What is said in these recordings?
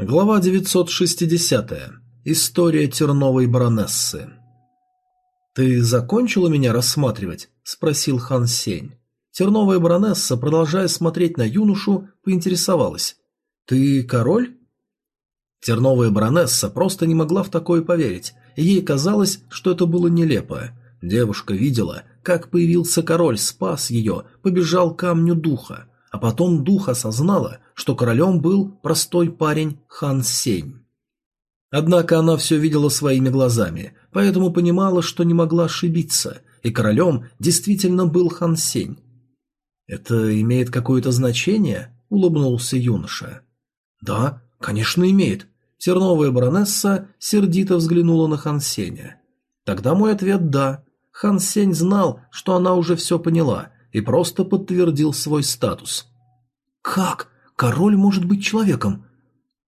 Глава 960. История терновой баронессы. «Ты закончила меня рассматривать?» – спросил Хан Сень. Терновая баронесса, продолжая смотреть на юношу, поинтересовалась. «Ты король?» Терновая баронесса просто не могла в такое поверить, и ей казалось, что это было нелепо. Девушка видела, как появился король, спас ее, побежал к камню духа, а потом дух осознала, что королем был простой парень Хан Сень. Однако она все видела своими глазами, поэтому понимала, что не могла ошибиться, и королем действительно был Хан Сень. «Это имеет какое-то значение?» – улыбнулся юноша. «Да, конечно, имеет». Терновая баронесса сердито взглянула на Хан Сеня. «Тогда мой ответ – да. Хан Сень знал, что она уже все поняла, и просто подтвердил свой статус. «Как? Король может быть человеком?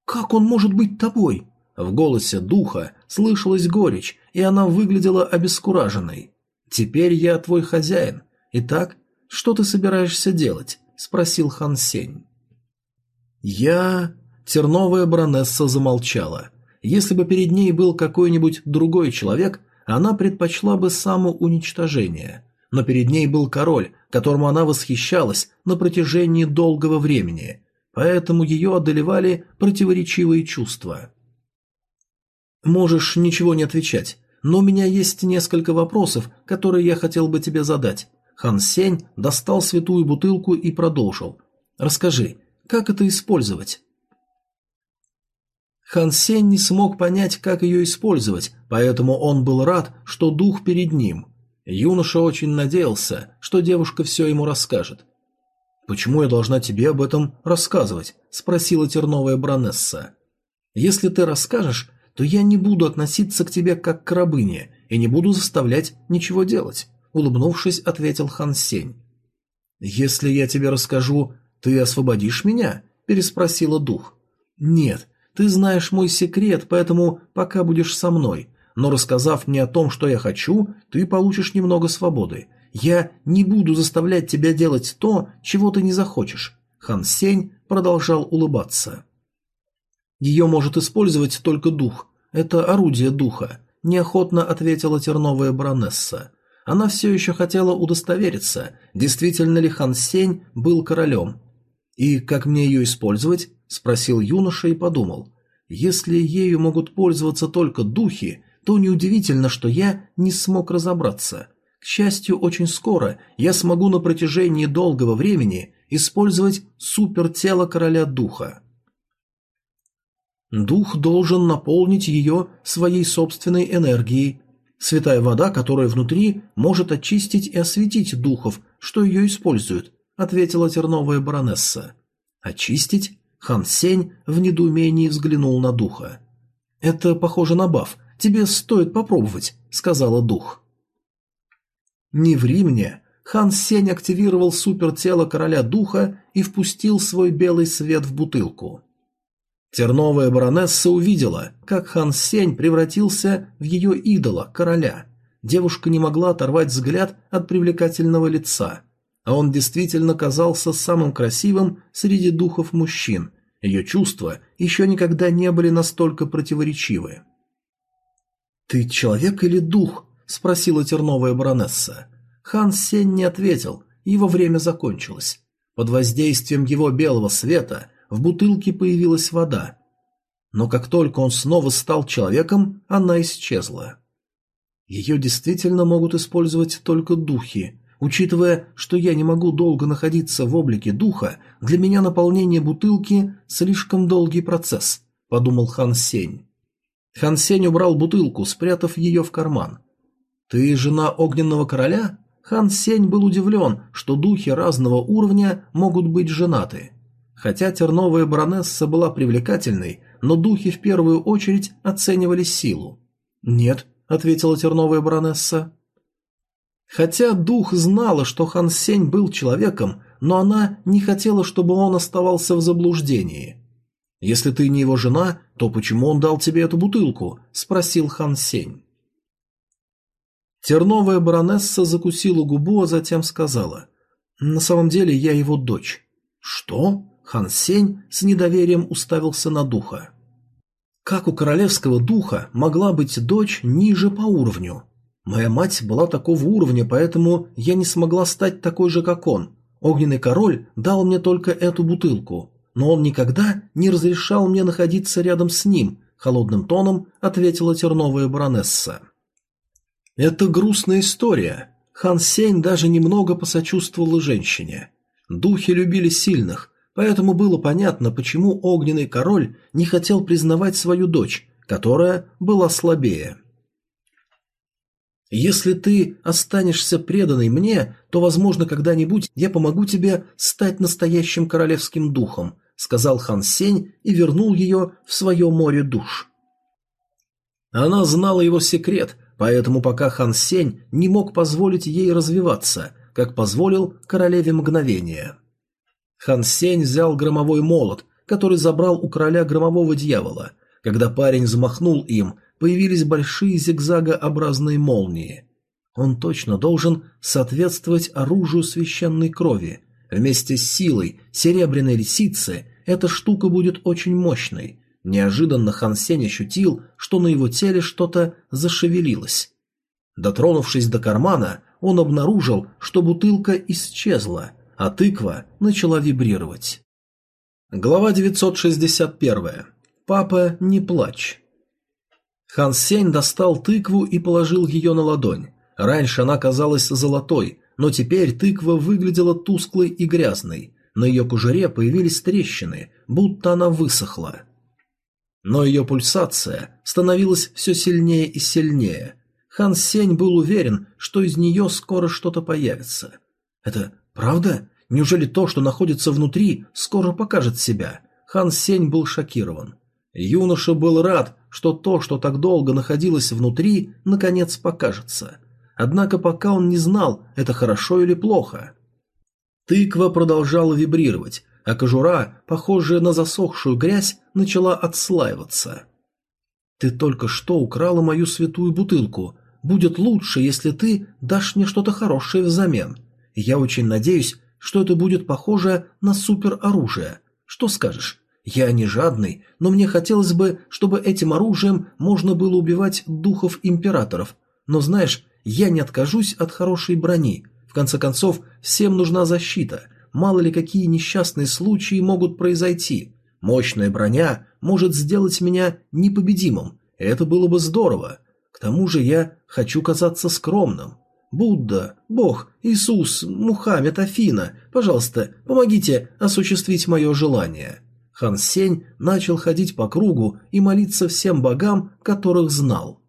Как он может быть тобой?» В голосе духа слышалась горечь, и она выглядела обескураженной. «Теперь я твой хозяин. Итак, что ты собираешься делать?» – спросил Хан Сень. «Я...» – терновая баронесса замолчала. Если бы перед ней был какой-нибудь другой человек, она предпочла бы самоуничтожение. Но перед ней был король, которому она восхищалась на протяжении долгого времени, поэтому ее одолевали противоречивые чувства. «Можешь ничего не отвечать, но у меня есть несколько вопросов, которые я хотел бы тебе задать». Хан Сень достал святую бутылку и продолжил. «Расскажи, как это использовать?» Хан Сень не смог понять, как ее использовать, поэтому он был рад, что дух перед ним. Юноша очень надеялся, что девушка все ему расскажет. «Почему я должна тебе об этом рассказывать?» – спросила терновая баронесса. «Если ты расскажешь, то я не буду относиться к тебе как к рабыне и не буду заставлять ничего делать», – улыбнувшись, ответил Хан Сень. «Если я тебе расскажу, ты освободишь меня?» – переспросила дух. «Нет, ты знаешь мой секрет, поэтому пока будешь со мной. Но рассказав мне о том, что я хочу, ты получишь немного свободы. Я не буду заставлять тебя делать то, чего ты не захочешь. Хан Сень продолжал улыбаться. Ее может использовать только дух. Это орудие духа. Неохотно ответила терновая баронесса. Она все еще хотела удостовериться, действительно ли Хан Сень был королем. «И как мне ее использовать?» – спросил юноша и подумал. «Если ею могут пользоваться только духи, то неудивительно, что я не смог разобраться. К счастью, очень скоро я смогу на протяжении долгого времени использовать супертело короля духа. Дух должен наполнить ее своей собственной энергией. Святая вода, которая внутри, может очистить и осветить духов, что ее используют, ответила терновая баронесса. Очистить? Хан Сень в недоумении взглянул на духа. «Это похоже на баф. Тебе стоит попробовать», — сказала дух. Не ври мне. Хан Сень активировал супертело короля духа и впустил свой белый свет в бутылку. Терновая баронесса увидела, как Хан Сень превратился в ее идола, короля. Девушка не могла оторвать взгляд от привлекательного лица. А он действительно казался самым красивым среди духов мужчин, ее чувства еще никогда не были настолько противоречивы. «Ты человек или дух?» – спросила терновая баронесса. Хан Сень не ответил, его время закончилось. Под воздействием его белого света в бутылке появилась вода. Но как только он снова стал человеком, она исчезла. Ее действительно могут использовать только духи, Учитывая, что я не могу долго находиться в облике духа, для меня наполнение бутылки – слишком долгий процесс», – подумал Хан Сень. Хан Сень убрал бутылку, спрятав ее в карман. «Ты жена огненного короля?» Хан Сень был удивлен, что духи разного уровня могут быть женаты. Хотя терновая баронесса была привлекательной, но духи в первую очередь оценивали силу. «Нет», — ответила терновая баронесса. Хотя дух знала, что Хан Сень был человеком, но она не хотела, чтобы он оставался в заблуждении. «Если ты не его жена, то почему он дал тебе эту бутылку?» – спросил Хан Сень. Терновая баронесса закусила губу, а затем сказала. «На самом деле я его дочь». «Что?» – Хан Сень с недоверием уставился на духа. Как у королевского духа могла быть дочь ниже по уровню? Моя мать была такого уровня, поэтому я не смогла стать такой же, как он. Огненный король дал мне только эту бутылку, но он никогда не разрешал мне находиться рядом с ним, холодным тоном ответила терновая баронесса. Это грустная история. Хан Сень даже немного посочувствовал женщине. Духи любили сильных, поэтому было понятно, почему огненный король не хотел признавать свою дочь, которая была слабее. Если ты останешься преданной мне, то, возможно, когда-нибудь я помогу тебе стать настоящим королевским духом, сказал Хан Сень и вернул ее в свое море душ. Она знала его секрет, поэтому пока Хан Сень не мог позволить ей развиваться, как позволил королеве мгновения. Хан Сень взял громовой молот, который забрал у короля громового дьявола. Когда парень взмахнул им, появились большие зигзагообразные молнии. Он точно должен соответствовать оружию священной крови. Вместе с силой серебряной лисицы эта штука будет очень мощной. Неожиданно Хан Сень ощутил, что на его теле что-то зашевелилось. Дотронувшись до кармана, он обнаружил, что бутылка исчезла, а тыква начала вибрировать. Глава 961. Папа, не плачь. Хан Сень достал тыкву и положил ее на ладонь. Раньше она казалась золотой, но теперь тыква выглядела тусклой и грязной. На ее кожуре появились трещины, будто она высохла. Но ее пульсация становилась все сильнее и сильнее. Хан Сень был уверен, что из нее скоро что-то появится. Это правда? Неужели то, что находится внутри, скоро покажет себя? Хан Сень был шокирован. Юноша был рад, что то, что так долго находилось внутри, наконец покажется. Однако пока он не знал, это хорошо или плохо. Тыква продолжала вибрировать, а кожура, похожая на засохшую грязь, начала отслаиваться. «Ты только что украла мою святую бутылку. Будет лучше, если ты дашь мне что-то хорошее взамен. Я очень надеюсь, что это будет похоже на супероружие. Что скажешь? Я не жадный, но мне хотелось бы, чтобы этим оружием можно было убивать духов императоров. Но знаешь, я не откажусь от хорошей брони. В конце концов, всем нужна защита. Мало ли какие несчастные случаи могут произойти. Мощная броня может сделать меня непобедимым. Это было бы здорово. К тому же я хочу казаться скромным. Будда, Бог, Иисус, Мухаммед, Афина, пожалуйста, помогите осуществить мое желание. Хан Сень начал ходить по кругу и молиться всем богам, которых знал.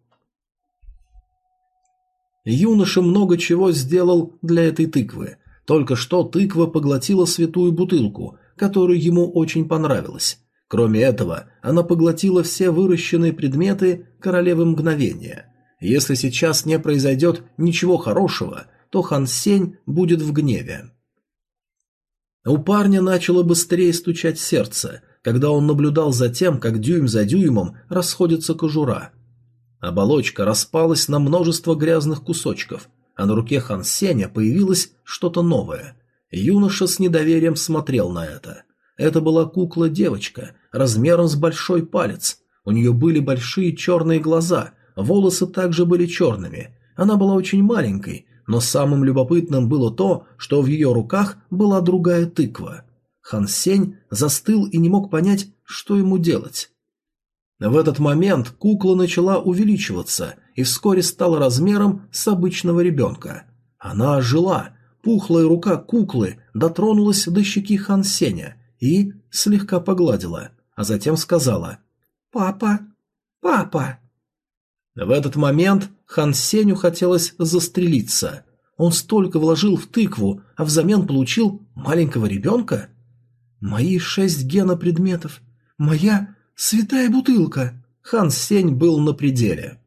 Юноша много чего сделал для этой тыквы. Только что тыква поглотила святую бутылку, которая ему очень понравилась. Кроме этого, она поглотила все выращенные предметы королевы мгновения. Если сейчас не произойдет ничего хорошего, то Хан Сень будет в гневе. У парня начало быстрее стучать сердце, когда он наблюдал за тем, как дюйм за дюймом расходится кожура. Оболочка распалась на множество грязных кусочков, а на руке Хан Сеня появилось что-то новое. Юноша с недоверием смотрел на это. Это была кукла-девочка, размером с большой палец. У нее были большие черные глаза, волосы также были черными. Она была очень маленькой, но самым любопытным было то, что в ее руках была другая тыква. Хан Сень застыл и не мог понять, что ему делать. В этот момент кукла начала увеличиваться и вскоре стала размером с обычного ребенка. Она ожила, пухлая рука куклы дотронулась до щеки Хан Сеня и слегка погладила, а затем сказала «Папа, папа». В этот момент Хан Сеню хотелось застрелиться. Он столько вложил в тыкву, а взамен получил маленького ребенка? Мои шесть генопредметов. Моя святая бутылка. Хан Сень был на пределе.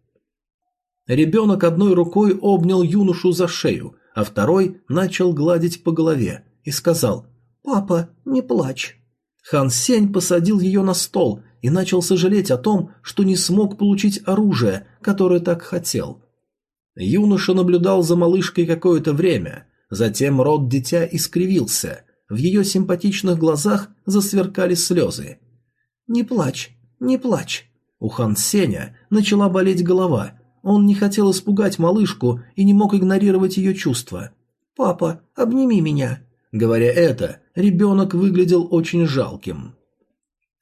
Ребенок одной рукой обнял юношу за шею, а второй начал гладить по голове и сказал «Папа, не плачь». Хан Сень посадил ее на стол и начал сожалеть о том, что не смог получить оружие, которое так хотел. Юноша наблюдал за малышкой какое-то время, затем рот дитя искривился, в ее симпатичных глазах засверкали слезы. «Не плачь, не плачь». У Хан Сеня начала болеть голова. Он не хотел испугать малышку и не мог игнорировать ее чувства. «Папа, обними меня». Говоря это, ребенок выглядел очень жалким.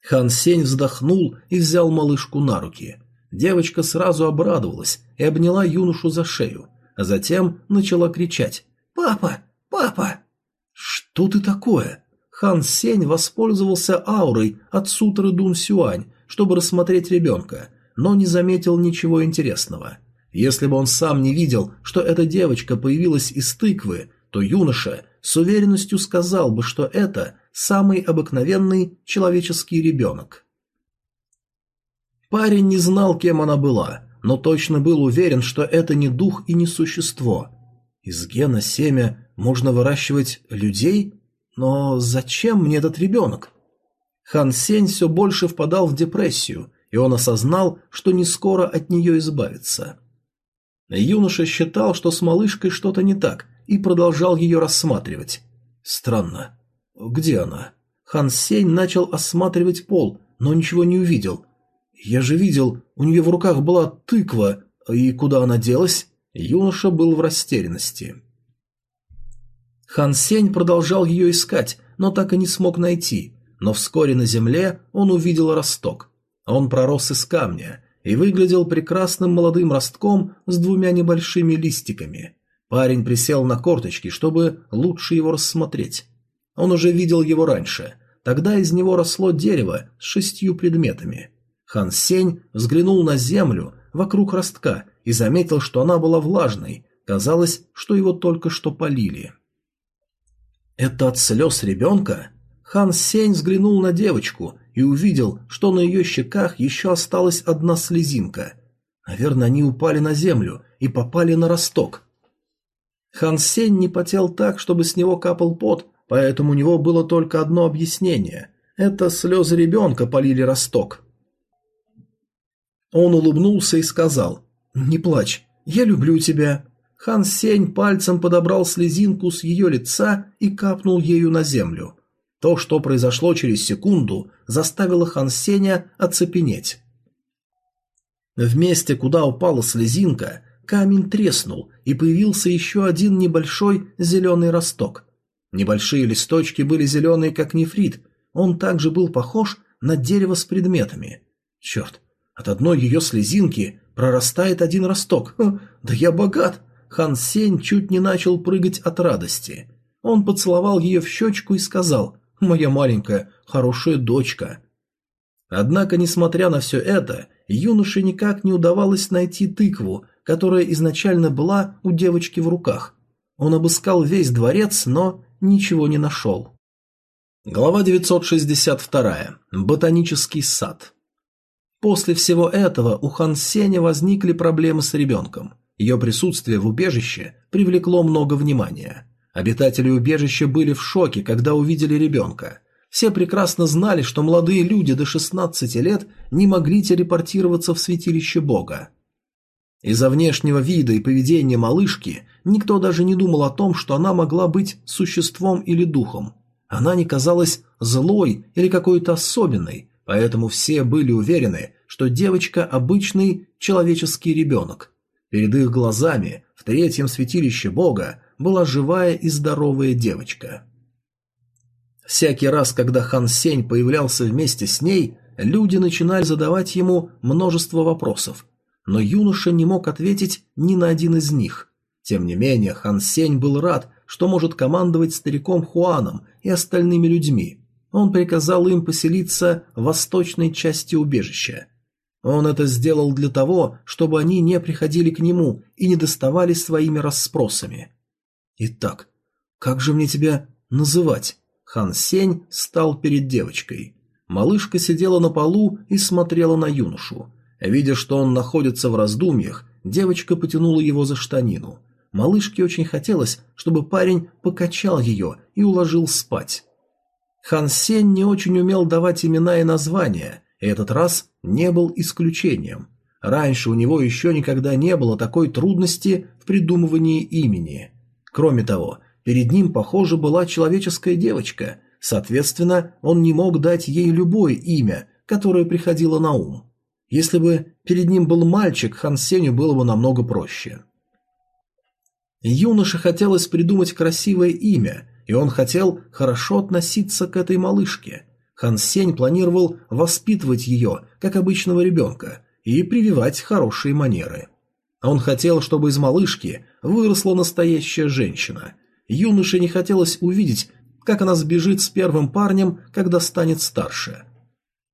Хан Сень вздохнул и взял малышку на руки. Девочка сразу обрадовалась и обняла юношу за шею, а затем начала кричать «Папа! Папа!» «Что ты такое?» Хан Сень воспользовался аурой от сутры Дун Сюань, чтобы рассмотреть ребенка, но не заметил ничего интересного. Если бы он сам не видел, что эта девочка появилась из тыквы, то юноша с уверенностью сказал бы, что это самый обыкновенный человеческий ребенок. Парень не знал, кем она была, но точно был уверен, что это не дух и не существо. Из гена семя можно выращивать людей? Но зачем мне этот ребенок? Хан Сень все больше впадал в депрессию, и он осознал, что не скоро от нее избавиться. Юноша считал, что с малышкой что-то не так, и продолжал ее рассматривать. Странно. Где она? Хан Сень начал осматривать пол, но ничего не увидел. Я же видел, у нее в руках была тыква, и куда она делась? Юноша был в растерянности. Хан Сень продолжал ее искать, но так и не смог найти. Но вскоре на земле он увидел росток. Он пророс из камня и выглядел прекрасным молодым ростком с двумя небольшими листиками. Парень присел на корточки, чтобы лучше его рассмотреть. Он уже видел его раньше. Тогда из него росло дерево с шестью предметами. Хан Сень взглянул на землю вокруг ростка и заметил, что она была влажной. Казалось, что его только что полили. «Это от слез ребенка?» Хан Сень взглянул на девочку и увидел, что на ее щеках еще осталась одна слезинка. Наверное, они упали на землю и попали на росток. Хан Сень не потел так, чтобы с него капал пот, поэтому у него было только одно объяснение. Это слезы ребенка полили росток. Он улыбнулся и сказал «Не плачь, я люблю тебя». Хан Сень пальцем подобрал слезинку с ее лица и капнул ею на землю. То, что произошло через секунду, заставило Хан Сеня оцепенеть. В месте, куда упала слезинка, камень треснул, и появился еще один небольшой зеленый росток. Небольшие листочки были зеленые, как нефрит. Он также был похож на дерево с предметами. Черт, от одной ее слезинки прорастает один росток. Да я богат! Хан Сень чуть не начал прыгать от радости. Он поцеловал ее в щечку и сказал «Моя маленькая, хорошая дочка». Однако, несмотря на все это, юноше никак не удавалось найти тыкву, которая изначально была у девочки в руках. Он обыскал весь дворец, но ничего не нашел. Глава 962. Ботанический сад. После всего этого у Хан Сеня возникли проблемы с ребенком. Ее присутствие в убежище привлекло много внимания. Обитатели убежища были в шоке, когда увидели ребенка. Все прекрасно знали, что молодые люди до 16 лет не могли телепортироваться в святилище бога. Из-за внешнего вида и поведения малышки никто даже не думал о том, что она могла быть существом или духом. Она не казалась злой или какой-то особенной, поэтому все были уверены, что девочка – обычный человеческий ребенок. Перед их глазами в третьем святилище бога была живая и здоровая девочка. Всякий раз, когда Хан Сень появлялся вместе с ней, люди начинали задавать ему множество вопросов – но юноша не мог ответить ни на один из них. Тем не менее, Хан Сень был рад, что может командовать стариком Хуаном и остальными людьми. Он приказал им поселиться в восточной части убежища. Он это сделал для того, чтобы они не приходили к нему и не доставали своими расспросами. «Итак, как же мне тебя называть?» Хан Сень стал перед девочкой. Малышка сидела на полу и смотрела на юношу. Видя, что он находится в раздумьях, девочка потянула его за штанину. Малышке очень хотелось, чтобы парень покачал ее и уложил спать. Хан Сень не очень умел давать имена и названия, этот раз не был исключением. Раньше у него еще никогда не было такой трудности в придумывании имени. Кроме того, перед ним, похоже, была человеческая девочка, соответственно, он не мог дать ей любое имя, которое приходило на ум. Если бы перед ним был мальчик, Хан Сеню было бы намного проще. Юноше хотелось придумать красивое имя, и он хотел хорошо относиться к этой малышке. Хан Сень планировал воспитывать ее, как обычного ребенка, и прививать хорошие манеры. Он хотел, чтобы из малышки выросла настоящая женщина. Юноше не хотелось увидеть, как она сбежит с первым парнем, когда станет старше.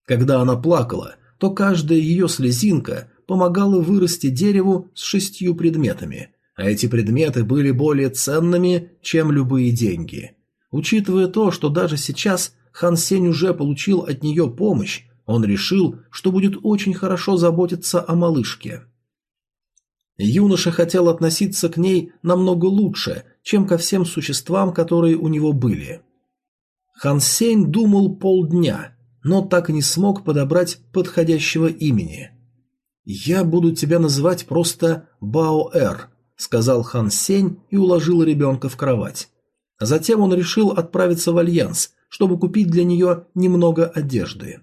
Когда она плакала, то каждая ее слезинка помогала вырасти дереву с шестью предметами, а эти предметы были более ценными, чем любые деньги. Учитывая то, что даже сейчас Хан Сень уже получил от нее помощь, он решил, что будет очень хорошо заботиться о малышке. Юноша хотел относиться к ней намного лучше, чем ко всем существам, которые у него были. Хан Сень думал полдня, но так и не смог подобрать подходящего имени. «Я буду тебя называть просто Бао-Эр», — сказал Хан Сень и уложил ребенка в кровать. Затем он решил отправиться в Альянс, чтобы купить для нее немного одежды.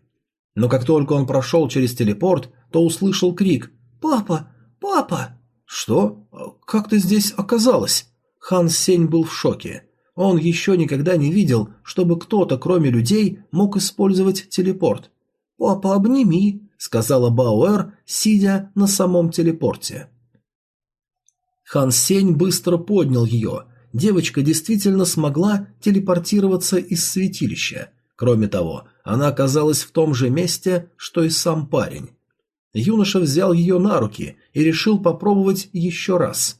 Но как только он прошел через телепорт, то услышал крик «Папа! Папа!» «Что? Как ты здесь оказалась?» Хан Сень был в шоке. Он еще никогда не видел, чтобы кто-то, кроме людей, мог использовать телепорт. «Папа, обними», — сказала Бауэр, сидя на самом телепорте. Хан Сень быстро поднял ее. Девочка действительно смогла телепортироваться из святилища. Кроме того, она оказалась в том же месте, что и сам парень. Юноша взял ее на руки и решил попробовать еще раз.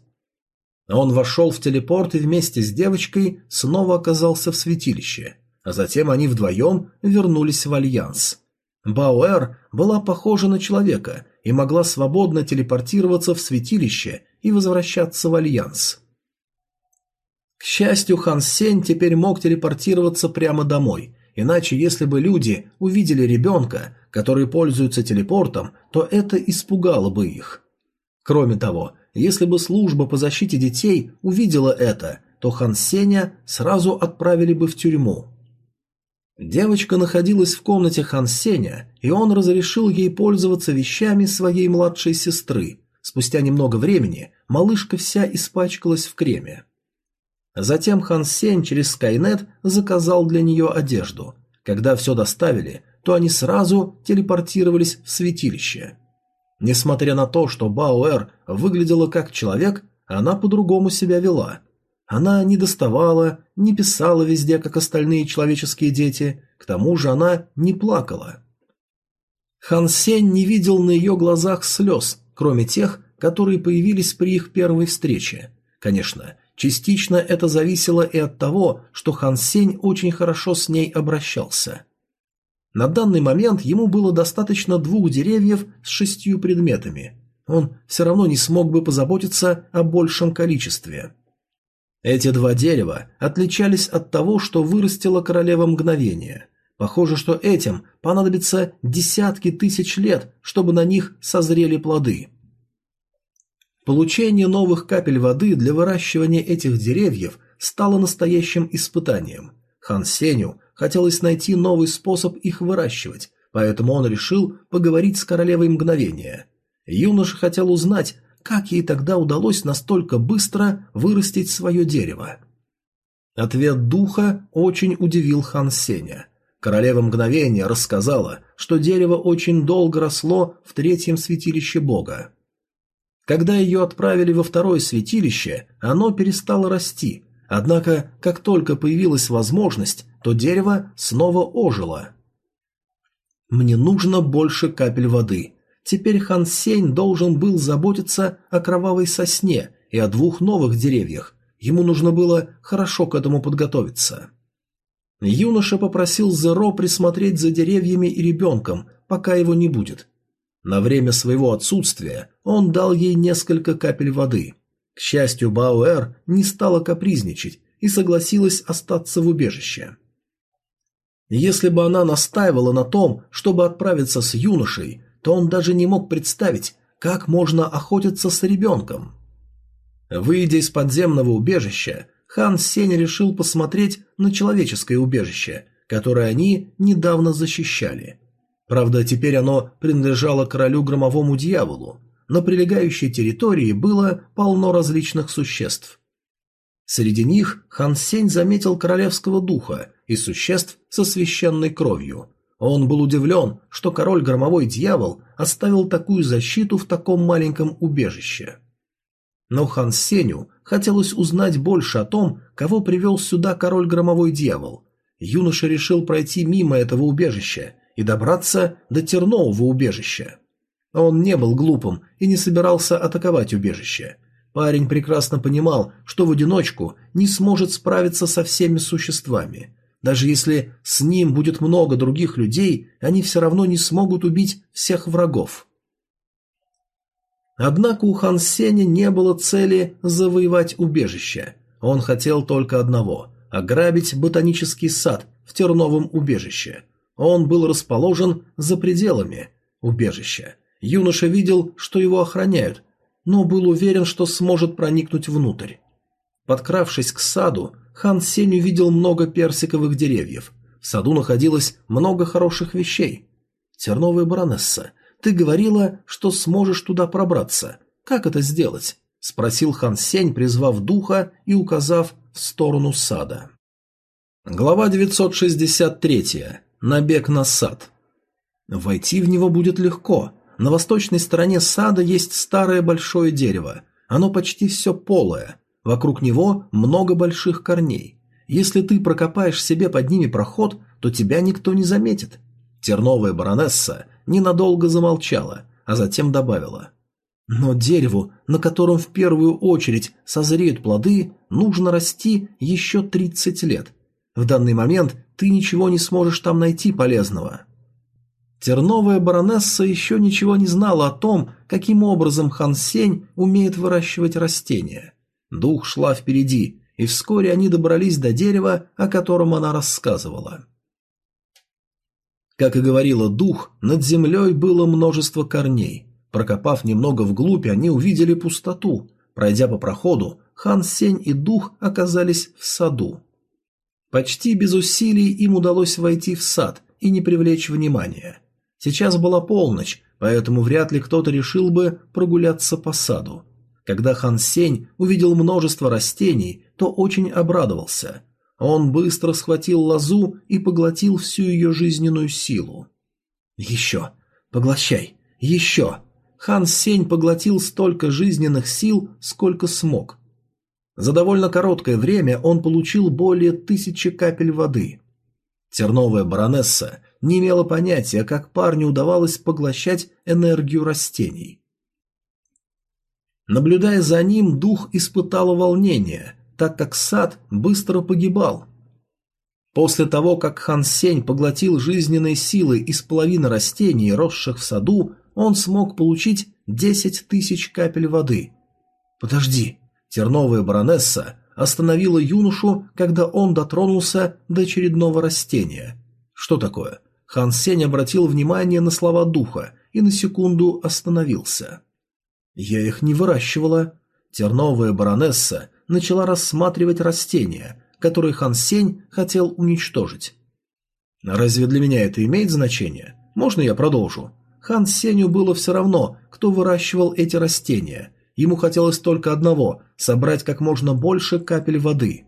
Он вошел в телепорт и вместе с девочкой снова оказался в святилище, а затем они вдвоем вернулись в Альянс. Бао-Эр была похожа на человека и могла свободно телепортироваться в святилище и возвращаться в Альянс. К счастью, Хан Сень теперь мог телепортироваться прямо домой, иначе если бы люди увидели ребенка, который пользуется телепортом, то это испугало бы их. Кроме того, если бы служба по защите детей увидела это, то Хан Сеня сразу отправили бы в тюрьму. Девочка находилась в комнате Хан Сеня, и он разрешил ей пользоваться вещами своей младшей сестры. Спустя немного времени малышка вся испачкалась в креме. Затем Хан Сень через Скайнет заказал для нее одежду. Когда все доставили, то они сразу телепортировались в святилище. Несмотря на то, что Бауэр выглядела как человек, она по-другому себя вела. Она не доставала, не писала везде, как остальные человеческие дети, к тому же она не плакала. Хан Сень не видел на ее глазах слез, кроме тех, которые появились при их первой встрече. Конечно, частично это зависело и от того, что Хан Сень очень хорошо с ней обращался. На данный момент ему было достаточно двух деревьев с шестью предметами. Он все равно не смог бы позаботиться о большем количестве. Эти два дерева отличались от того, что вырастила королева мгновения. Похоже, что этим понадобится десятки тысяч лет, чтобы на них созрели плоды. Получение новых капель воды для выращивания этих деревьев стало настоящим испытанием. Хан Сеню хотелось найти новый способ их выращивать, поэтому он решил поговорить с королевой мгновения. Юноша хотел узнать, как ей тогда удалось настолько быстро вырастить свое дерево. Ответ духа очень удивил Хан Сеня. Королева мгновения рассказала, что дерево очень долго росло в третьем святилище бога. Когда ее отправили во второе святилище, оно перестало расти, однако как только появилась возможность, то дерево снова ожило. Мне нужно больше капель воды. Теперь Хан Сень должен был заботиться о кровавой сосне и о двух новых деревьях. Ему нужно было хорошо к этому подготовиться. Юноша попросил Зеро присмотреть за деревьями и ребенком, пока его не будет. На время своего отсутствия он дал ей несколько капель воды. К счастью, Бауэр не стала капризничать и согласилась остаться в убежище. Если бы она настаивала на том, чтобы отправиться с юношей, то он даже не мог представить, как можно охотиться с ребенком. Выйдя из подземного убежища, хан Сень решил посмотреть на человеческое убежище, которое они недавно защищали. Правда, теперь оно принадлежало королю громовому дьяволу. На прилегающей территории было полно различных существ. Среди них Хан Сень заметил королевского духа и существ со священной кровью. Он был удивлен, что король громовой дьявол оставил такую защиту в таком маленьком убежище. Но Хан Сеню хотелось узнать больше о том, кого привел сюда король громовой дьявол. Юноша решил пройти мимо этого убежища и добраться до тернового убежища. Он не был глупым и не собирался атаковать убежище. Парень прекрасно понимал, что в одиночку не сможет справиться со всеми существами. Даже если с ним будет много других людей, они все равно не смогут убить всех врагов. Однако у Хан Сеня не было цели завоевать убежище. Он хотел только одного – ограбить ботанический сад в терновом убежище. Он был расположен за пределами убежища. Юноша видел, что его охраняют, но был уверен, что сможет проникнуть внутрь. Подкравшись к саду, Хан Сень увидел много персиковых деревьев. В саду находилось много хороших вещей. «Терновая баронесса, ты говорила, что сможешь туда пробраться. Как это сделать?» – спросил Хан Сень, призвав духа и указав в сторону сада. Глава 963. Набег на сад. Войти в него будет легко. На восточной стороне сада есть старое большое дерево. Оно почти все полое. Вокруг него много больших корней. Если ты прокопаешь себе под ними проход, то тебя никто не заметит. Терновая баронесса ненадолго замолчала, а затем добавила. Но дереву, на котором в первую очередь созреют плоды, нужно расти еще 30 лет. В данный момент ты ничего не сможешь там найти полезного. Терновая баронесса еще ничего не знала о том, каким образом Хан Сень умеет выращивать растения. Дух шла впереди, и вскоре они добрались до дерева, о котором она рассказывала. Как и говорила дух, над землей было множество корней. Прокопав немного вглубь, они увидели пустоту. Пройдя по проходу, Хан Сень и дух оказались в саду. Почти без усилий им удалось войти в сад и не привлечь внимания. Сейчас была полночь, поэтому вряд ли кто-то решил бы прогуляться по саду. Когда Хан Сень увидел множество растений, то очень обрадовался. Он быстро схватил лозу и поглотил всю ее жизненную силу. «Еще! Поглощай! Еще!» Хан Сень поглотил столько жизненных сил, сколько смог. За довольно короткое время он получил более тысячи капель воды. Терновая баронесса не имела понятия, как парню удавалось поглощать энергию растений. Наблюдая за ним, дух испытал волнение так как сад быстро погибал. После того, как Хан Сень поглотил жизненные силы из половины растений, росших в саду, он смог получить 10 тысяч капель воды. «Подожди!» Терновая баронесса остановила юношу, когда он дотронулся до очередного растения. «Что такое?» Хан Сень обратил внимание на слова духа и на секунду остановился. «Я их не выращивала». Терновая баронесса начала рассматривать растения, которые Хан Сень хотел уничтожить. «Разве для меня это имеет значение? Можно я продолжу?» Хан Сенью было все равно, кто выращивал эти растения. Ему хотелось только одного – собрать как можно больше капель воды.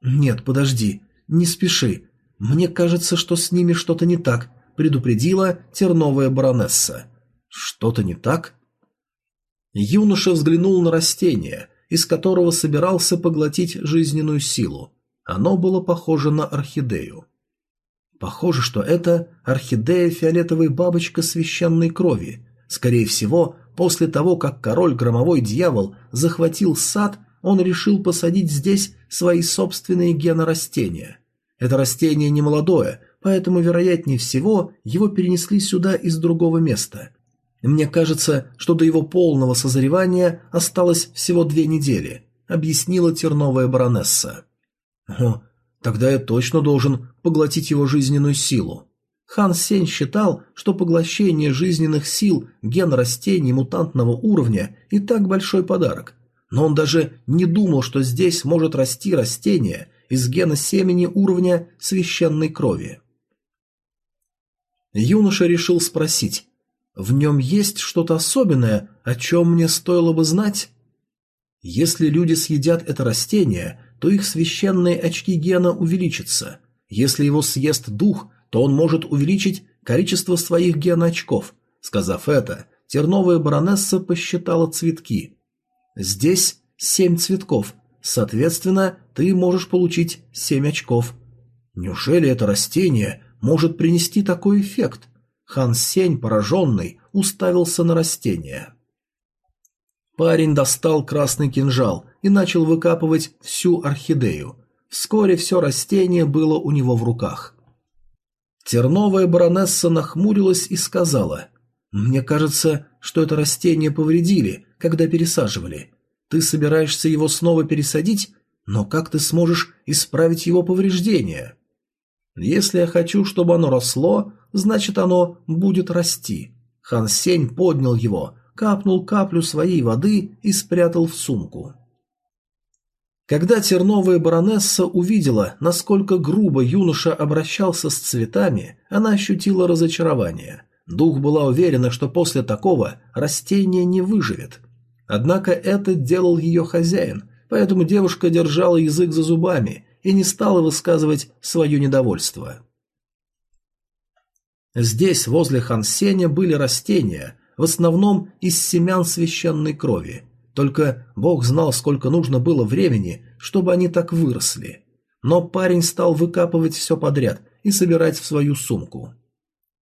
«Нет, подожди, не спеши. Мне кажется, что с ними что-то не так», – предупредила терновая баронесса. «Что-то не так?» Юноша взглянул на растение, из которого собирался поглотить жизненную силу. Оно было похоже на орхидею. Похоже, что это орхидея фиолетовой бабочка священной крови. Скорее всего, после того, как король громовой дьявол захватил сад, он решил посадить здесь свои собственные генорастения. Это растение не молодое, поэтому, вероятнее всего, его перенесли сюда из другого места. Мне кажется, что до его полного созревания осталось всего две недели, объяснила терновая баронесса. О, тогда я точно должен поглотить его жизненную силу. Хан Сень считал, что поглощение жизненных сил ген растений мутантного уровня и так большой подарок. Но он даже не думал, что здесь может расти растение из гена семени уровня священной крови. Юноша решил спросить, в нем есть что-то особенное, о чем мне стоило бы знать? Если люди съедят это растение, то их священные очки гена увеличатся. Если его съест дух, то он может увеличить количество своих геноочков. Сказав это, терновая баронесса посчитала цветки. Здесь семь цветков, соответственно, ты можешь получить семь очков. Неужели это растение может принести такой эффект? Хан Сень, пораженный, уставился на растение. Парень достал красный кинжал и начал выкапывать всю орхидею. Вскоре все растение было у него в руках. Терновая баронесса нахмурилась и сказала, «Мне кажется, что это растение повредили, когда пересаживали. Ты собираешься его снова пересадить, но как ты сможешь исправить его повреждения?» Если я хочу, чтобы оно росло, значит оно будет расти. Хан Сень поднял его, капнул каплю своей воды и спрятал в сумку. Когда терновая баронесса увидела, насколько грубо юноша обращался с цветами, она ощутила разочарование. Дух была уверена, что после такого растение не выживет. Однако это делал ее хозяин, поэтому девушка держала язык за зубами и не стала высказывать свое недовольство. Здесь, возле Хансеня, были растения, в основном из семян священной крови. Только Бог знал, сколько нужно было времени, чтобы они так выросли. Но парень стал выкапывать все подряд и собирать в свою сумку.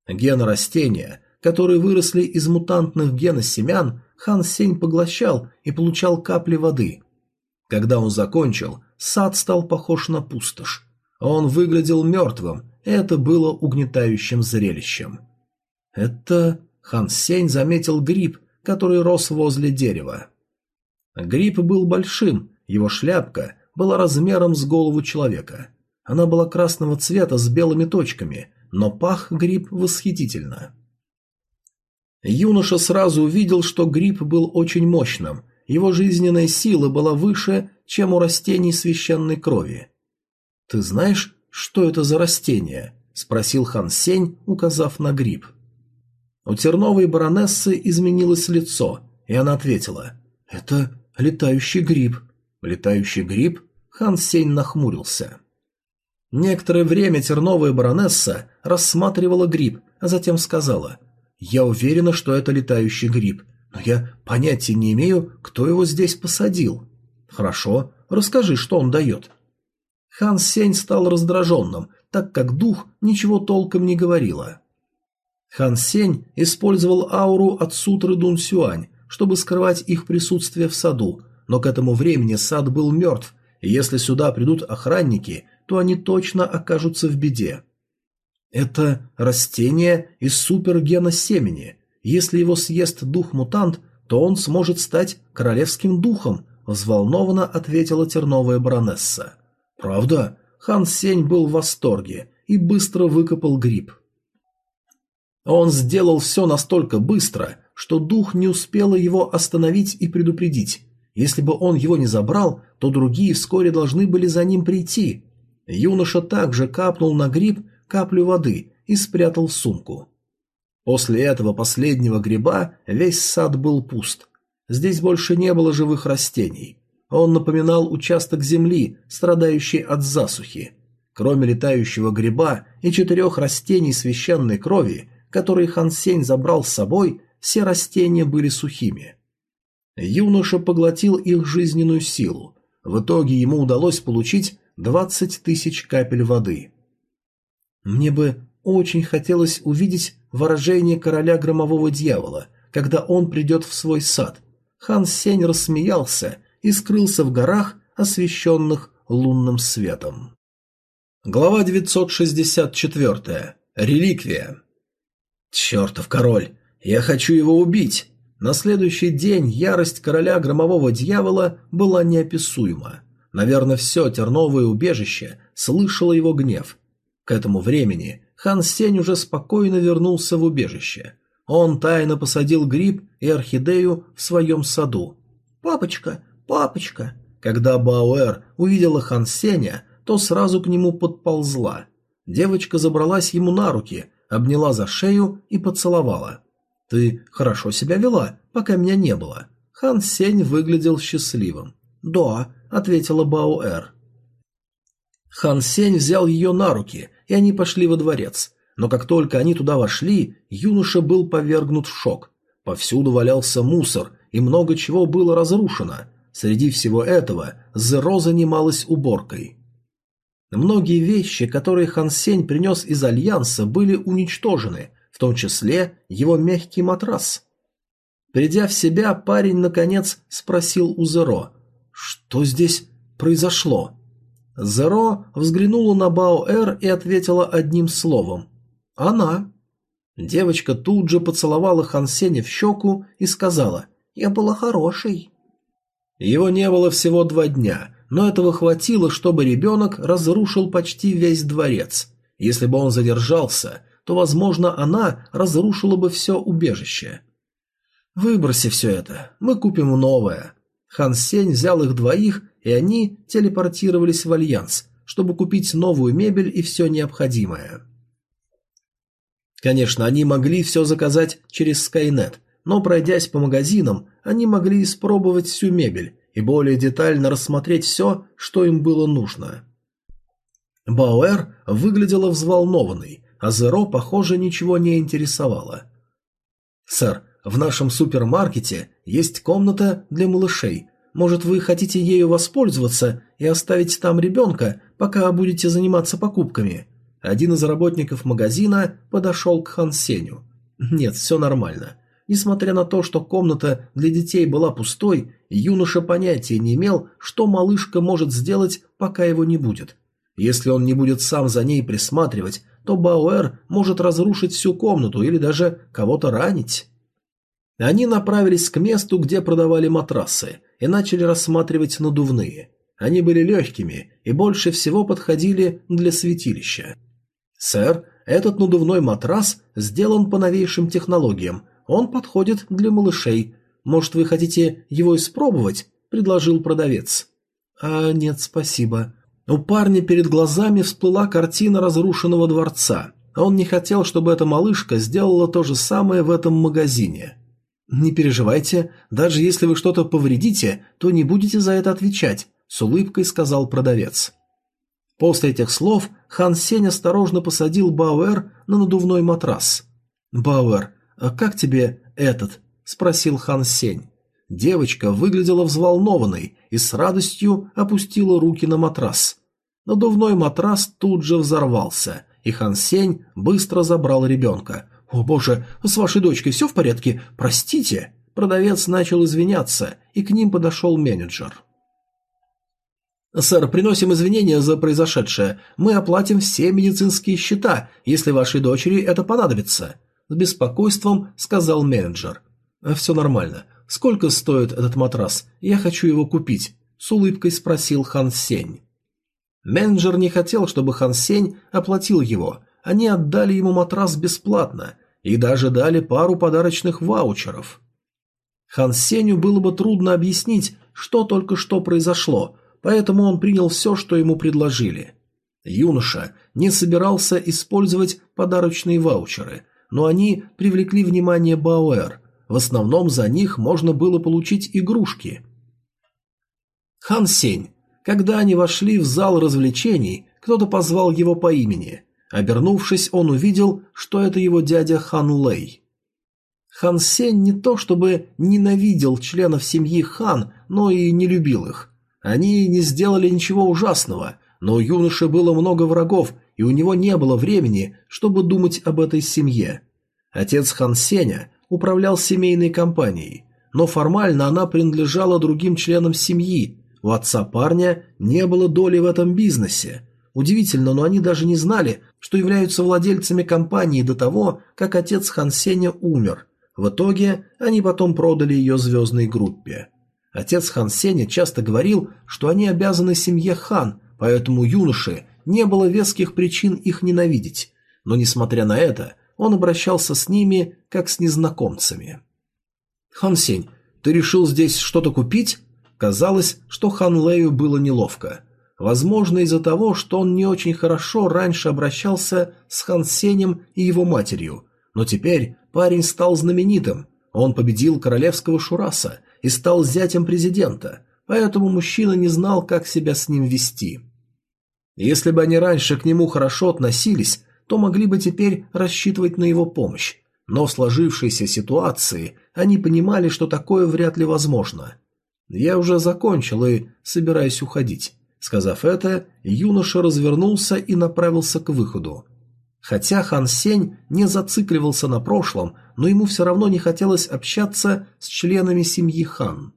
Гены растения, которые выросли из мутантных геносемян, Хан Сень поглощал и получал капли воды. Когда он закончил, сад стал похож на пустошь. Он выглядел мертвым, это было угнетающим зрелищем. Это Хан Сень заметил гриб, который рос возле дерева. Гриб был большим, его шляпка была размером с голову человека. Она была красного цвета с белыми точками, но пах гриб восхитительно. Юноша сразу увидел, что гриб был очень мощным, его жизненная сила была выше, чем у растений священной крови. «Ты знаешь, что это за растение?» – спросил Хан Сень, указав на гриб. У терновой баронессы изменилось лицо, и она ответила «Это летающий гриб». «Летающий гриб?» Хан Сень нахмурился. Некоторое время терновая баронесса рассматривала гриб, а затем сказала «Я уверена, что это летающий гриб. Но я понятия не имею, кто его здесь посадил. Хорошо, расскажи, что он дает. Хан Сень стал раздраженным, так как дух ничего толком не говорила. Хан Сень использовал ауру от сутры Дун Сюань, чтобы скрывать их присутствие в саду, но к этому времени сад был мертв, и если сюда придут охранники, то они точно окажутся в беде. Это растение из супергена семени. Если его съест дух-мутант, то он сможет стать королевским духом, взволнованно ответила терновая баронесса. Правда? Хан Сень был в восторге и быстро выкопал гриб. Он сделал все настолько быстро, что дух не успела его остановить и предупредить. Если бы он его не забрал, то другие вскоре должны были за ним прийти. Юноша также капнул на гриб каплю воды и спрятал в сумку. После этого последнего гриба весь сад был пуст. Здесь больше не было живых растений. Он напоминал участок земли, страдающий от засухи. Кроме летающего гриба и четырех растений священной крови, которые Хан Сень забрал с собой, все растения были сухими. Юноша поглотил их жизненную силу. В итоге ему удалось получить 20 тысяч капель воды. Мне бы очень хотелось увидеть выражение короля громового дьявола, когда он придет в свой сад. Хан Сень рассмеялся и скрылся в горах, освещенных лунным светом. Глава 964. Реликвия. «Чертов король! Я хочу его убить!» На следующий день ярость короля громового дьявола была неописуема. Наверное, все терновое убежище слышало его гнев. К этому времени Хан Сень уже спокойно вернулся в убежище. Он тайно посадил гриб и орхидею в своем саду. «Папочка, папочка!» Когда Бауэр увидела Хан Сеня, то сразу к нему подползла. Девочка забралась ему на руки, обняла за шею и поцеловала. «Ты хорошо себя вела, пока меня не было». Хан Сень выглядел счастливым. «Да», — ответила Баоэр. Хан Сень взял ее на руки, и они пошли во дворец. Но как только они туда вошли, юноша был повергнут в шок. Повсюду валялся мусор, и много чего было разрушено. Среди всего этого Зеро занималась уборкой. Многие вещи, которые Хан Сень принес из Альянса, были уничтожены, том числе его мягкий матрас. Придя в себя, парень, наконец, спросил у Зеро, что здесь произошло. Зеро взглянула на Бао-Эр и ответила одним словом. «Она». Девочка тут же поцеловала Хан Сеня в щеку и сказала «Я была хорошей». Его не было всего два дня, но этого хватило, чтобы ребенок разрушил почти весь дворец. Если бы он задержался, то, возможно, она разрушила бы все убежище. «Выброси все это, мы купим новое». Хан Сень взял их двоих, и они телепортировались в Альянс, чтобы купить новую мебель и все необходимое. Конечно, они могли все заказать через Skynet, но пройдясь по магазинам, они могли испробовать всю мебель и более детально рассмотреть все, что им было нужно. Бауэр выглядела взволнованной, а Зеро, похоже, ничего не интересовало. «Сэр, в нашем супермаркете есть комната для малышей. Может, вы хотите ею воспользоваться и оставить там ребенка, пока будете заниматься покупками?» Один из работников магазина подошел к Хан Сеню. «Нет, все нормально. Несмотря на то, что комната для детей была пустой, юноша понятия не имел, что малышка может сделать, пока его не будет. Если он не будет сам за ней присматривать, то Бауэр может разрушить всю комнату или даже кого-то ранить. Они направились к месту, где продавали матрасы, и начали рассматривать надувные. Они были легкими и больше всего подходили для святилища. «Сэр, этот надувной матрас сделан по новейшим технологиям, он подходит для малышей. Может, вы хотите его испробовать?» – предложил продавец. «А нет, спасибо». У парня перед глазами всплыла картина разрушенного дворца. Он не хотел, чтобы эта малышка сделала то же самое в этом магазине. «Не переживайте, даже если вы что-то повредите, то не будете за это отвечать», – с улыбкой сказал продавец. После этих слов Хан Сень осторожно посадил Бауэр на надувной матрас. «Бауэр, «А как тебе этот?» – спросил Хан Сень. Девочка выглядела взволнованной и с радостью опустила руки на матрас. Надувной матрас тут же взорвался, и Хан Сень быстро забрал ребенка. «О боже, с вашей дочкой все в порядке? Простите!» Продавец начал извиняться, и к ним подошел менеджер. «Сэр, приносим извинения за произошедшее. Мы оплатим все медицинские счета, если вашей дочери это понадобится», с беспокойством сказал менеджер. «А «Все нормально. Сколько стоит этот матрас? Я хочу его купить», – с улыбкой спросил Хан Сень. Менеджер не хотел, чтобы Хан Сень оплатил его. Они отдали ему матрас бесплатно и даже дали пару подарочных ваучеров. Хан Сенью было бы трудно объяснить, что только что произошло, поэтому он принял все, что ему предложили. Юноша не собирался использовать подарочные ваучеры, но они привлекли внимание Бауэр. В основном за них можно было получить игрушки. Хан Сень. Когда они вошли в зал развлечений, кто-то позвал его по имени. Обернувшись, он увидел, что это его дядя Хан Лэй. Хан Сень не то чтобы ненавидел членов семьи Хан, но и не любил их. Они не сделали ничего ужасного, но у юноши было много врагов, и у него не было времени, чтобы думать об этой семье. Отец Хан Сеня управлял семейной компанией, но формально она принадлежала другим членам семьи. У отца парня не было доли в этом бизнесе. Удивительно, но они даже не знали, что являются владельцами компании до того, как отец Хан Сеня умер. В итоге они потом продали ее звездной группе. Отец Хан Сеня часто говорил, что они обязаны семье Хан, поэтому юноше не было веских причин их ненавидеть, но, несмотря на это, он обращался с ними, как с незнакомцами. «Хан Сень, ты решил здесь что-то купить?» Казалось, что Хан Лэю было неловко. Возможно, из-за того, что он не очень хорошо раньше обращался с Хан Сенем и его матерью, но теперь парень стал знаменитым. Он победил королевского Шураса и стал зятем президента, поэтому мужчина не знал, как себя с ним вести. Если бы они раньше к нему хорошо относились, то могли бы теперь рассчитывать на его помощь, но в сложившейся ситуации они понимали, что такое вряд ли возможно. «Я уже закончил и собираюсь уходить». Сказав это, юноша развернулся и направился к выходу. Хотя Хан Сень не зацикливался на прошлом, но ему все равно не хотелось общаться с членами семьи Хан.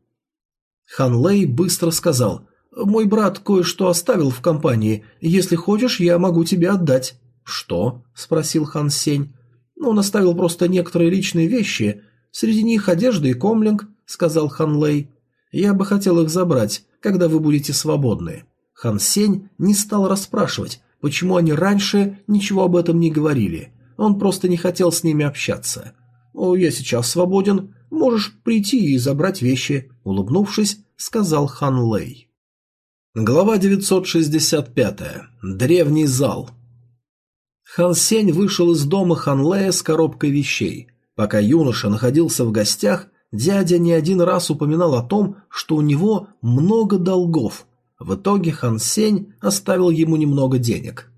Хан Лэй быстро сказал «Мой брат кое-что оставил в компании. Если хочешь, я могу тебе отдать». «Что?» – спросил Хан Сень. «Ну, он оставил просто некоторые личные вещи. Среди них одежда и комлинг», – сказал Хан Лэй. «Я бы хотел их забрать, когда вы будете свободны». Хан Сень не стал расспрашивать, почему они раньше ничего об этом не говорили. Он просто не хотел с ними общаться. «О, я сейчас свободен. Можешь прийти и забрать вещи», — улыбнувшись, сказал Хан Лэй. Глава 965. Древний зал. Хан Сень вышел из дома Хан Лэя с коробкой вещей. Пока юноша находился в гостях, дядя не один раз упоминал о том, что у него много долгов, в итоге Хан Сень оставил ему немного денег.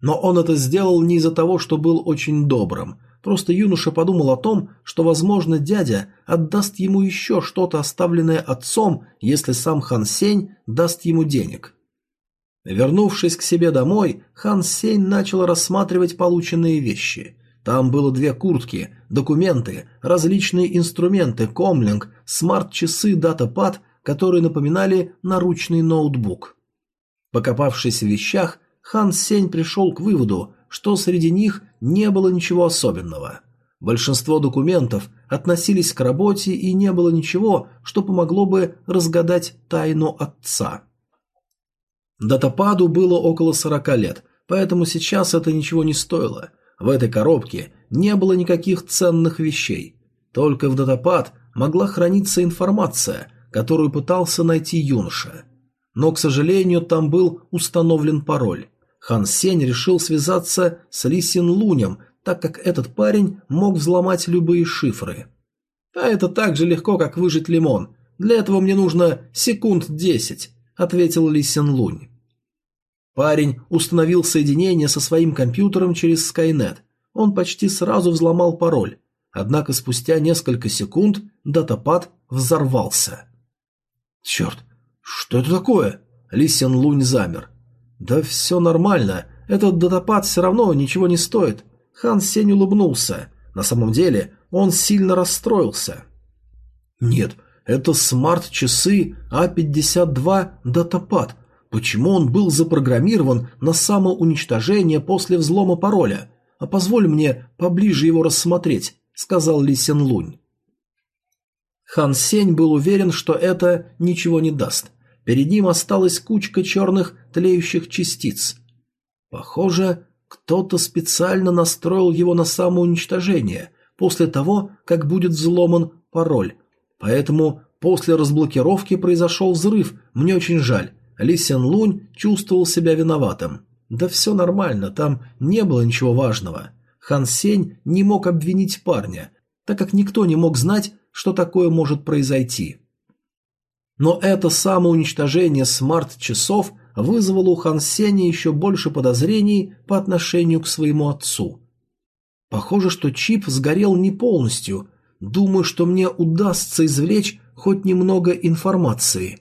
Но он это сделал не из-за того, что был очень добрым. Просто юноша подумал о том, что, возможно, дядя отдаст ему еще что-то, оставленное отцом, если сам Хан Сень даст ему денег. Вернувшись к себе домой, Хан Сень начал рассматривать полученные вещи. Там было две куртки, документы, различные инструменты, комлинг, смарт-часы, датапад которые напоминали наручный ноутбук. Покопавшись в вещах, Хан Сень пришел к выводу, что среди них не было ничего особенного. Большинство документов относились к работе и не было ничего, что помогло бы разгадать тайну отца. Датападу было около 40 лет, поэтому сейчас это ничего не стоило. В этой коробке не было никаких ценных вещей. Только в датапад могла храниться информация, которую пытался найти юноша. Но, к сожалению, там был установлен пароль. Хан Сень решил связаться с Ли Син Лунем, так как этот парень мог взломать любые шифры. «А это так же легко, как выжать лимон. Для этого мне нужно секунд десять», — ответил Ли Син Лунь. Парень установил соединение со своим компьютером через Skynet. Он почти сразу взломал пароль, однако спустя несколько секунд датапад взорвался. «Черт, что это такое?» Ли Сен Лунь замер. «Да все нормально, этот датапад все равно ничего не стоит». Хан Сень улыбнулся. На самом деле он сильно расстроился. «Нет, это смарт-часы А-52 датапад. Почему он был запрограммирован на самоуничтожение после взлома пароля? А позволь мне поближе его рассмотреть», — сказал Ли Сен Лунь. Хан Сень был уверен, что это ничего не даст. Перед ним осталась кучка черных тлеющих частиц. Похоже, кто-то специально настроил его на самоуничтожение после того, как будет взломан пароль. Поэтому после разблокировки произошел взрыв, мне очень жаль. Ли Сен Лунь чувствовал себя виноватым. Да все нормально, там не было ничего важного. Хан Сень не мог обвинить парня, так как никто не мог знать, что такое может произойти. Но это самоуничтожение смарт-часов вызвало у Хан Сеня еще больше подозрений по отношению к своему отцу. Похоже, что чип сгорел не полностью. Думаю, что мне удастся извлечь хоть немного информации.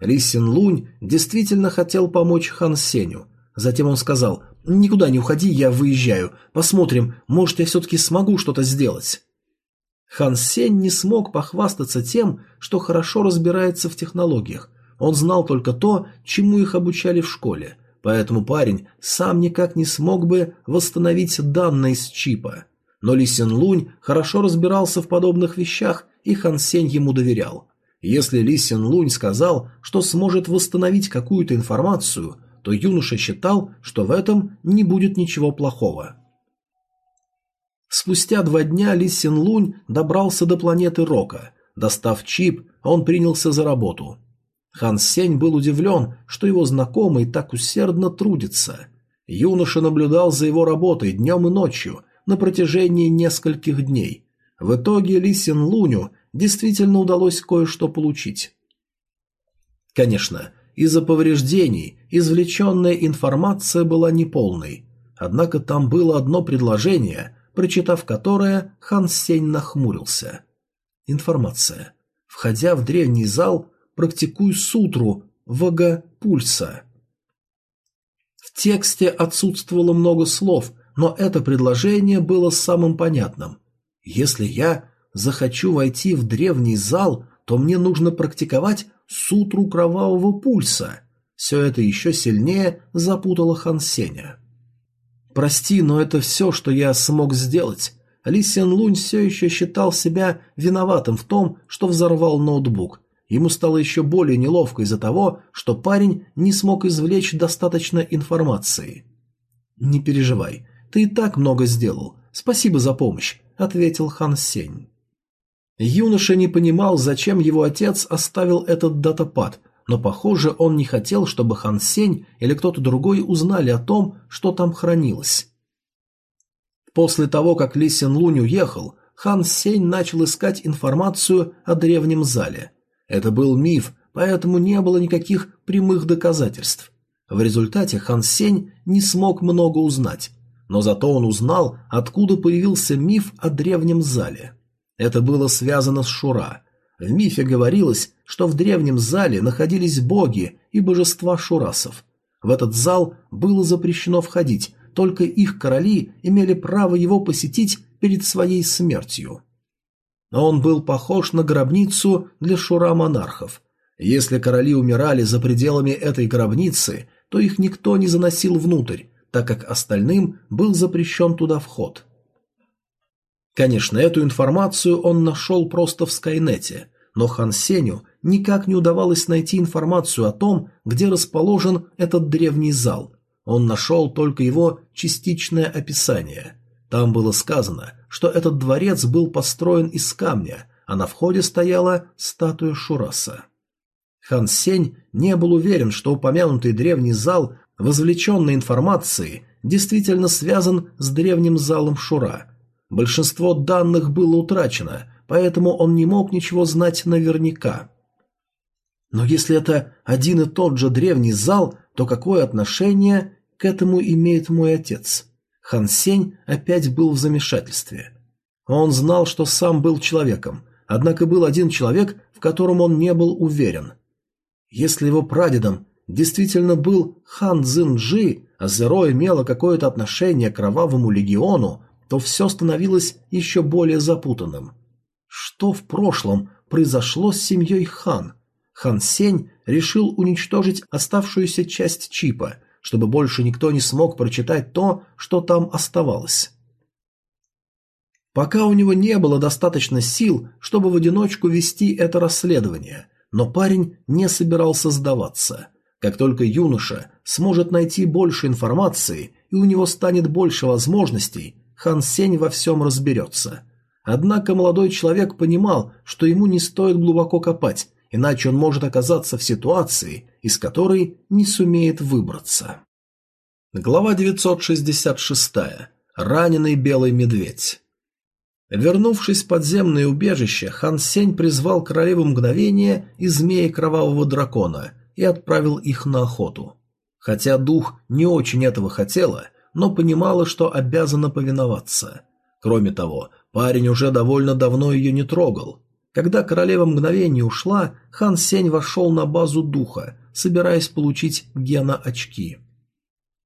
Ли Син Лунь действительно хотел помочь Хан Сеню. Затем он сказал «Никуда не уходи, я выезжаю. Посмотрим, может, я все-таки смогу что-то сделать». Хан Сень не смог похвастаться тем, что хорошо разбирается в технологиях. Он знал только то, чему их обучали в школе, поэтому парень сам никак не смог бы восстановить данные с чипа. Но Ли Сен Лунь хорошо разбирался в подобных вещах, и Хан Сень ему доверял. Если Ли Сен Лунь сказал, что сможет восстановить какую-то информацию, то юноша считал, что в этом не будет ничего плохого. Спустя два дня Ли Син Лунь добрался до планеты Рока. Достав чип, он принялся за работу. Хан Сень был удивлен, что его знакомый так усердно трудится. Юноша наблюдал за его работой днем и ночью на протяжении нескольких дней. В итоге Ли Син Луню действительно удалось кое-что получить. Конечно, из-за повреждений извлеченная информация была неполной, однако там было одно предложение, прочитав которое, Хан Сень нахмурился. Информация. Входя в древний зал, практикуй сутру Вага Пульса. В тексте отсутствовало много слов, но это предложение было самым понятным. Если я захочу войти в древний зал, то мне нужно практиковать сутру кровавого пульса. Все это еще сильнее запутало Хан Сеня. «Прости, но это все, что я смог сделать». Ли Сен Лунь все еще считал себя виноватым в том, что взорвал ноутбук. Ему стало еще более неловко из-за того, что парень не смог извлечь достаточно информации. «Не переживай, ты и так много сделал. Спасибо за помощь», — ответил Хан Сень. Юноша не понимал, зачем его отец оставил этот датапад, но, похоже, он не хотел, чтобы Хан Сень или кто-то другой узнали о том, что там хранилось. После того, как Ли Сен Лунь уехал, Хан Сень начал искать информацию о древнем зале. Это был миф, поэтому не было никаких прямых доказательств. В результате Хан Сень не смог много узнать, но зато он узнал, откуда появился миф о древнем зале. Это было связано с Шура. В мифе говорилось, что в древнем зале находились боги и божества шурасов. В этот зал было запрещено входить, только их короли имели право его посетить перед своей смертью. Он был похож на гробницу для шура-монархов. Если короли умирали за пределами этой гробницы, то их никто не заносил внутрь, так как остальным был запрещен туда вход. Конечно, эту информацию он нашел просто в Скайнете, но Хан Сеню никак не удавалось найти информацию о том, где расположен этот древний зал. Он нашел только его частичное описание. Там было сказано, что этот дворец был построен из камня, а на входе стояла статуя Шураса. Хан Сень не был уверен, что упомянутый древний зал, возвлеченной информацией, действительно связан с древним залом Шура – Большинство данных было утрачено, поэтому он не мог ничего знать наверняка. Но если это один и тот же древний зал, то какое отношение к этому имеет мой отец? Хан Сень опять был в замешательстве. Он знал, что сам был человеком, однако был один человек, в котором он не был уверен. Если его прадедом действительно был Хан Цзинджи, а Зеро имело какое-то отношение к Кровавому легиону, то все становилось еще более запутанным. Что в прошлом произошло с семьей Хан? Хан Сень решил уничтожить оставшуюся часть чипа, чтобы больше никто не смог прочитать то, что там оставалось. Пока у него не было достаточно сил, чтобы в одиночку вести это расследование, но парень не собирался сдаваться. Как только юноша сможет найти больше информации и у него станет больше возможностей, Хан Сень во всем разберется. Однако молодой человек понимал, что ему не стоит глубоко копать, иначе он может оказаться в ситуации, из которой не сумеет выбраться. Глава 966. Раненый белый медведь. Вернувшись в подземное убежище, Хан Сень призвал королеву мгновения и змеи кровавого дракона и отправил их на охоту. Хотя дух не очень этого хотела, но понимала, что обязана повиноваться. Кроме того, парень уже довольно давно ее не трогал. Когда королева мгновения ушла, хан Сень вошел на базу духа, собираясь получить гена-очки.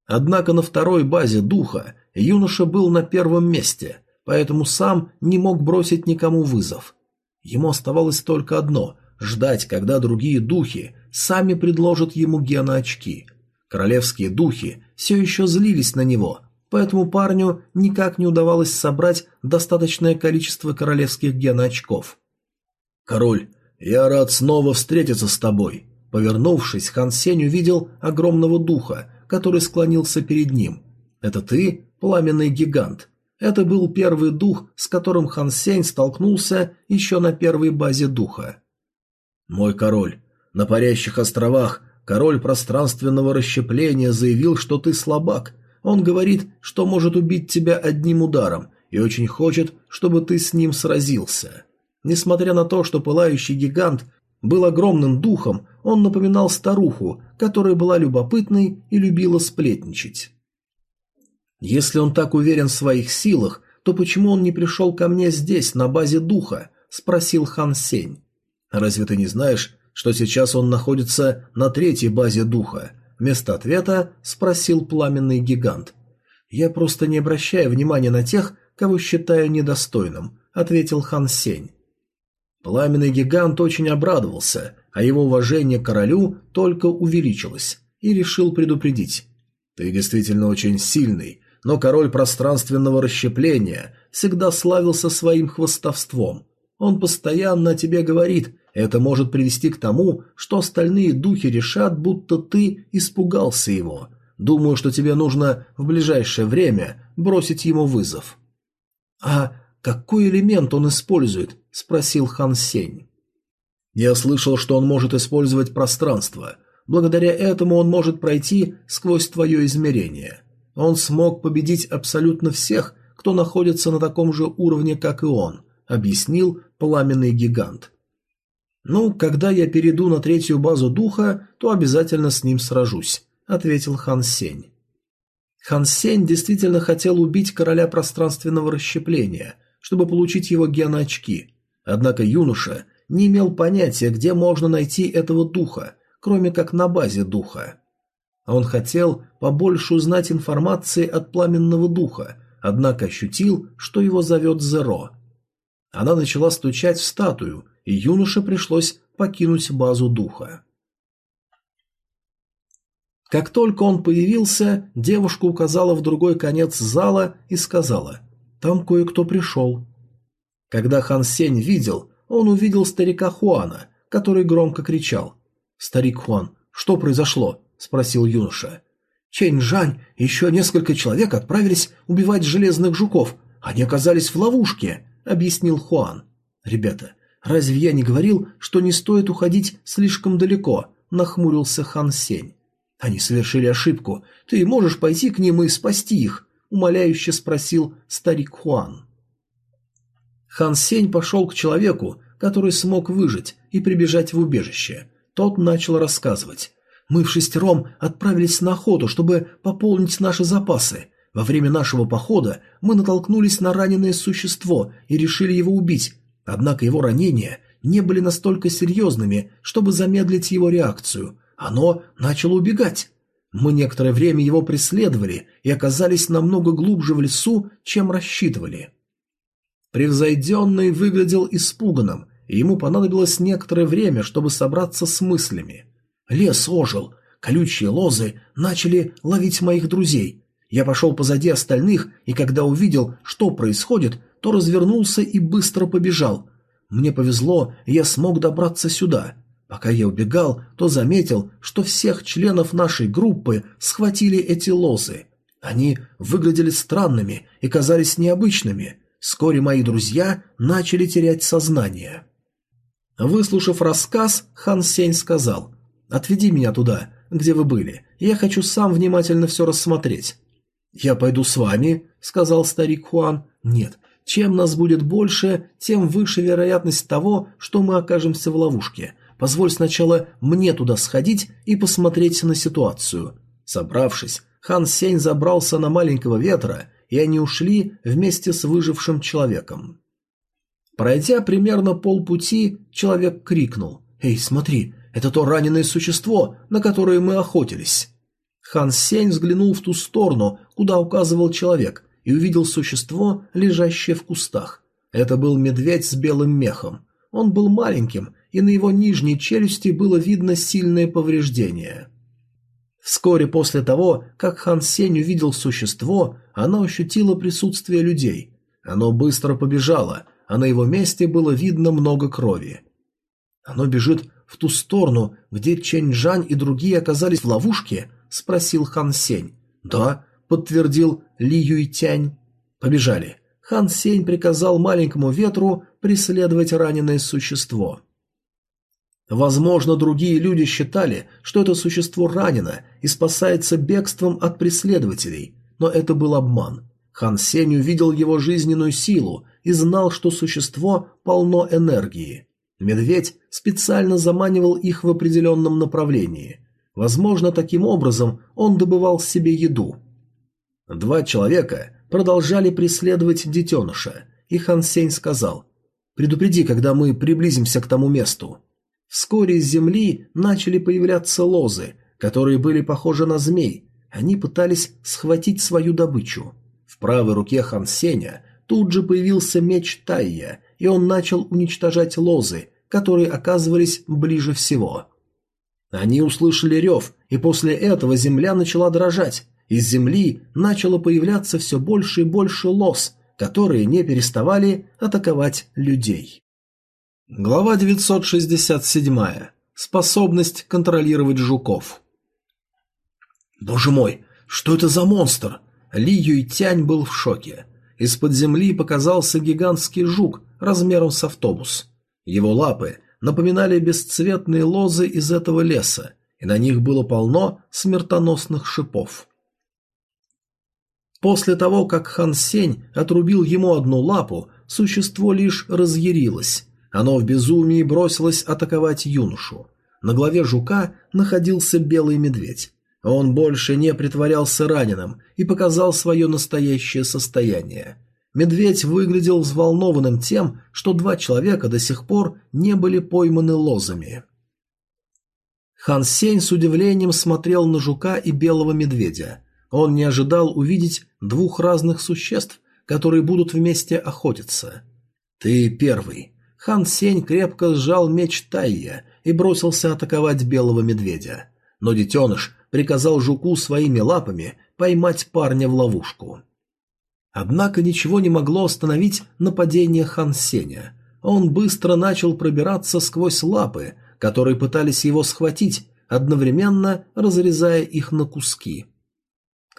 Однако на второй базе духа юноша был на первом месте, поэтому сам не мог бросить никому вызов. Ему оставалось только одно – ждать, когда другие духи сами предложат ему гена-очки – Королевские духи все еще злились на него, поэтому парню никак не удавалось собрать достаточное количество королевских геноочков. «Король, я рад снова встретиться с тобой». Повернувшись, Хан Сень увидел огромного духа, который склонился перед ним. «Это ты, пламенный гигант?» Это был первый дух, с которым Хан Сень столкнулся еще на первой базе духа. «Мой король, На парящих островах король пространственного расщепления заявил, что ты слабак. Он говорит, что может убить тебя одним ударом и очень хочет, чтобы ты с ним сразился. Несмотря на то, что пылающий гигант был огромным духом, он напоминал старуху, которая была любопытной и любила сплетничать. Если он так уверен в своих силах, то почему он не пришел ко мне здесь, на базе духа? Спросил Хан Сень. Разве ты не знаешь, что сейчас он находится на третьей базе духа? Вместо ответа спросил пламенный гигант. Я просто не обращаю внимания на тех, кого считаю недостойным, ответил Хан Сень. Пламенный гигант очень обрадовался, а его уважение к королю только увеличилось, и решил предупредить. «Ты действительно очень сильный, но король пространственного расщепления всегда славился своим хвостовством. Он постоянно о тебе говорит, это может привести к тому, что остальные духи решат, будто ты испугался его. Думаю, что тебе нужно в ближайшее время бросить ему вызов». «А какой элемент он использует?» – спросил Хан Сень. «Я слышал, что он может использовать пространство. Благодаря этому он может пройти сквозь твое измерение. Он смог победить абсолютно всех, кто находится на таком же уровне, как и он», – объяснил пламенный гигант. «Ну, когда я перейду на третью базу духа, то обязательно с ним сражусь», – ответил Хан Сень. Хан Сень действительно хотел убить короля пространственного расщепления, чтобы получить его геноочки. Однако юноша не имел понятия, где можно найти этого духа, кроме как на базе духа. Он хотел побольше узнать информации от пламенного духа, однако ощутил, что его зовет Зеро. Она начала стучать в статую, юноше пришлось покинуть базу духа. Как только он появился, девушка указала в другой конец зала и сказала «Там кое-кто пришел». Когда Хан Сень видел, он увидел старика Хуана, который громко кричал «Старик Хуан, что произошло?» – спросил юноша. Чэнь Жань и еще несколько человек отправились убивать железных жуков. Они оказались в ловушке, объяснил Хуан. Ребята, разве я не говорил, что не стоит уходить слишком далеко? Нахмурился Хан Сень. Они совершили ошибку. Ты можешь пойти к ним и спасти их? Умоляюще спросил старик Хуан. Хан Сень пошел к человеку, который смог выжить и прибежать в убежище. Тот начал рассказывать. Мы в шестером отправились на охоту, чтобы пополнить наши запасы. Во время нашего похода мы натолкнулись на раненое существо и решили его убить, однако его ранения не были настолько серьезными, чтобы замедлить его реакцию. Оно начало убегать. Мы некоторое время его преследовали и оказались намного глубже в лесу, чем рассчитывали. Превзойденный выглядел испуганным, и ему понадобилось некоторое время, чтобы собраться с мыслями. Лес ожил, колючие лозы начали ловить моих друзей. Я пошел позади остальных, и когда увидел, что происходит, то развернулся и быстро побежал. Мне повезло, я смог добраться сюда. Пока я убегал, то заметил, что всех членов нашей группы схватили эти лозы. Они выглядели странными и казались необычными. Вскоре мои друзья начали терять сознание. Выслушав рассказ, Хан Сень сказал, Отведи меня туда, где вы были. Я хочу сам внимательно все рассмотреть». «Я пойду с вами», — сказал старик Хуан. «Нет, чем нас будет больше, тем выше вероятность того, что мы окажемся в ловушке. Позволь сначала мне туда сходить и посмотреть на ситуацию». Собравшись, Хан Сень забрался на маленького ветра, и они ушли вместе с выжившим человеком. Пройдя примерно полпути, человек крикнул. «Эй, смотри, это то раненое существо, на которое мы охотились. Хан Сень взглянул в ту сторону, куда указывал человек, и увидел существо, лежащее в кустах. Это был медведь с белым мехом. Он был маленьким, и на его нижней челюсти было видно сильное повреждение. Вскоре после того, как Хан Сень увидел существо, она ощутила присутствие людей. Оно быстро побежало, а на его месте было видно много крови. Оно бежит в ту сторону, где Чэнь Жань и другие оказались в ловушке?» – спросил Хан Сень. «Да», – подтвердил Ли Юйтянь. «Побежали». Хан Сень приказал маленькому ветру преследовать раненое существо. Возможно, другие люди считали, что это существо ранено и спасается бегством от преследователей, но это был обман. Хан Сень увидел его жизненную силу и знал, что существо полно энергии. Медведь специально заманивал их в определенном направлении. Возможно, таким образом он добывал себе еду. Два человека продолжали преследовать детеныша, и Хан Сень сказал «Предупреди, когда мы приблизимся к тому месту». Вскоре из земли начали появляться лозы, которые были похожи на змей. Они пытались схватить свою добычу. В правой руке Хан Сеня тут же появился меч Тайя, и он начал уничтожать лозы, которые оказывались ближе всего. Они услышали рев, и после этого земля начала дрожать. Из земли начало появляться все больше и больше лоз, которые не переставали атаковать людей. Глава 967. Способность контролировать жуков. Боже мой, что это за монстр? Ли Юйтянь был в шоке. Из-под земли показался гигантский жук размером с автобус. Его лапы напоминали бесцветные лозы из этого леса, и на них было полно смертоносных шипов. После того, как Хан Сень отрубил ему одну лапу, существо лишь разъярилось оно в безумии бросилось атаковать юношу. На голове жука находился белый медведь. Он больше не притворялся раненым и показал свое настоящее состояние. Медведь выглядел взволнованным тем, что два человека до сих пор не были пойманы лозами. Хан Сень с удивлением смотрел на жука и белого медведя. Он не ожидал увидеть двух разных существ, которые будут вместе охотиться. «Ты первый», Хан Сень крепко сжал меч Тайя и бросился атаковать белого медведя. Но детеныш приказал жуку своими лапами поймать парня в ловушку. Однако ничего не могло остановить нападение Хан Сеня. Он быстро начал пробираться сквозь лапы, которые пытались его схватить, одновременно разрезая их на куски.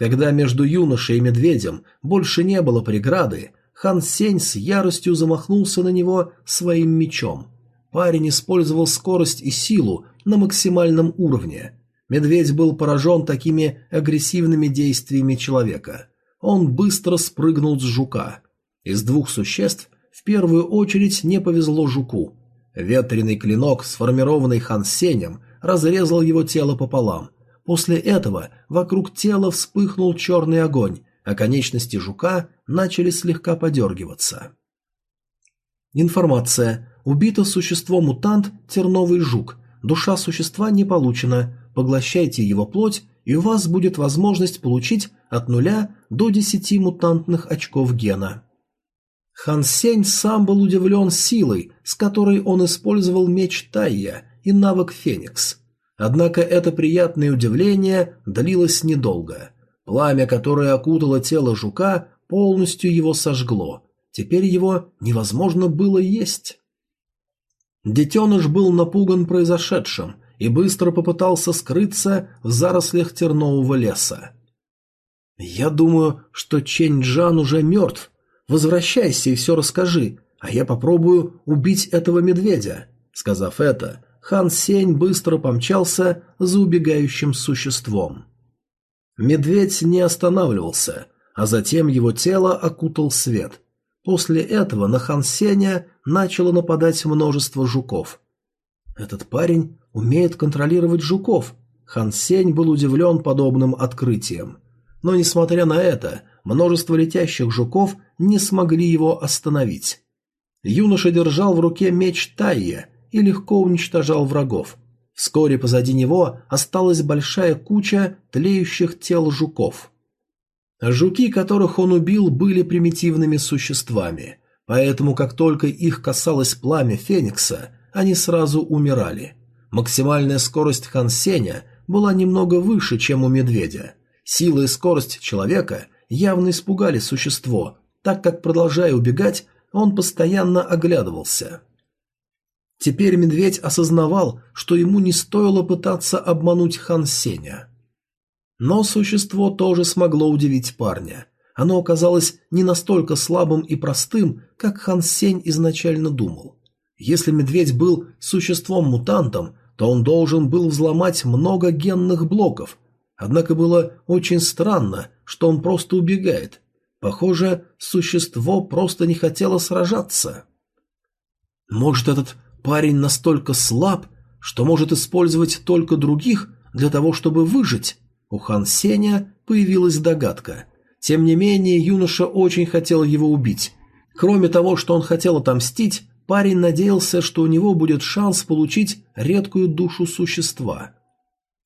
Когда между юношей и медведем больше не было преграды, Хан Сень с яростью замахнулся на него своим мечом. Парень использовал скорость и силу на максимальном уровне. Медведь был поражен такими агрессивными действиями человека. Он быстро спрыгнул с жука. Из двух существ в первую очередь не повезло жуку. Ветреный клинок, сформированный Хан Сенем, разрезал его тело пополам. После этого вокруг тела вспыхнул черный огонь, а конечности жука начали слегка подергиваться. Информация. Убито существо-мутант терновый жук. Душа существа не получена. Поглощайте его плоть, и у вас будет возможность получить от нуля до 10 мутантных очков гена. Хан Сень сам был удивлен силой, с которой он использовал меч Тайя и навык Феникс. Однако это приятное удивление длилось недолго. Пламя, которое окутало тело жука, полностью его сожгло. Теперь его невозможно было есть. Детеныш был напуган произошедшим и быстро попытался скрыться в зарослях тернового леса. «Я думаю, что Чень Джан уже мертв. Возвращайся и все расскажи, а я попробую убить этого медведя». Сказав это, Хан Сень быстро помчался за убегающим существом. Медведь не останавливался, а затем его тело окутал свет. После этого на Хан Сеня начало нападать множество жуков. Этот парень умеет контролировать жуков. Хан Сень был удивлен подобным открытием. Но, несмотря на это, множество летящих жуков не смогли его остановить. Юноша держал в руке меч Тайя и легко уничтожал врагов. Вскоре позади него осталась большая куча тлеющих тел жуков. Жуки, которых он убил, были примитивными существами, поэтому как только их касалось пламя Феникса, они сразу умирали. Максимальная скорость Хансеня была немного выше, чем у медведя. Сила и скорость человека явно испугали существо, так как, продолжая убегать, он постоянно оглядывался. Теперь медведь осознавал, что ему не стоило пытаться обмануть Хан Сеня. Но существо тоже смогло удивить парня. Оно оказалось не настолько слабым и простым, как Хан Сень изначально думал. Если медведь был существом-мутантом, то он должен был взломать много генных блоков. Однако было очень странно, что он просто убегает. Похоже, существо просто не хотело сражаться. Может, этот парень настолько слаб, что может использовать только других для того, чтобы выжить? У Хан Сеня появилась догадка. Тем не менее, юноша очень хотел его убить. Кроме того, что он хотел отомстить, парень надеялся, что у него будет шанс получить редкую душу существа.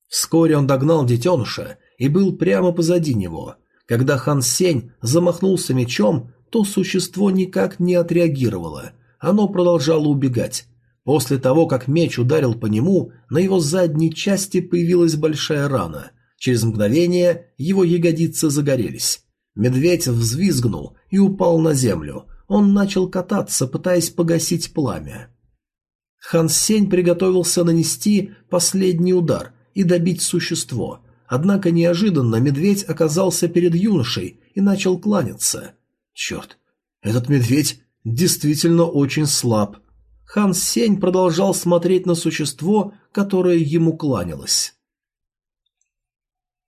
Вскоре он догнал детеныша и был прямо позади него. Когда Хан Сень замахнулся мечом, то существо никак не отреагировало. Оно продолжало убегать. После того, как меч ударил по нему, на его задней части появилась большая рана. Через мгновение его ягодицы загорелись. Медведь взвизгнул и упал на землю. Он начал кататься, пытаясь погасить пламя. Хан Сень приготовился нанести последний удар и добить существо. Однако неожиданно медведь оказался перед юношей и начал кланяться. Черт, этот медведь действительно очень слаб. Хан Сень продолжал смотреть на существо, которое ему кланялось.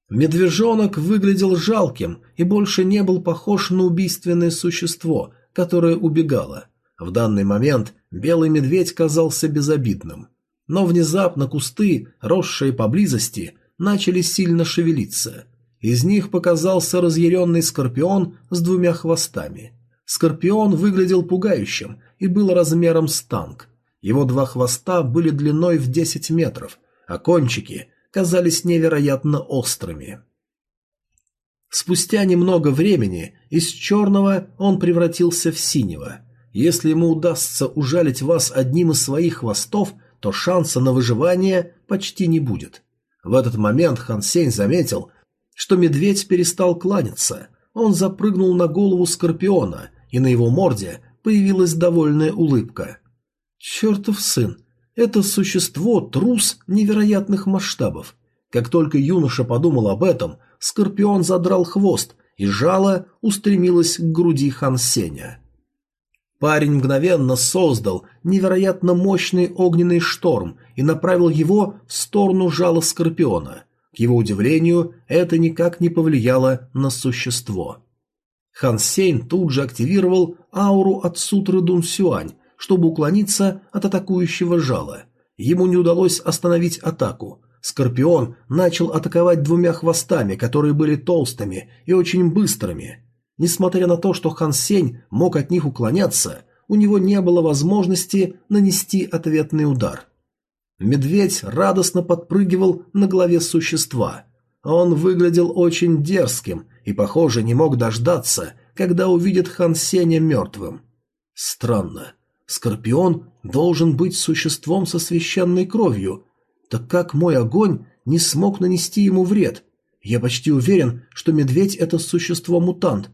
Медвежонок выглядел жалким и больше не был похож на убийственное существо, которое убегало. В данный момент белый медведь казался безобидным. Но внезапно кусты, росшие поблизости, начали сильно шевелиться. Из них показался разъяренный скорпион с двумя хвостами. Скорпион выглядел пугающим и был размером с танк. Его два хвоста были длиной в 10 метров, а кончики казались невероятно острыми. Спустя немного времени из черного он превратился в синего. Если ему удастся ужалить вас одним из своих хвостов, то шанса на выживание почти не будет. В этот момент Хан Сень заметил, что медведь перестал кланяться. Он запрыгнул на голову скорпиона, и на его морде появилась довольная улыбка. «Чертов сын! Это существо – трус невероятных масштабов. Как только юноша подумал об этом, Скорпион задрал хвост, и жало устремилось к груди Хан Сеня. Парень мгновенно создал невероятно мощный огненный шторм и направил его в сторону жала Скорпиона. К его удивлению, это никак не повлияло на существо. Хан Сень тут же активировал ауру от сутры Дун Сюань, чтобы уклониться от атакующего жала. Ему не удалось остановить атаку. Скорпион начал атаковать двумя хвостами, которые были толстыми и очень быстрыми. Несмотря на то, что Хан Сень мог от них уклоняться, у него не было возможности нанести ответный удар. Медведь радостно подпрыгивал на голове существа. Он выглядел очень дерзким и, похоже, не мог дождаться, когда увидит Хан Сеня мертвым. Странно. Скорпион должен быть существом со священной кровью. Так как мой огонь не смог нанести ему вред? Я почти уверен, что медведь – это существо-мутант.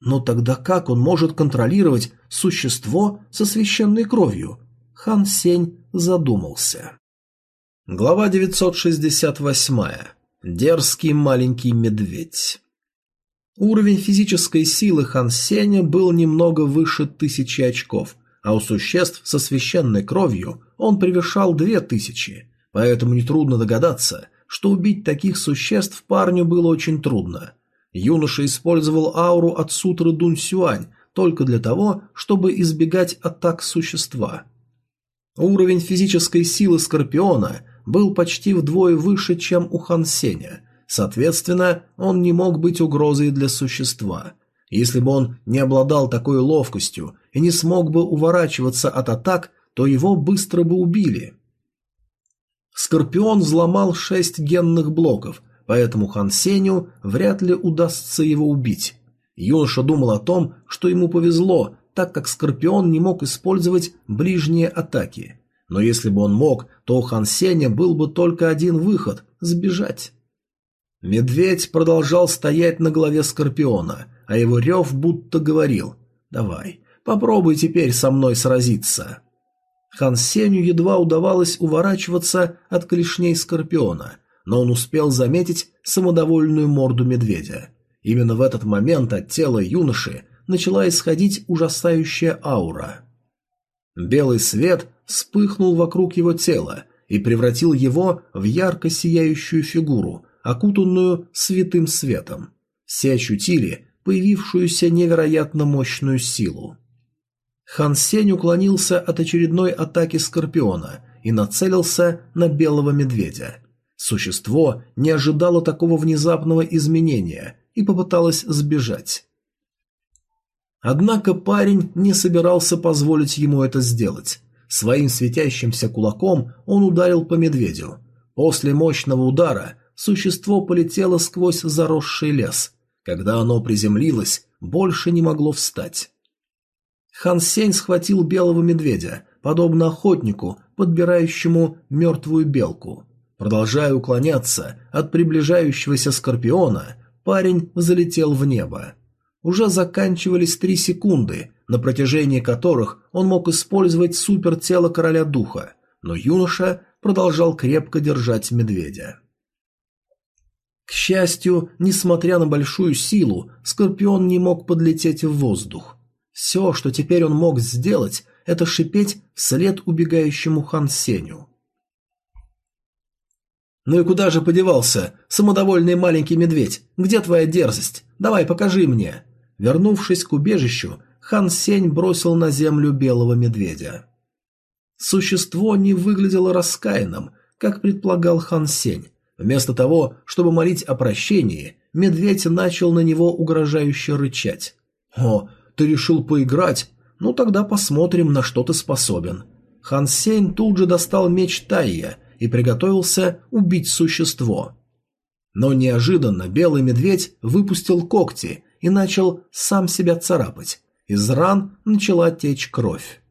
Но тогда как он может контролировать существо со священной кровью? Хан Сень задумался. Глава 968. Дерзкий маленький медведь. Уровень физической силы Хан Сеня был немного выше тысячи очков – а у существ со священной кровью он превышал две тысячи, поэтому нетрудно догадаться, что убить таких существ парню было очень трудно. Юноша использовал ауру от сутры Дун Сюань только для того, чтобы избегать атак существа. Уровень физической силы Скорпиона был почти вдвое выше, чем у Хан Сеня, соответственно, он не мог быть угрозой для существа – если бы он не обладал такой ловкостью и не смог бы уворачиваться от атак, то его быстро бы убили. Скорпион взломал шесть генных блоков, поэтому Хан Сеню вряд ли удастся его убить. Юноша думал о том, что ему повезло, так как Скорпион не мог использовать ближние атаки. Но если бы он мог, то у Хан Сеня был бы только один выход – сбежать. Медведь продолжал стоять на голове Скорпиона – а его рев будто говорил «Давай, попробуй теперь со мной сразиться». Хан Сеню едва удавалось уворачиваться от клешней Скорпиона, но он успел заметить самодовольную морду медведя. Именно в этот момент от тела юноши начала исходить ужасающая аура. Белый свет вспыхнул вокруг его тела и превратил его в ярко сияющую фигуру, окутанную святым светом. Все ощутили появившуюся невероятно мощную силу. Хан Сень уклонился от очередной атаки Скорпиона и нацелился на белого медведя. Существо не ожидало такого внезапного изменения и попыталось сбежать. Однако парень не собирался позволить ему это сделать. Своим светящимся кулаком он ударил по медведю. После мощного удара существо полетело сквозь заросший лес. Когда оно приземлилось, больше не могло встать. Хан Сень схватил белого медведя, подобно охотнику, подбирающему мертвую белку. Продолжая уклоняться от приближающегося скорпиона, парень залетел в небо. Уже заканчивались три секунды, на протяжении которых он мог использовать супертело короля духа, но юноша продолжал крепко держать медведя. К счастью, несмотря на большую силу, Скорпион не мог подлететь в воздух. Все, что теперь он мог сделать, это шипеть вслед убегающему Хан Сеню. «Ну и куда же подевался, самодовольный маленький медведь? Где твоя дерзость? Давай, покажи мне!» Вернувшись к убежищу, Хан Сень бросил на землю белого медведя. Существо не выглядело раскаянным, как предполагал Хан Сень. Вместо того, чтобы молить о прощении, медведь начал на него угрожающе рычать. «О, ты решил поиграть? Ну тогда посмотрим, на что ты способен». Хан Сень тут же достал меч Тайя и приготовился убить существо. Но неожиданно белый медведь выпустил когти и начал сам себя царапать. Из ран начала течь кровь.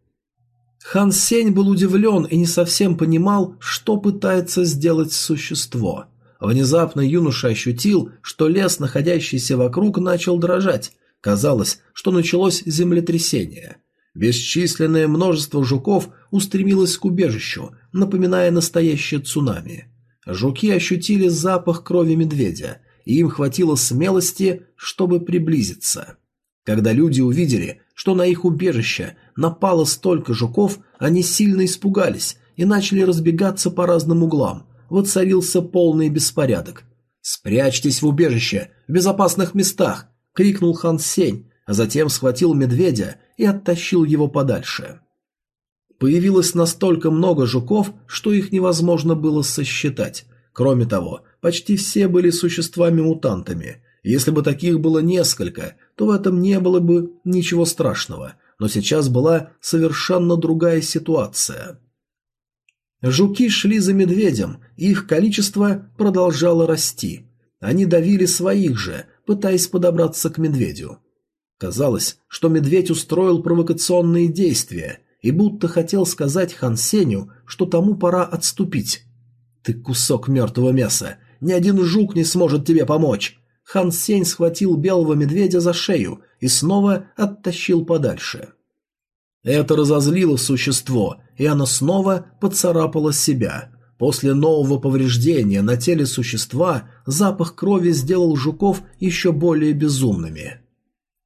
Хан Сень был удивлен и не совсем понимал, что пытается сделать существо. Внезапно юноша ощутил, что лес, находящийся вокруг, начал дрожать. Казалось, что началось землетрясение. Бесчисленное множество жуков устремилось к убежищу, напоминая настоящее цунами. Жуки ощутили запах крови медведя, и им хватило смелости, чтобы приблизиться. Когда люди увидели, что на их убежище напало столько жуков, они сильно испугались и начали разбегаться по разным углам. Воцарился полный беспорядок. «Спрячьтесь в убежище, в безопасных местах!» — крикнул хан Сень, а затем схватил медведя и оттащил его подальше. Появилось настолько много жуков, что их невозможно было сосчитать. Кроме того, почти все были существами-мутантами. Если бы таких было несколько, то в этом не было бы ничего страшного, но сейчас была совершенно другая ситуация. Жуки шли за медведем, их количество продолжало расти. Они давили своих же, пытаясь подобраться к медведю. Казалось, что медведь устроил провокационные действия и будто хотел сказать Хан Сеню, что тому пора отступить. «Ты кусок мертвого мяса! Ни один жук не сможет тебе помочь!» Хан Сень схватил белого медведя за шею и снова оттащил подальше. Это разозлило существо, и оно снова поцарапало себя. После нового повреждения на теле существа запах крови сделал жуков еще более безумными.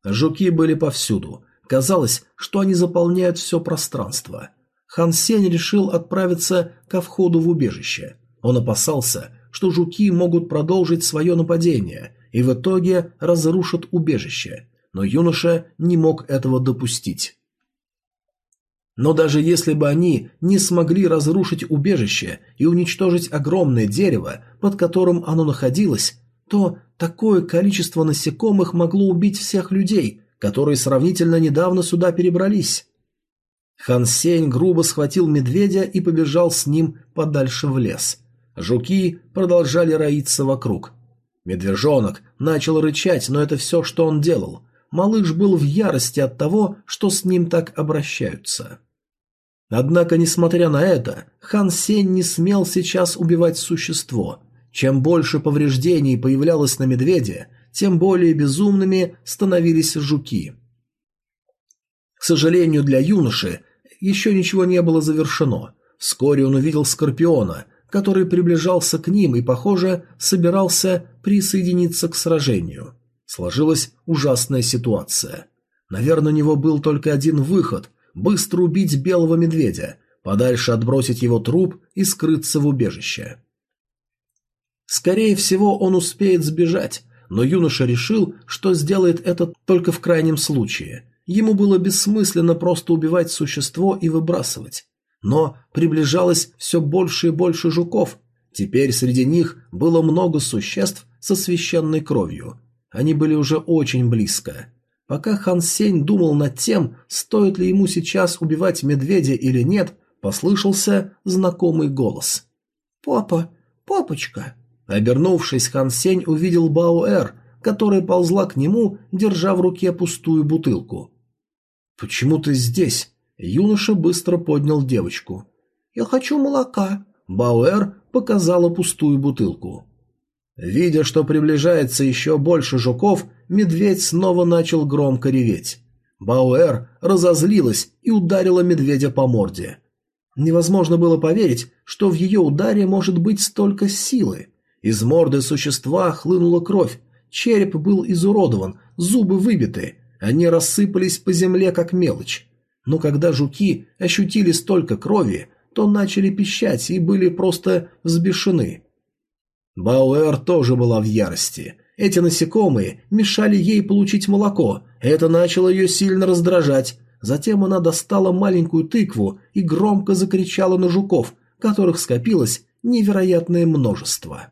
Жуки были повсюду. Казалось, что они заполняют все пространство. Хан Сень решил отправиться ко входу в убежище. Он опасался, что жуки могут продолжить свое нападение и в итоге разрушат убежище, но юноша не мог этого допустить. Но даже если бы они не смогли разрушить убежище и уничтожить огромное дерево, под которым оно находилось, то такое количество насекомых могло убить всех людей, которые сравнительно недавно сюда перебрались. Хан Сень грубо схватил медведя и побежал с ним подальше в лес. Жуки продолжали роиться вокруг. Медвежонок начал рычать, но это все, что он делал. Малыш был в ярости от того, что с ним так обращаются. Однако, несмотря на это, Хан Сень не смел сейчас убивать существо. Чем больше повреждений появлялось на медведе, тем более безумными становились жуки. К сожалению для юноши, еще ничего не было завершено. Вскоре он увидел Скорпиона, который приближался к ним и, похоже, собирался присоединиться к сражению. Сложилась ужасная ситуация. Наверное, у него был только один выход – быстро убить белого медведя, подальше отбросить его труп и скрыться в убежище. Скорее всего, он успеет сбежать, но юноша решил, что сделает это только в крайнем случае. Ему было бессмысленно просто убивать существо и выбрасывать. Но приближалось все больше и больше жуков. Теперь среди них было много существ со священной кровью. Они были уже очень близко. Пока Хан Сень думал над тем, стоит ли ему сейчас убивать медведя или нет, послышался знакомый голос. «Папа, папочка!» Обернувшись, Хан Сень увидел Баоэр, которая ползла к нему, держа в руке пустую бутылку. «Почему ты здесь?» Юноша быстро поднял девочку. «Я хочу молока». Бауэр показала пустую бутылку. Видя, что приближается еще больше жуков, медведь снова начал громко реветь. Бауэр разозлилась и ударила медведя по морде. Невозможно было поверить, что в ее ударе может быть столько силы. Из морды существа хлынула кровь, череп был изуродован, зубы выбиты, они рассыпались по земле как мелочь. Но когда жуки ощутили столько крови, то начали пищать и были просто взбешены. Бауэр тоже была в ярости. Эти насекомые мешали ей получить молоко, это начало ее сильно раздражать. Затем она достала маленькую тыкву и громко закричала на жуков, которых скопилось невероятное множество.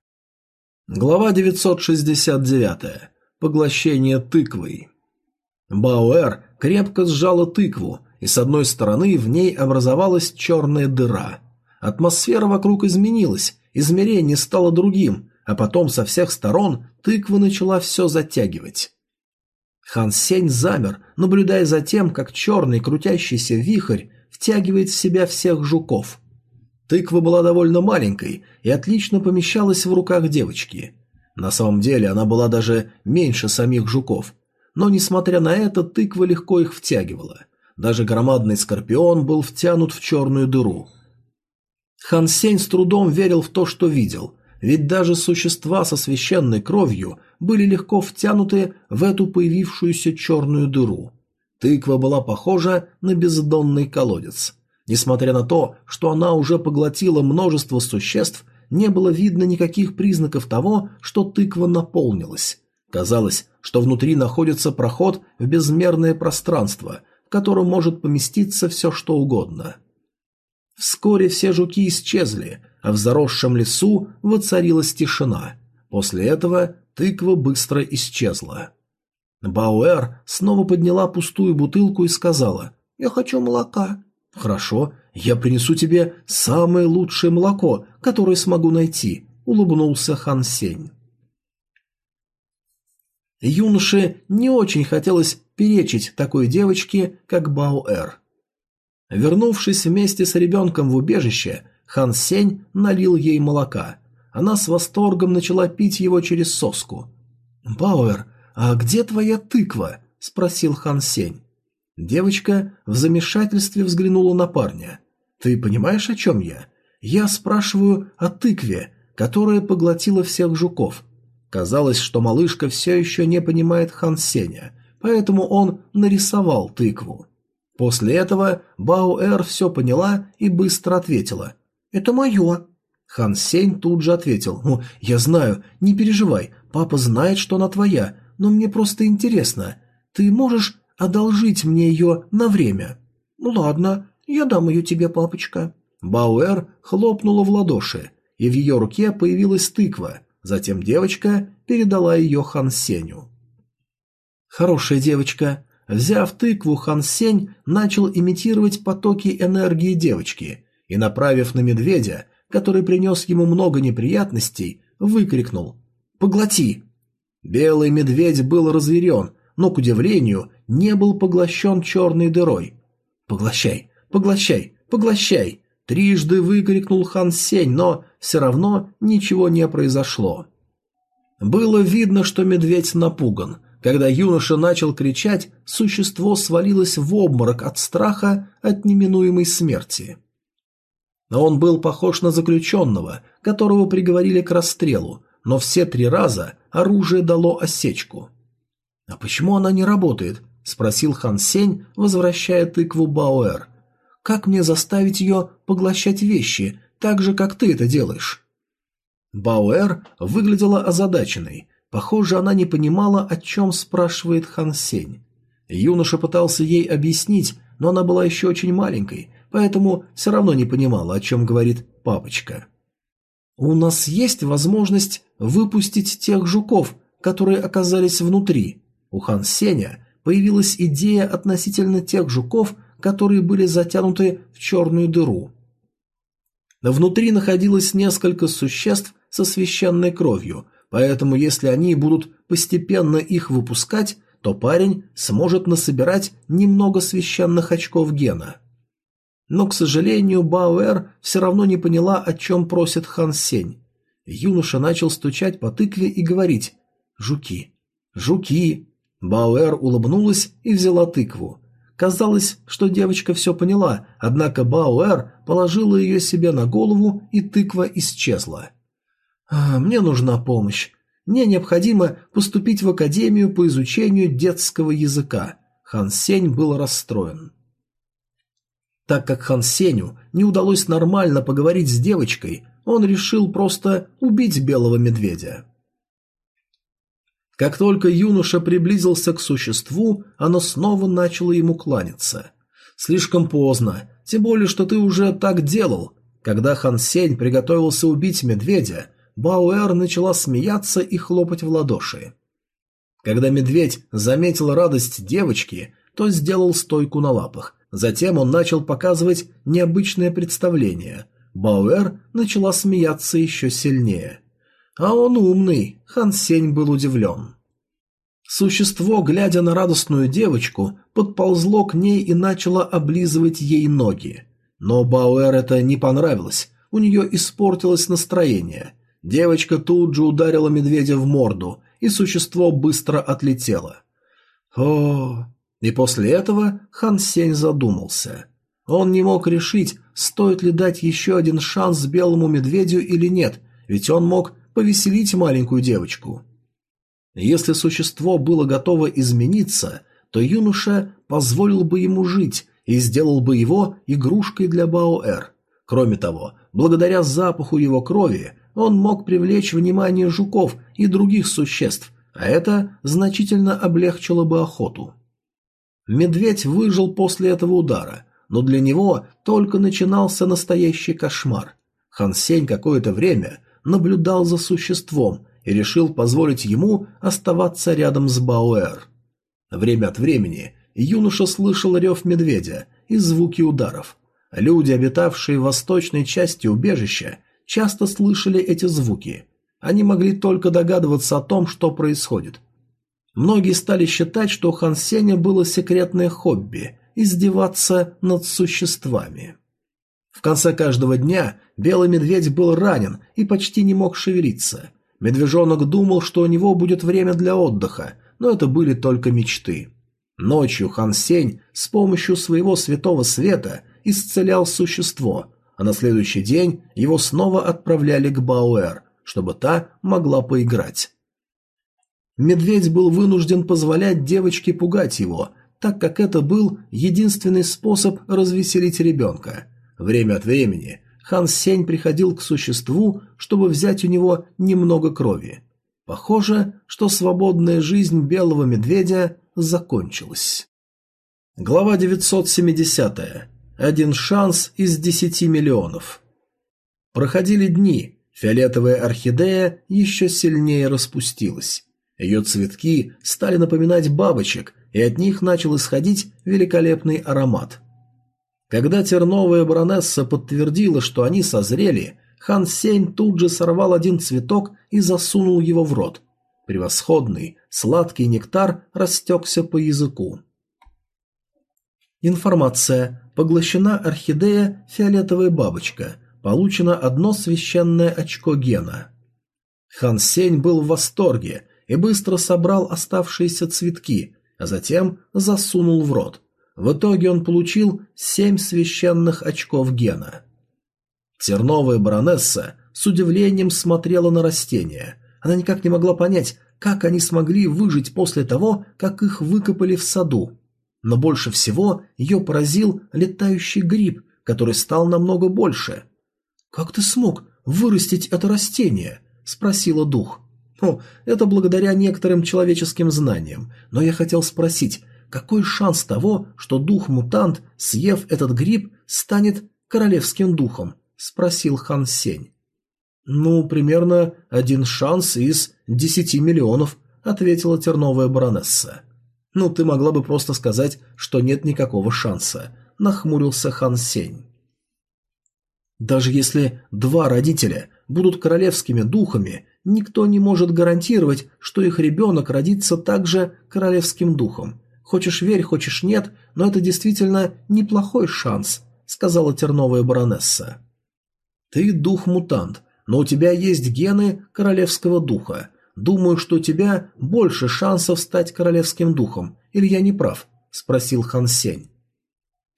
Глава 969. Поглощение тыквой. Бауэр крепко сжала тыкву, и с одной стороны в ней образовалась черная дыра. Атмосфера вокруг изменилась, измерение стало другим, а потом со всех сторон тыква начала все затягивать. Хан Сень замер, наблюдая за тем, как черный крутящийся вихрь втягивает в себя всех жуков – Тыква была довольно маленькой и отлично помещалась в руках девочки. На самом деле она была даже меньше самих жуков, но несмотря на это тыква легко их втягивала. Даже громадный скорпион был втянут в черную дыру. Хан Сень с трудом верил в то, что видел, ведь даже существа со священной кровью были легко втянуты в эту появившуюся черную дыру. Тыква была похожа на бездонный колодец. Несмотря на то, что она уже поглотила множество существ, не было видно никаких признаков того, что тыква наполнилась. Казалось, что внутри находится проход в безмерное пространство, в котором может поместиться все что угодно. Вскоре все жуки исчезли, а в заросшем лесу воцарилась тишина. После этого тыква быстро исчезла. Бауэр снова подняла пустую бутылку и сказала «Я хочу молока». «Хорошо, я принесу тебе самое лучшее молоко, которое смогу найти», — улыбнулся Хан Сень. Юноше не очень хотелось перечить такой девочке, как Баоэр. Вернувшись вместе с ребенком в убежище, Хан Сень налил ей молока. Она с восторгом начала пить его через соску. «Бауэр, а где твоя тыква?» – спросил Хан Сень. Девочка в замешательстве взглянула на парня. «Ты понимаешь, о чем я? Я спрашиваю о тыкве, которая поглотила всех жуков». Казалось, что малышка все еще не понимает Хан Сеня, поэтому он нарисовал тыкву. После этого Бао-Эр все поняла и быстро ответила. «Это мое». Хан Сень тут же ответил. «О, я знаю, не переживай, папа знает, что она твоя, но мне просто интересно. Ты можешь одолжить мне ее на время». «Ну ладно, я дам ее тебе, папочка». Бауэр хлопнула в ладоши, и в ее руке появилась тыква. Затем девочка передала ее Хан Сеню. Хорошая девочка. Взяв тыкву, Хан Сень начал имитировать потоки энергии девочки и, направив на медведя, который принес ему много неприятностей, выкрикнул «Поглоти!». Белый медведь был разъярен, но, к удивлению, не был поглощен черной дырой. «Поглощай! Поглощай! Поглощай!» Трижды выкрикнул Хан Сень, но все равно ничего не произошло. Было видно, что медведь напуган. Когда юноша начал кричать, существо свалилось в обморок от страха от неминуемой смерти. Но он был похож на заключенного, которого приговорили к расстрелу, но все три раза оружие дало осечку. «А почему она не работает?» – спросил Хан Сень, возвращая тыкву Бауэр. Как мне заставить ее поглощать вещи, так же, как ты это делаешь?» Бауэр выглядела озадаченной. Похоже, она не понимала, о чем спрашивает Хан Сень. Юноша пытался ей объяснить, но она была еще очень маленькой, поэтому все равно не понимала, о чем говорит папочка. «У нас есть возможность выпустить тех жуков, которые оказались внутри». У Хан Сеня появилась идея относительно тех жуков, которые были затянуты в черную дыру. Внутри находилось несколько существ со священной кровью, поэтому если они будут постепенно их выпускать, то парень сможет насобирать немного священных очков гена. Но, к сожалению, Бауэр все равно не поняла, о чем просит Хан Сень. Юноша начал стучать по тыкве и говорить «Жуки! Жуки!». Бауэр улыбнулась и взяла тыкву. Казалось, что девочка все поняла, однако Бауэр положила ее себе на голову, и тыква исчезла. «А, «Мне нужна помощь. Мне необходимо поступить в Академию по изучению детского языка». Хан Сень был расстроен. Так как Хан Сеню не удалось нормально поговорить с девочкой, он решил просто убить белого медведя. Как только юноша приблизился к существу, оно снова начало ему кланяться. Слишком поздно, тем более, что ты уже так делал. Когда Хан Сень приготовился убить медведя, Бауэр начала смеяться и хлопать в ладоши. Когда медведь заметил радость девочки, то сделал стойку на лапах, Затем он начал показывать необычное представление. Бауэр начала смеяться еще сильнее. А он умный, Хан Сень был удивлен. Существо, глядя на радостную девочку, подползло к ней и начало облизывать ей ноги. Но Бауэр это не понравилось, у нее испортилось настроение. Девочка тут же ударила медведя в морду, и существо быстро отлетело. О, и после этого Хан Сень задумался. Он не мог решить, стоит ли дать еще один шанс белому медведю или нет, ведь он мог повеселить маленькую девочку. Если существо было готово измениться, то юноша позволил бы ему жить и сделал бы его игрушкой для Баоэр. Кроме того, благодаря запаху его крови он мог привлечь внимание жуков и других существ, а это значительно облегчило бы охоту. Медведь выжил после этого удара, но для него только начинался настоящий кошмар. Хан Сень какое-то время наблюдал за существом и решил позволить ему оставаться рядом с Бауэр. Время от времени юноша слышал рев медведя и звуки ударов. Люди, обитавшие в восточной части убежища, часто слышали эти звуки. Они могли только догадываться о том, что происходит. Многие стали считать, что у Хан Сеня было секретное хобби – издеваться над существами. В конце каждого дня белый медведь был ранен и почти не мог шевелиться. Медвежонок думал, что у него будет время для отдыха, но это были только мечты. Ночью Хан Сень с помощью своего святого света исцелял существо, а на следующий день его снова отправляли к Бауэр, чтобы та могла поиграть. Медведь был вынужден позволять девочке пугать его, так как это был единственный способ развеселить ребенка. Время от времени Хан Сень приходил к существу, чтобы взять у него немного крови. Похоже, что свободная жизнь белого медведя закончилась. Глава 970. Один шанс из десяти миллионов. Проходили дни, фиолетовая орхидея еще сильнее распустилась. Ее цветки стали напоминать бабочек, и от них начал исходить великолепный аромат. Когда терновая баронесса подтвердила, что они созрели, хан Сень тут же сорвал один цветок и засунул его в рот. Превосходный, сладкий нектар растекся по языку. Информация. Поглощена орхидея «Фиолетовая бабочка». Получено одно священное очко гена. Хан Сень был в восторге и быстро собрал оставшиеся цветки, а затем засунул в рот. В итоге он получил семь священных очков гена. Терновая баронесса с удивлением смотрела на растения. Она никак не могла понять, как они смогли выжить после того, как их выкопали в саду. Но больше всего ее поразил летающий гриб, который стал намного больше. «Как ты смог вырастить это растение?» – спросила дух. «О, это благодаря некоторым человеческим знаниям, но я хотел спросить, какой шанс того, что дух-мутант, съев этот гриб, станет королевским духом?» – спросил Хан Сень. «Ну, примерно один шанс из десяти миллионов», – ответила терновая баронесса. «Ну, ты могла бы просто сказать, что нет никакого шанса», – нахмурился Хан Сень. «Даже если два родителя будут королевскими духами, никто не может гарантировать, что их ребенок родится также королевским духом. Хочешь верь, хочешь нет, но это действительно неплохой шанс», – сказала терновая баронесса. «Ты дух-мутант, но у тебя есть гены королевского духа. Думаю, что у тебя больше шансов стать королевским духом. Или я не прав?» – спросил Хан Сень.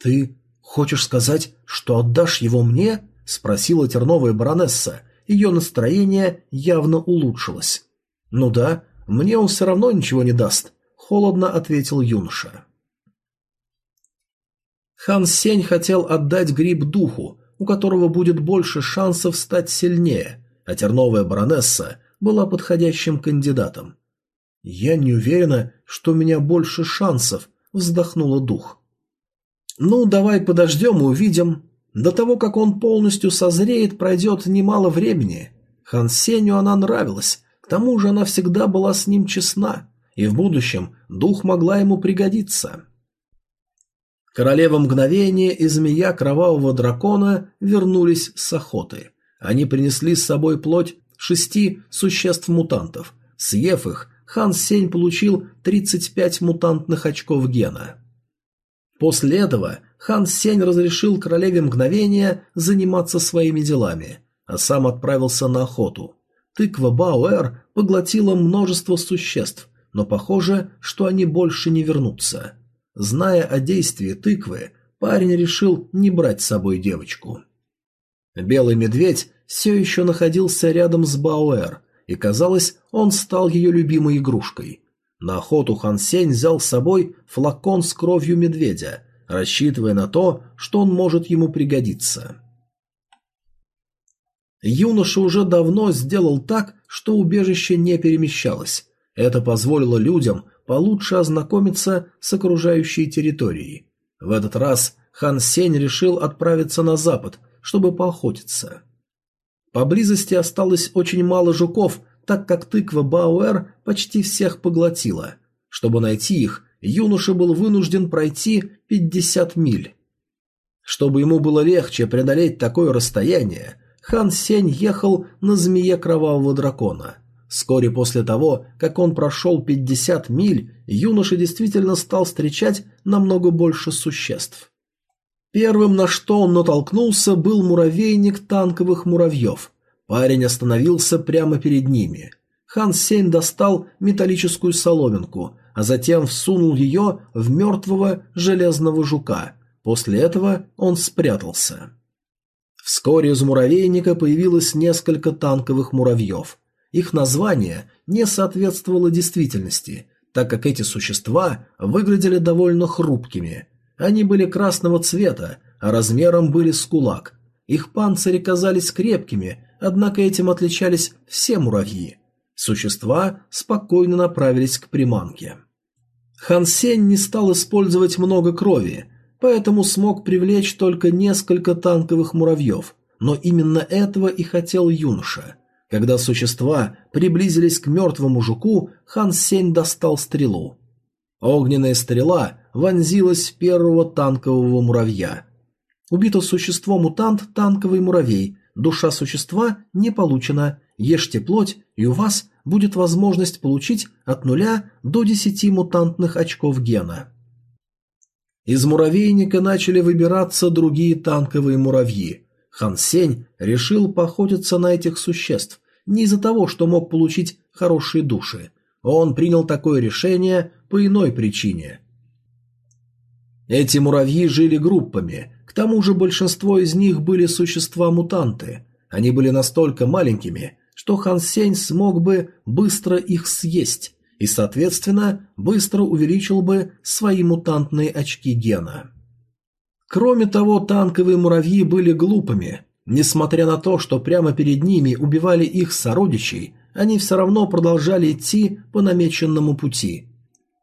«Ты хочешь сказать, что отдашь его мне?» – спросила терновая баронесса. Ее настроение явно улучшилось. «Ну да, мне он все равно ничего не даст», – холодно ответил юноша. Хан Сень хотел отдать гриб духу, у которого будет больше шансов стать сильнее, а терновая баронесса была подходящим кандидатом. «Я не уверена, что у меня больше шансов», – вздохнула дух. «Ну, давай подождем и увидим. До того, как он полностью созреет, пройдет немало времени. Хан Сеню она нравилась, к тому же она всегда была с ним честна, и в будущем дух могла ему пригодиться». Королева мгновения и змея кровавого дракона вернулись с охоты. Они принесли с собой плоть шести существ-мутантов. Съев их, Хан Сень получил 35 мутантных очков гена. После этого Хан Сень разрешил королеве мгновения заниматься своими делами, а сам отправился на охоту. Тыква Бауэр поглотила множество существ, но похоже, что они больше не вернутся. Зная о действии тыквы, парень решил не брать с собой девочку. Белый медведь все еще находился рядом с Бауэр, и казалось, он стал ее любимой игрушкой. На охоту Хан Сень взял с собой флакон с кровью медведя, рассчитывая на то, что он может ему пригодиться. Юноша уже давно сделал так, что убежище не перемещалось. Это позволило людям получше ознакомиться с окружающей территорией. В этот раз Хан Сень решил отправиться на запад, чтобы поохотиться. Поблизости осталось очень мало жуков, так как тыква Бауэр почти всех поглотила. Чтобы найти их, юноша был вынужден пройти 50 миль. Чтобы ему было легче преодолеть такое расстояние, Хан Сень ехал на змее кровавого дракона – Вскоре после того, как он прошел 50 миль, юноша действительно стал встречать намного больше существ. Первым, на что он натолкнулся, был муравейник танковых муравьев. Парень остановился прямо перед ними. Хан Сень достал металлическую соломинку, а затем всунул ее в мертвого железного жука. После этого он спрятался. Вскоре из муравейника появилось несколько танковых муравьев. Их название не соответствовало действительности, так как эти существа выглядели довольно хрупкими. Они были красного цвета, а размером были с кулак. Их панцири казались крепкими, однако этим отличались все муравьи. Существа спокойно направились к приманке. Хан Сень не стал использовать много крови, поэтому смог привлечь только несколько танковых муравьев, но именно этого и хотел юноша. Когда существа приблизились к мертвому жуку, Хан Сень достал стрелу. Огненная стрела вонзилась в первого танкового муравья. Убито существо-мутант танковый муравей. Душа существа не получена. Ешьте плоть, и у вас будет возможность получить от нуля до десяти мутантных очков гена. Из муравейника начали выбираться другие танковые муравьи. Хан Сень решил поохотиться на этих существ, не из-за того, что мог получить хорошие души. Он принял такое решение по иной причине. Эти муравьи жили группами, к тому же большинство из них были существа-мутанты. Они были настолько маленькими, что Хан Сень смог бы быстро их съесть. и, соответственно, быстро увеличил бы свои мутантные очки гена. Кроме того, танковые муравьи были глупыми. Несмотря на то, что прямо перед ними убивали их сородичей, они все равно продолжали идти по намеченному пути.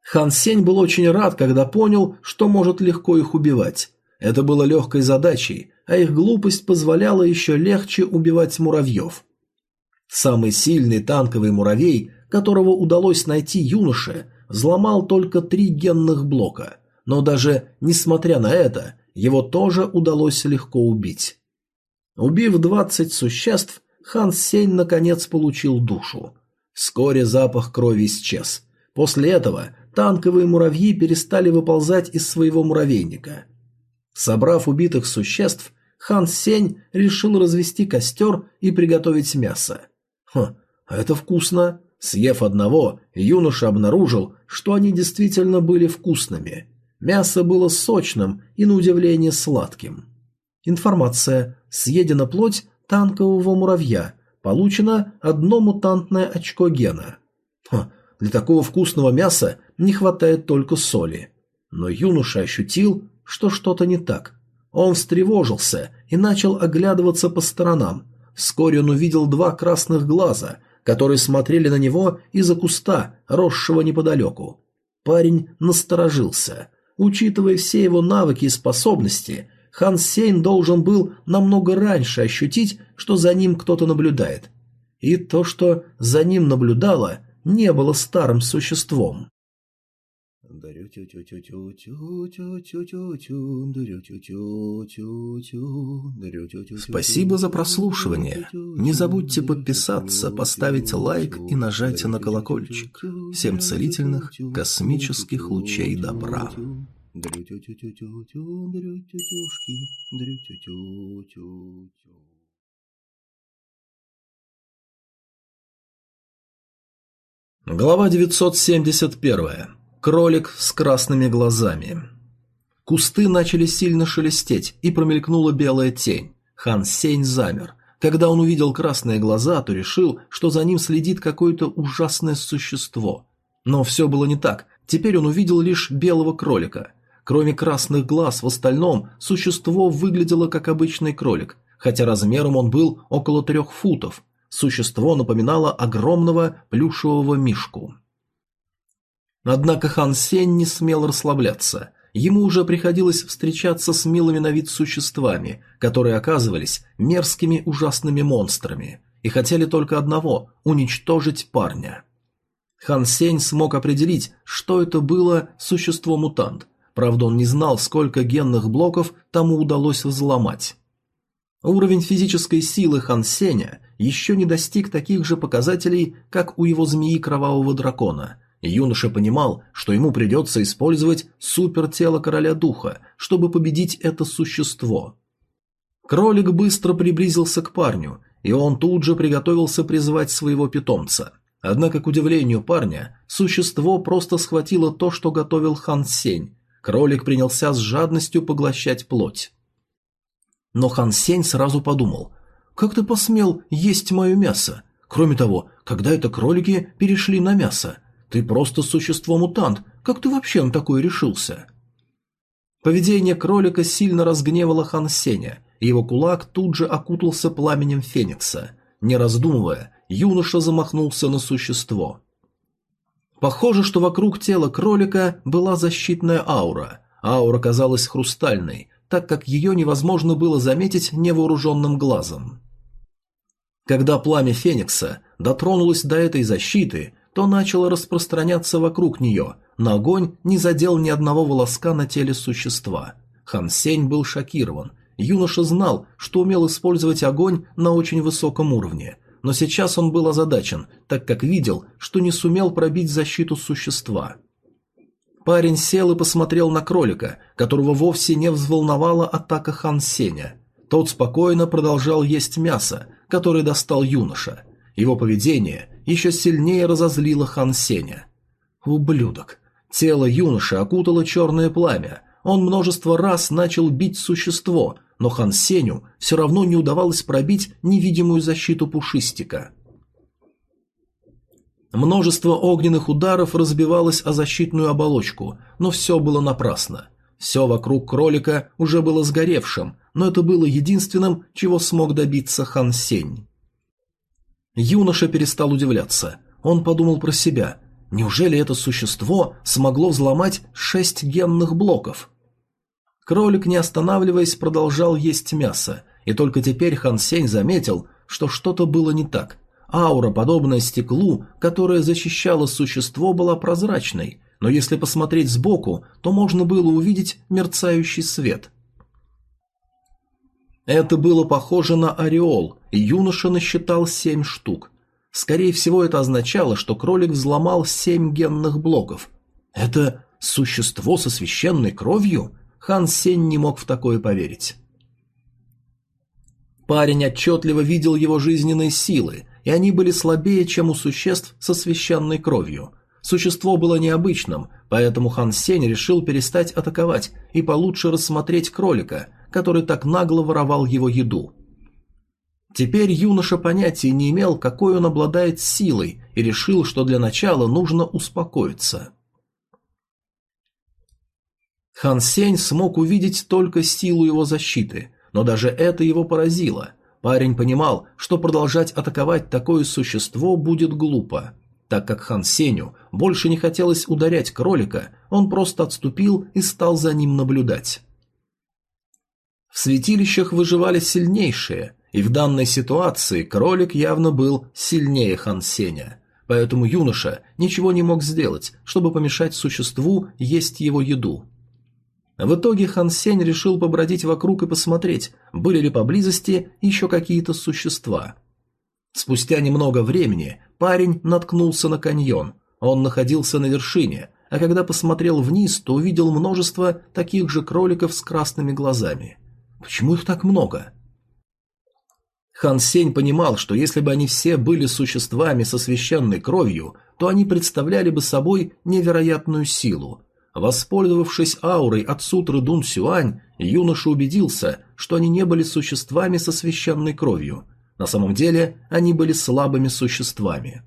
Хан Сень был очень рад, когда понял, что может легко их убивать. Это было легкой задачей, а их глупость позволяла еще легче убивать муравьев. Самый сильный танковый муравей, которого удалось найти юноше, взломал только три генных блока, но даже несмотря на это, его тоже удалось легко убить. Убив 20 существ, Хан Сень наконец получил душу. Вскоре запах крови исчез. После этого танковые муравьи перестали выползать из своего муравейника. Собрав убитых существ, Хан Сень решил развести костер и приготовить мясо. Хм, это вкусно. Съев одного, юноша обнаружил, что они действительно были вкусными. Мясо было сочным и, на удивление, сладким. Информация. Съедена плоть танкового муравья. Получено одно мутантное очко гена. Ха, для такого вкусного мяса не хватает только соли. Но юноша ощутил, что что-то не так. Он встревожился и начал оглядываться по сторонам. Вскоре он увидел два красных глаза, которые смотрели на него из-за куста, росшего неподалеку. Парень насторожился. Учитывая все его навыки и способности, Хан Сейн должен был намного раньше ощутить, что за ним кто-то наблюдает. И то, что за ним наблюдало, не было старым существом. Спасибо за прослушивание. Не забудьте подписаться, поставить лайк и нажать на колокольчик. Всем целительных космических лучей добра. Глава 971. Кролик с красными глазами. Кусты начали сильно шелестеть, и промелькнула белая тень. Хан Сень замер. Когда он увидел красные глаза, то решил, что за ним следит какое-то ужасное существо. Но все было не так. Теперь он увидел лишь белого кролика. Кроме красных глаз, в остальном существо выглядело как обычный кролик, хотя размером он был около трех футов. Существо напоминало огромного плюшевого мишку. Однако Хан Сень не смел расслабляться. Ему уже приходилось встречаться с милыми на вид существами, которые оказывались мерзкими ужасными монстрами и хотели только одного – уничтожить парня. Хан Сень смог определить, что это было существо-мутант – Правда, он не знал, сколько генных блоков тому удалось взломать. Уровень физической силы Хан Сеня еще не достиг таких же показателей, как у его змеи Кровавого Дракона. юноша понимал, что ему придется использовать супертело Короля Духа, чтобы победить это существо. Кролик быстро приблизился к парню, и он тут же приготовился призвать своего питомца. Однако, к удивлению парня, существо просто схватило то, что готовил Хан Сень, Кролик принялся с жадностью поглощать плоть. Но Хан Сень сразу подумал, «Как ты посмел есть мое мясо? Кроме того, когда это кролики перешли на мясо? Ты просто существо-мутант, как ты вообще на такое решился?» Поведение кролика сильно разгневало Хан Сеня, и его кулак тут же окутался пламенем феникса. Не раздумывая, юноша замахнулся на существо. Похоже, что вокруг тела кролика была защитная аура. Аура казалась хрустальной, так как ее невозможно было заметить невооруженным глазом. Когда пламя Феникса дотронулось до этой защиты, то начало распространяться вокруг нее, но огонь не задел ни одного волоска на теле существа. Хан Сень был шокирован. Юноша знал, что умел использовать огонь на очень высоком уровне – но сейчас он был озадачен, так как видел, что не сумел пробить защиту существа. Парень сел и посмотрел на кролика, которого вовсе не взволновала атака Хан Сеня. Тот спокойно продолжал есть мясо, которое достал юноша. Его поведение еще сильнее разозлило Хан Сеня. Ублюдок. Тело юноши окутало черное пламя. Он множество раз начал бить существо, но Хан Сеню все равно не удавалось пробить невидимую защиту пушистика. Множество огненных ударов разбивалось о защитную оболочку, но все было напрасно. Все вокруг кролика уже было сгоревшим, но это было единственным, чего смог добиться Хан Сень. Юноша перестал удивляться. Он подумал про себя. Неужели это существо смогло взломать шесть генных блоков? Кролик, не останавливаясь, продолжал есть мясо, и только теперь Хан Сень заметил, что что-то было не так. Аура, подобная стеклу, которая защищала существо, была прозрачной, но если посмотреть сбоку, то можно было увидеть мерцающий свет. Это было похоже на ореол, и юноша насчитал семь штук. Скорее всего, это означало, что кролик взломал семь генных блоков. Это существо со священной кровью? Хан Сень не мог в такое поверить. Парень отчетливо видел его жизненные силы, и они были слабее, чем у существ со священной кровью. Существо было необычным, поэтому Хан Сень решил перестать атаковать и получше рассмотреть кролика, который так нагло воровал его еду. Теперь юноша понятия не имел, какой он обладает силой, и решил, что для начала нужно успокоиться. Хан Сень смог увидеть только силу его защиты, но даже это его поразило. Парень понимал, что продолжать атаковать такое существо будет глупо. Так как Хан Сеню больше не хотелось ударять кролика, он просто отступил и стал за ним наблюдать. В святилищах выживали сильнейшие, и в данной ситуации кролик явно был сильнее Хан Сеня. Поэтому юноша ничего не мог сделать, чтобы помешать существу есть его еду. В итоге Хан Сень решил побродить вокруг и посмотреть, были ли поблизости еще какие-то существа. Спустя немного времени парень наткнулся на каньон. Он находился на вершине, а когда посмотрел вниз, то увидел множество таких же кроликов с красными глазами. Почему их так много? Хан Сень понимал, что если бы они все были существами со священной кровью, то они представляли бы собой невероятную силу, Воспользовавшись аурой от сутры Дун Сюань, юноша убедился, что они не были существами со священной кровью. На самом деле, они были слабыми существами.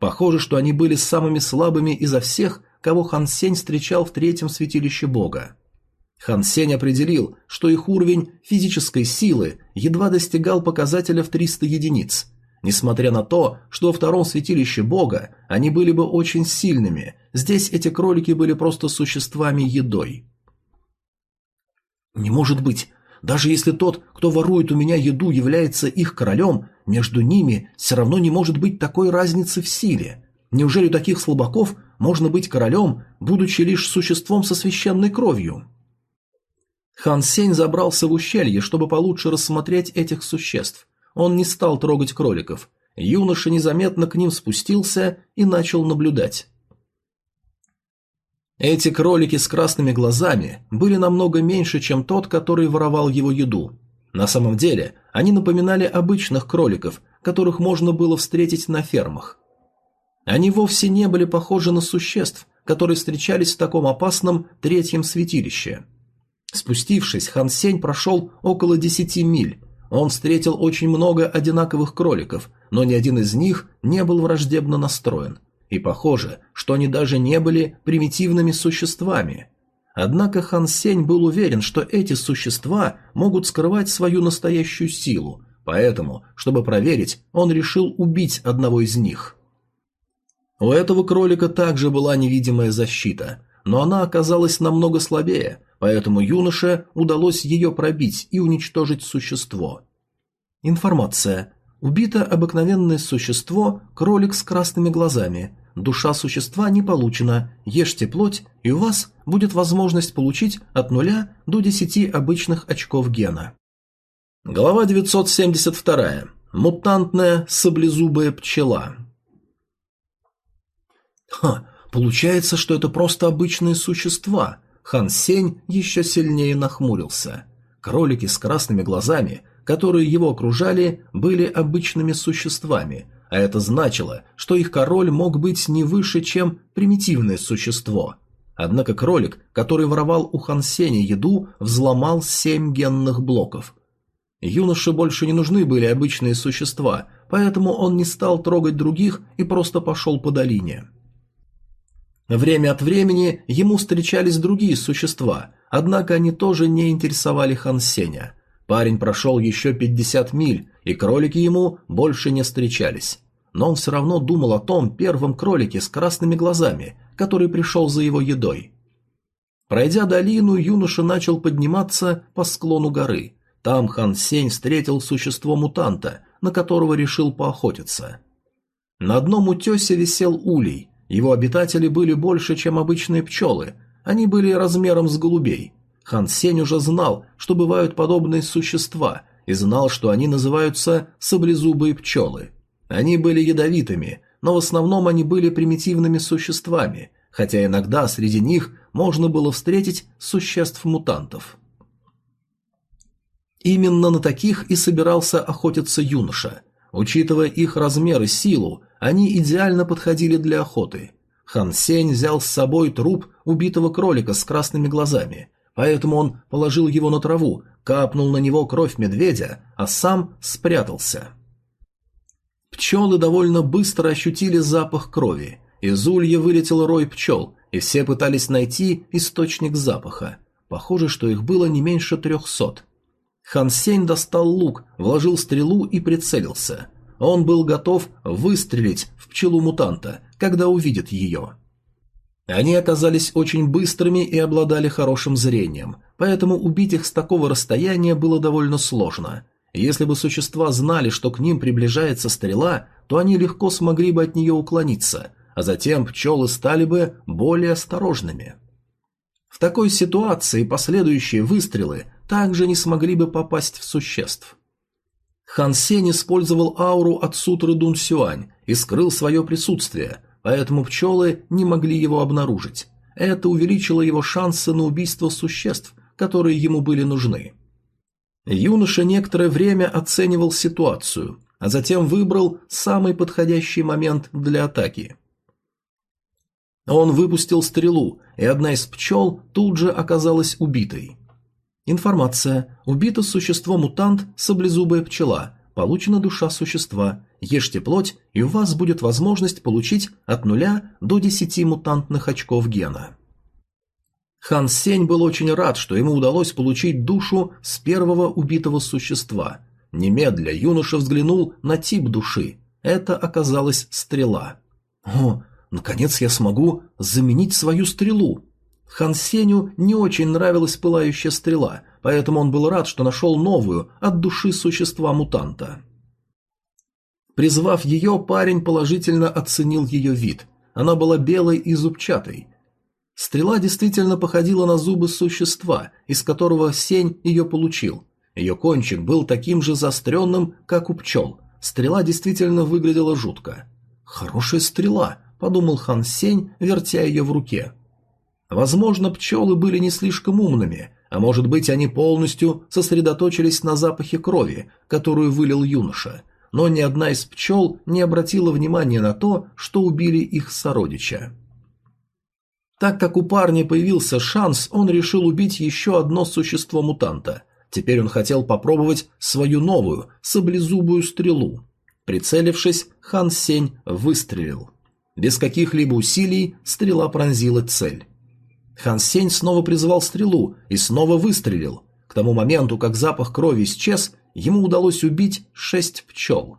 Похоже, что они были самыми слабыми изо всех, кого Хан Сень встречал в третьем святилище бога. Хан Сень определил, что их уровень физической силы едва достигал показателя в 300 единиц, Несмотря на то, что во втором святилище бога они были бы очень сильными, здесь эти кролики были просто существами едой. Не может быть, даже если тот, кто ворует у меня еду, является их королем, между ними все равно не может быть такой разницы в силе. Неужели у таких слабаков можно быть королем, будучи лишь существом со священной кровью? Хан Сень забрался в ущелье, чтобы получше рассмотреть этих существ. Он не стал трогать кроликов. Юноша незаметно к ним спустился и начал наблюдать. Эти кролики с красными глазами были намного меньше, чем тот, который воровал его еду. На самом деле, они напоминали обычных кроликов, которых можно было встретить на фермах. Они вовсе не были похожи на существ, которые встречались в таком опасном третьем святилище. Спустившись, Хан Сень прошел около десяти миль, он встретил очень много одинаковых кроликов, но ни один из них не был враждебно настроен. И похоже, что они даже не были примитивными существами. Однако Хан Сень был уверен, что эти существа могут скрывать свою настоящую силу, поэтому, чтобы проверить, он решил убить одного из них. У этого кролика также была невидимая защита, но она оказалась намного слабее, поэтому юноше удалось ее пробить и уничтожить существо. Информация. Убито обыкновенное существо, кролик с красными глазами. Душа существа не получена, ешьте плоть, и у вас будет возможность получить от нуля до 10 обычных очков гена. Глава 972. Мутантная саблезубая пчела. Ха, получается, что это просто обычные существа, Хан Сень еще сильнее нахмурился. Кролики с красными глазами, которые его окружали, были обычными существами, а это значило, что их король мог быть не выше, чем примитивное существо. Однако кролик, который воровал у Хан Сеня еду, взломал семь генных блоков. Юноше больше не нужны были обычные существа, поэтому он не стал трогать других и просто пошел по долине. Время от времени ему встречались другие существа, однако они тоже не интересовали Хан Сеня. Парень прошел еще 50 миль, и кролики ему больше не встречались. Но он все равно думал о том первом кролике с красными глазами, который пришел за его едой. Пройдя долину, юноша начал подниматься по склону горы. Там Хан Сень встретил существо-мутанта, на которого решил поохотиться. На одном утесе висел улей, его обитатели были больше, чем обычные пчелы, они были размером с голубей. Хан Сень уже знал, что бывают подобные существа, и знал, что они называются саблезубые пчелы. Они были ядовитыми, но в основном они были примитивными существами, хотя иногда среди них можно было встретить существ-мутантов. Именно на таких и собирался охотиться юноша. Учитывая их размер и силу, они идеально подходили для охоты. Хан Сень взял с собой труп убитого кролика с красными глазами, поэтому он положил его на траву, капнул на него кровь медведя, а сам спрятался. Пчелы довольно быстро ощутили запах крови. Из улья вылетел рой пчел, и все пытались найти источник запаха. Похоже, что их было не меньше трехсот. Хан Сень достал лук, вложил стрелу и прицелился. Он был готов выстрелить в пчелу-мутанта, когда увидит ее. Они оказались очень быстрыми и обладали хорошим зрением, поэтому убить их с такого расстояния было довольно сложно. Если бы существа знали, что к ним приближается стрела, то они легко смогли бы от нее уклониться, а затем пчелы стали бы более осторожными. В такой ситуации последующие выстрелы также не смогли бы попасть в существ. Хан Сень использовал ауру от сутры Дун Сюань и скрыл свое присутствие, поэтому пчелы не могли его обнаружить. Это увеличило его шансы на убийство существ, которые ему были нужны. Юноша некоторое время оценивал ситуацию, а затем выбрал самый подходящий момент для атаки. Он выпустил стрелу, и одна из пчел тут же оказалась убитой. Информация. Убито существо-мутант саблезубая пчела. Получена душа существа. Ешьте плоть, и у вас будет возможность получить от нуля до 10 мутантных очков гена. Хан Сень был очень рад, что ему удалось получить душу с первого убитого существа. Немедля юноша взглянул на тип души. Это оказалась стрела. «О, наконец я смогу заменить свою стрелу!» Хан Сеню не очень нравилась пылающая стрела, поэтому он был рад, что нашел новую от души существа-мутанта. Призвав ее, парень положительно оценил ее вид. Она была белой и зубчатой. Стрела действительно походила на зубы существа, из которого Сень ее получил. Ее кончик был таким же заостренным, как у пчел. Стрела действительно выглядела жутко. «Хорошая стрела», — подумал Хан Сень, вертя ее в руке. Возможно, пчелы были не слишком умными, а может быть, они полностью сосредоточились на запахе крови, которую вылил юноша, но ни одна из пчел не обратила внимания на то, что убили их сородича. Так как у парня появился шанс, он решил убить еще одно существо-мутанта. Теперь он хотел попробовать свою новую, саблезубую стрелу. Прицелившись, Хан Сень выстрелил. Без каких-либо усилий стрела пронзила цель. Хан Сень снова призвал стрелу и снова выстрелил. К тому моменту, как запах крови исчез, ему удалось убить шесть пчел.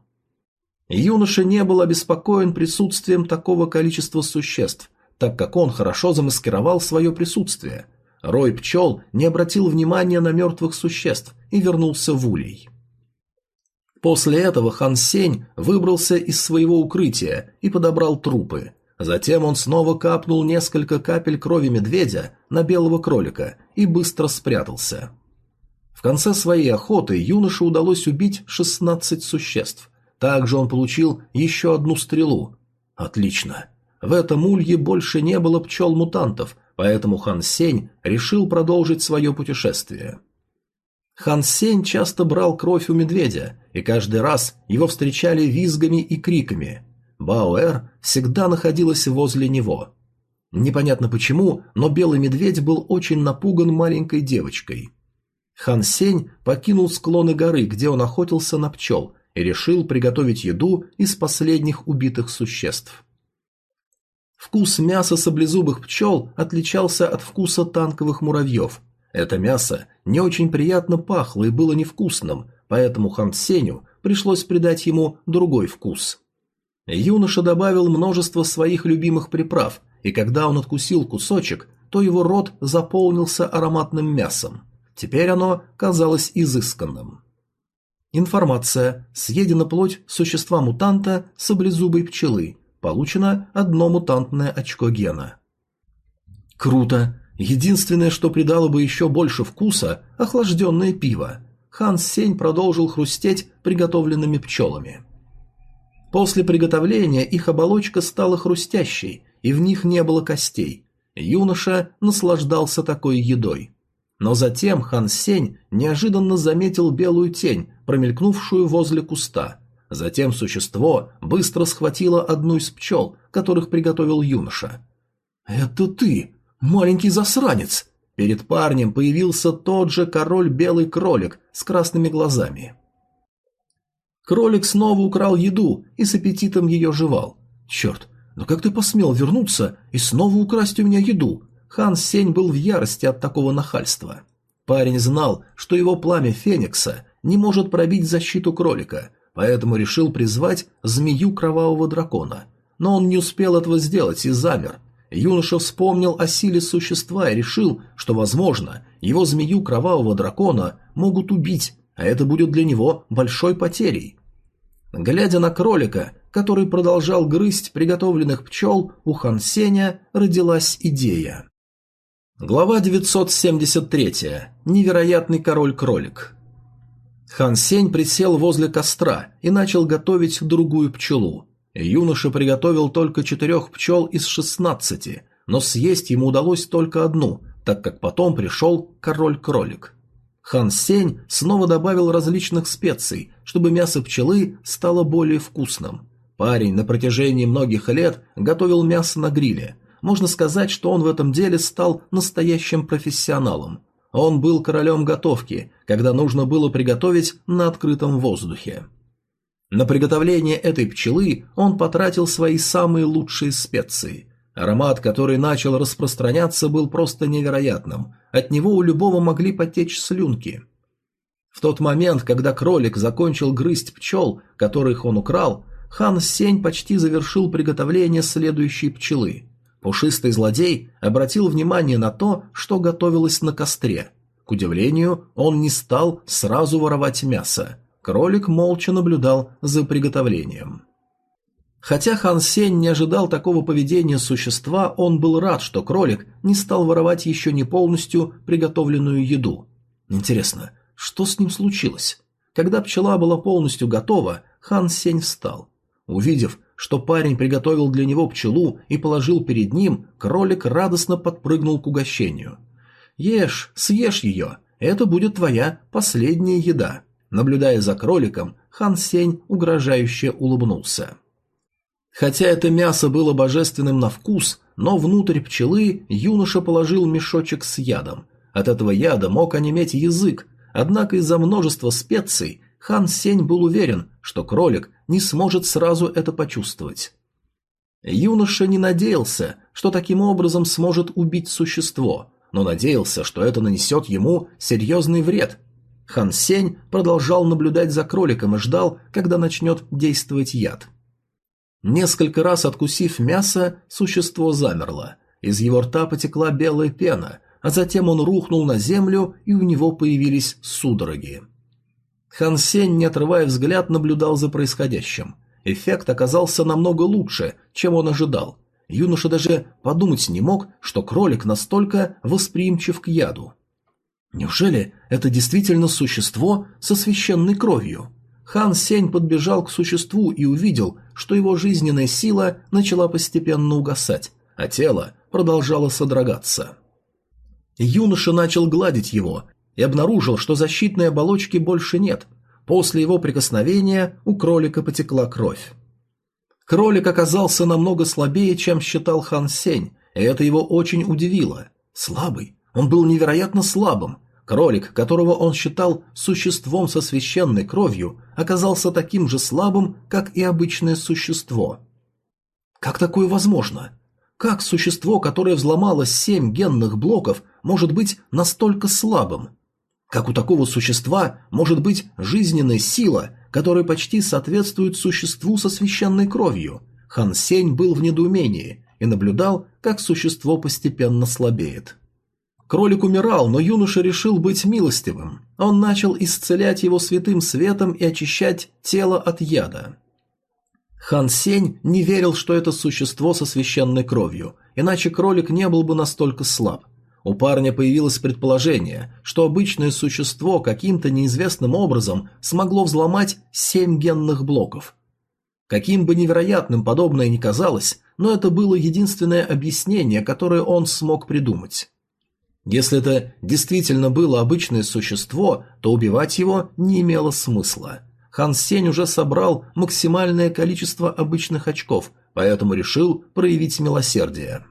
Юноша не был обеспокоен присутствием такого количества существ, так как он хорошо замаскировал свое присутствие. Рой пчел не обратил внимания на мертвых существ и вернулся в улей. После этого Хан Сень выбрался из своего укрытия и подобрал трупы – Затем он снова капнул несколько капель крови медведя на белого кролика и быстро спрятался. В конце своей охоты юноше удалось убить 16 существ. Также он получил еще одну стрелу. Отлично. В этом улье больше не было пчел-мутантов, поэтому Хан Сень решил продолжить свое путешествие. Хан Сень часто брал кровь у медведя, и каждый раз его встречали визгами и криками – Бауэр всегда находилась возле него. Непонятно почему, но белый медведь был очень напуган маленькой девочкой. Хан Сень покинул склоны горы, где он охотился на пчел, и решил приготовить еду из последних убитых существ. Вкус мяса саблезубых пчел отличался от вкуса танковых муравьев. Это мясо не очень приятно пахло и было невкусным, поэтому Хан Сеню пришлось придать ему другой вкус. Юноша добавил множество своих любимых приправ, и когда он откусил кусочек, то его рот заполнился ароматным мясом. Теперь оно казалось изысканным. Информация. Съедена плоть существа-мутанта саблезубой пчелы. Получено одно мутантное очко гена. Круто. Единственное, что придало бы еще больше вкуса – охлажденное пиво. Ханс Сень продолжил хрустеть приготовленными пчелами. После приготовления их оболочка стала хрустящей, и в них не было костей. Юноша наслаждался такой едой. Но затем Хан Сень неожиданно заметил белую тень, промелькнувшую возле куста. Затем существо быстро схватило одну из пчел, которых приготовил юноша. «Это ты, маленький засранец!» Перед парнем появился тот же король белый кролик с красными глазами. Кролик снова украл еду и с аппетитом ее жевал. «Черт, но как ты посмел вернуться и снова украсть у меня еду? Хан Сень был в ярости от такого нахальства. Парень знал, что его пламя Феникса не может пробить защиту кролика, поэтому решил призвать змею кровавого дракона. Но он не успел этого сделать и замер. Юноша вспомнил о силе существа и решил, что, возможно, его змею кровавого дракона могут убить, а это будет для него большой потерей. Глядя на кролика, который продолжал грызть приготовленных пчел, у Хан Сеня родилась идея. Глава 973. Невероятный король-кролик. Хан Сень присел возле костра и начал готовить другую пчелу. Юноша приготовил только четырех пчел из шестнадцати, но съесть ему удалось только одну, так как потом пришел король-кролик. Хан Сень снова добавил различных специй, чтобы мясо пчелы стало более вкусным. Парень на протяжении многих лет готовил мясо на гриле. Можно сказать, что он в этом деле стал настоящим профессионалом. Он был королем готовки, когда нужно было приготовить на открытом воздухе. На приготовление этой пчелы он потратил свои самые лучшие специи. Аромат, который начал распространяться, был просто невероятным. От него у любого могли потечь слюнки. В тот момент, когда кролик закончил грызть пчел, которых он украл, хан Сень почти завершил приготовление следующей пчелы. Пушистый злодей обратил внимание на то, что готовилось на костре. К удивлению, он не стал сразу воровать мясо. Кролик молча наблюдал за приготовлением. Хотя Хан Сень не ожидал такого поведения существа, он был рад, что кролик не стал воровать еще не полностью приготовленную еду. Интересно, что с ним случилось? Когда пчела была полностью готова, Хан Сень встал. Увидев, что парень приготовил для него пчелу и положил перед ним, кролик радостно подпрыгнул к угощению. «Ешь, съешь ее, это будет твоя последняя еда». Наблюдая за кроликом, Хан Сень угрожающе улыбнулся. Хотя это мясо было божественным на вкус, но внутрь пчелы юноша положил мешочек с ядом. От этого яда мог онеметь язык, однако из-за множества специй Хан Сень был уверен, что кролик не сможет сразу это почувствовать. Юноша не надеялся, что таким образом сможет убить существо, но надеялся, что это нанесет ему серьезный вред. Хан Сень продолжал наблюдать за кроликом и ждал, когда начнет действовать яд. Несколько раз откусив мясо, существо замерло. Из его рта потекла белая пена, а затем он рухнул на землю, и у него появились судороги. Хан Сень, не отрывая взгляд, наблюдал за происходящим. Эффект оказался намного лучше, чем он ожидал. Юноша даже подумать не мог, что кролик настолько восприимчив к яду. Неужели это действительно существо со священной кровью? Хан Сень подбежал к существу и увидел, что его жизненная сила начала постепенно угасать, а тело продолжало содрогаться. Юноша начал гладить его, и обнаружил, что защитной оболочки больше нет. После его прикосновения у кролика потекла кровь. Кролик оказался намного слабее, чем считал Хан Сень, и это его очень удивило. Слабый? Он был невероятно слабым. Кролик, которого он считал существом со священной кровью, оказался таким же слабым, как и обычное существо. Как такое возможно? Как существо, которое взломало семь генных блоков, может быть настолько слабым? Как у такого существа может быть жизненная сила, которая почти соответствует существу со священной кровью? Хан Сень был в недоумении и наблюдал, как существо постепенно слабеет. Кролик умирал, но юноша решил быть милостивым. Он начал исцелять его святым светом и очищать тело от яда. Хан Сень не верил, что это существо со священной кровью, иначе кролик не был бы настолько слаб. У парня появилось предположение, что обычное существо каким-то неизвестным образом смогло взломать семь генных блоков. Каким бы невероятным подобное ни казалось, но это было единственное объяснение, которое он смог придумать. Если это действительно было обычное существо, то убивать его не имело смысла. Хан Сень уже собрал максимальное количество обычных очков, поэтому решил проявить милосердие.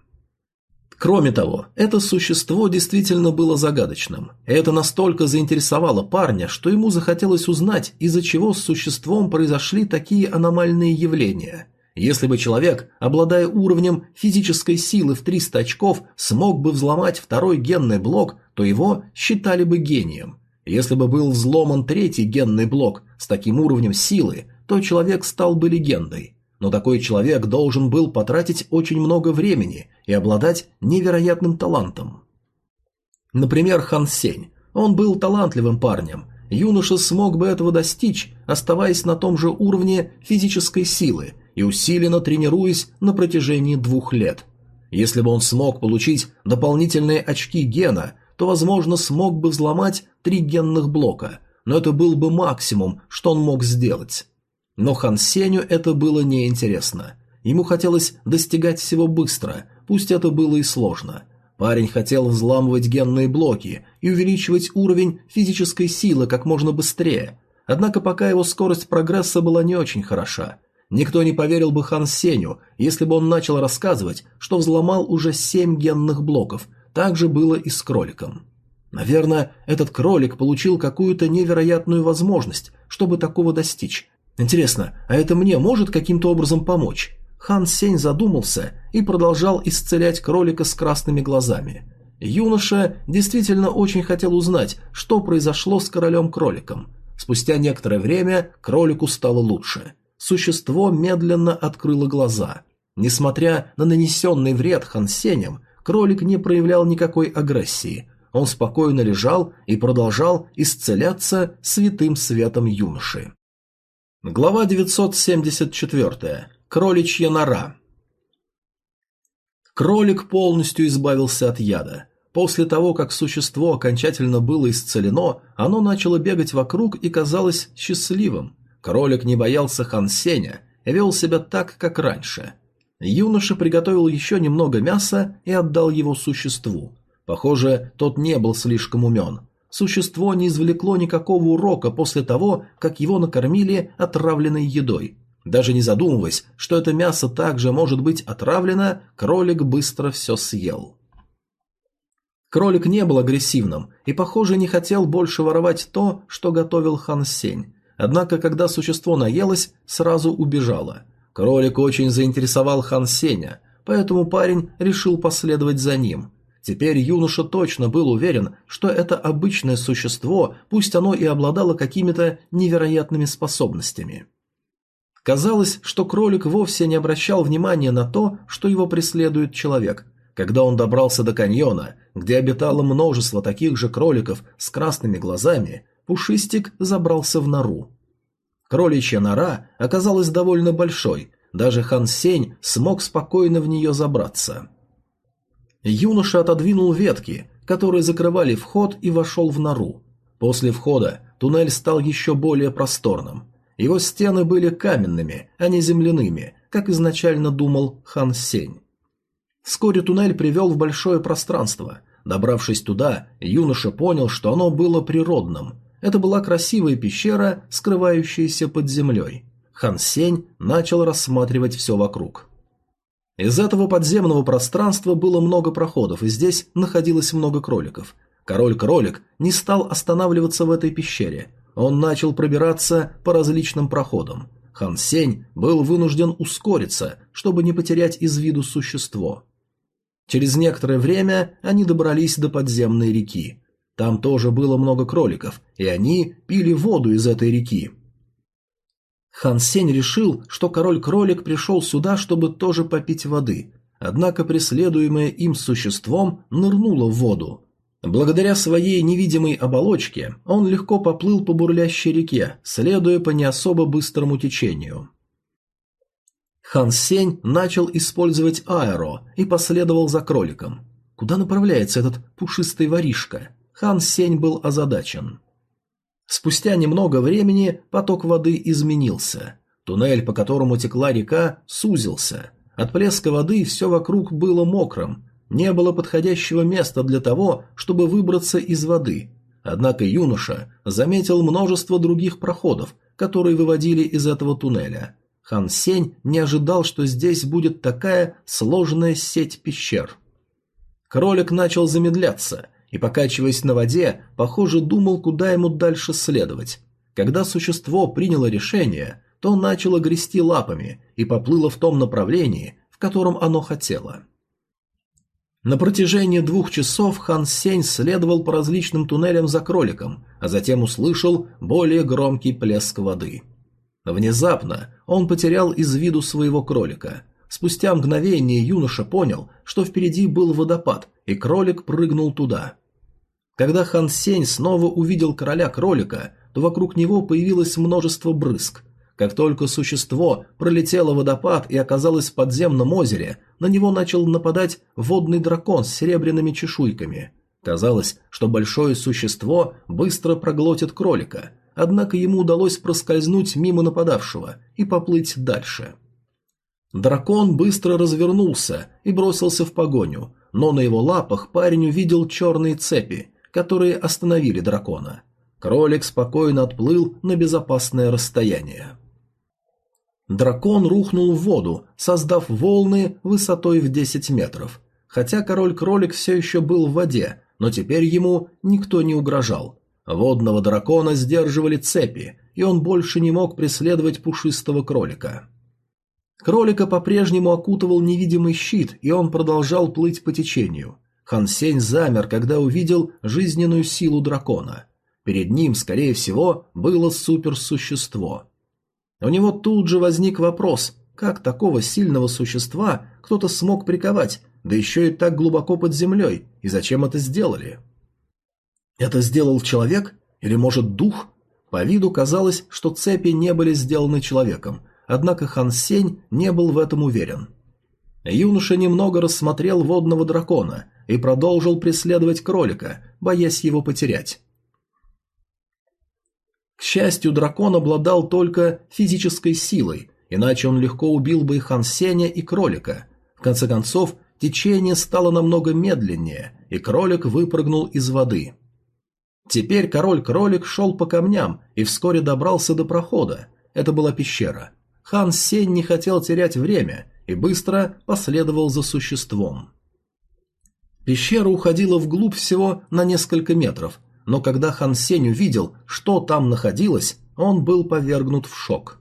Кроме того, это существо действительно было загадочным. Это настолько заинтересовало парня, что ему захотелось узнать, из-за чего с существом произошли такие аномальные явления. Если бы человек, обладая уровнем физической силы в 300 очков, смог бы взломать второй генный блок, то его считали бы гением. Если бы был взломан третий генный блок с таким уровнем силы, то человек стал бы легендой. Но такой человек должен был потратить очень много времени и обладать невероятным талантом. Например, Хан Сень. Он был талантливым парнем. Юноша смог бы этого достичь, оставаясь на том же уровне физической силы – и усиленно тренируясь на протяжении двух лет. Если бы он смог получить дополнительные очки гена, то, возможно, смог бы взломать три генных блока, но это был бы максимум, что он мог сделать. Но Хан Сеню это было неинтересно. Ему хотелось достигать всего быстро, пусть это было и сложно. Парень хотел взламывать генные блоки и увеличивать уровень физической силы как можно быстрее, однако пока его скорость прогресса была не очень хороша, Никто не поверил бы Хан Сеню, если бы он начал рассказывать, что взломал уже семь генных блоков. Так же было и с кроликом. Наверное, этот кролик получил какую-то невероятную возможность, чтобы такого достичь. Интересно, а это мне может каким-то образом помочь? Хан Сень задумался и продолжал исцелять кролика с красными глазами. Юноша действительно очень хотел узнать, что произошло с королем-кроликом. Спустя некоторое время кролику стало лучше – Существо медленно открыло глаза. Несмотря на нанесенный вред Хансенем, кролик не проявлял никакой агрессии. Он спокойно лежал и продолжал исцеляться святым светом юноши. Глава 974. Кроличья нора. Кролик полностью избавился от яда. После того, как существо окончательно было исцелено, оно начало бегать вокруг и казалось счастливым. Кролик не боялся Хан Сеня и вел себя так, как раньше. Юноша приготовил еще немного мяса и отдал его существу. Похоже, тот не был слишком умен. Существо не извлекло никакого урока после того, как его накормили отравленной едой. Даже не задумываясь, что это мясо также может быть отравлено, кролик быстро все съел. Кролик не был агрессивным и, похоже, не хотел больше воровать то, что готовил Хан Сень. Однако, когда существо наелось, сразу убежало. Кролик очень заинтересовал Хан Сеня, поэтому парень решил последовать за ним. Теперь юноша точно был уверен, что это обычное существо, пусть оно и обладало какими-то невероятными способностями. Казалось, что кролик вовсе не обращал внимания на то, что его преследует человек. Когда он добрался до каньона, где обитало множество таких же кроликов с красными глазами, Пушистик забрался в нору. Кроличья нора оказалась довольно большой, даже Хан Сень смог спокойно в нее забраться. Юноша отодвинул ветки, которые закрывали вход, и вошел в нору. После входа туннель стал еще более просторным. Его стены были каменными, а не земляными, как изначально думал Хан Сень. Вскоре туннель привел в большое пространство. Добравшись туда, юноша понял, что оно было природным. Это была красивая пещера, скрывающаяся под землей. Хан Сень начал рассматривать все вокруг. Из этого подземного пространства было много проходов, и здесь находилось много кроликов. Король-кролик не стал останавливаться в этой пещере. Он начал пробираться по различным проходам. Хан Сень был вынужден ускориться, чтобы не потерять из виду существо. Через некоторое время они добрались до подземной реки. Там тоже было много кроликов, и они пили воду из этой реки. Хан Сень решил, что король-кролик пришел сюда, чтобы тоже попить воды, однако преследуемое им существом нырнуло в воду. Благодаря своей невидимой оболочке он легко поплыл по бурлящей реке, следуя по не особо быстрому течению. Хан Сень начал использовать аэро и последовал за кроликом. Куда направляется этот пушистый воришка? Хан Сень был озадачен. Спустя немного времени поток воды изменился. Туннель, по которому текла река, сузился. От плеска воды все вокруг было мокрым. Не было подходящего места для того, чтобы выбраться из воды. Однако юноша заметил множество других проходов, которые выводили из этого туннеля. Хан Сень не ожидал, что здесь будет такая сложная сеть пещер. Кролик начал замедляться и, покачиваясь на воде, похоже, думал, куда ему дальше следовать. Когда существо приняло решение, то начало грести лапами и поплыло в том направлении, в котором оно хотело. На протяжении двух часов Хан Сень следовал по различным туннелям за кроликом, а затем услышал более громкий плеск воды – Внезапно он потерял из виду своего кролика. Спустя мгновение юноша понял, что впереди был водопад, и кролик прыгнул туда. Когда Хан Сень снова увидел короля кролика, то вокруг него появилось множество брызг. Как только существо пролетело водопад и оказалось в подземном озере, на него начал нападать водный дракон с серебряными чешуйками. Казалось, что большое существо быстро проглотит кролика – однако ему удалось проскользнуть мимо нападавшего и поплыть дальше. Дракон быстро развернулся и бросился в погоню, но на его лапах парень увидел черные цепи, которые остановили дракона. Кролик спокойно отплыл на безопасное расстояние. Дракон рухнул в воду, создав волны высотой в 10 метров. Хотя король-кролик все еще был в воде, но теперь ему никто не угрожал. Водного дракона сдерживали цепи, и он больше не мог преследовать пушистого кролика. Кролика по-прежнему окутывал невидимый щит, и он продолжал плыть по течению. Хан Сень замер, когда увидел жизненную силу дракона. Перед ним, скорее всего, было суперсущество. У него тут же возник вопрос, как такого сильного существа кто-то смог приковать, да еще и так глубоко под землей, и зачем это сделали? Это сделал человек? Или, может, дух? По виду казалось, что цепи не были сделаны человеком, однако Хан Сень не был в этом уверен. Юноша немного рассмотрел водного дракона и продолжил преследовать кролика, боясь его потерять. К счастью, дракон обладал только физической силой, иначе он легко убил бы и Хан Сеня, и кролика. В конце концов, течение стало намного медленнее, и кролик выпрыгнул из воды. Теперь король-кролик шел по камням и вскоре добрался до прохода. Это была пещера. Хан Сень не хотел терять время и быстро последовал за существом. Пещера уходила вглубь всего на несколько метров, но когда Хан Сень увидел, что там находилось, он был повергнут в шок.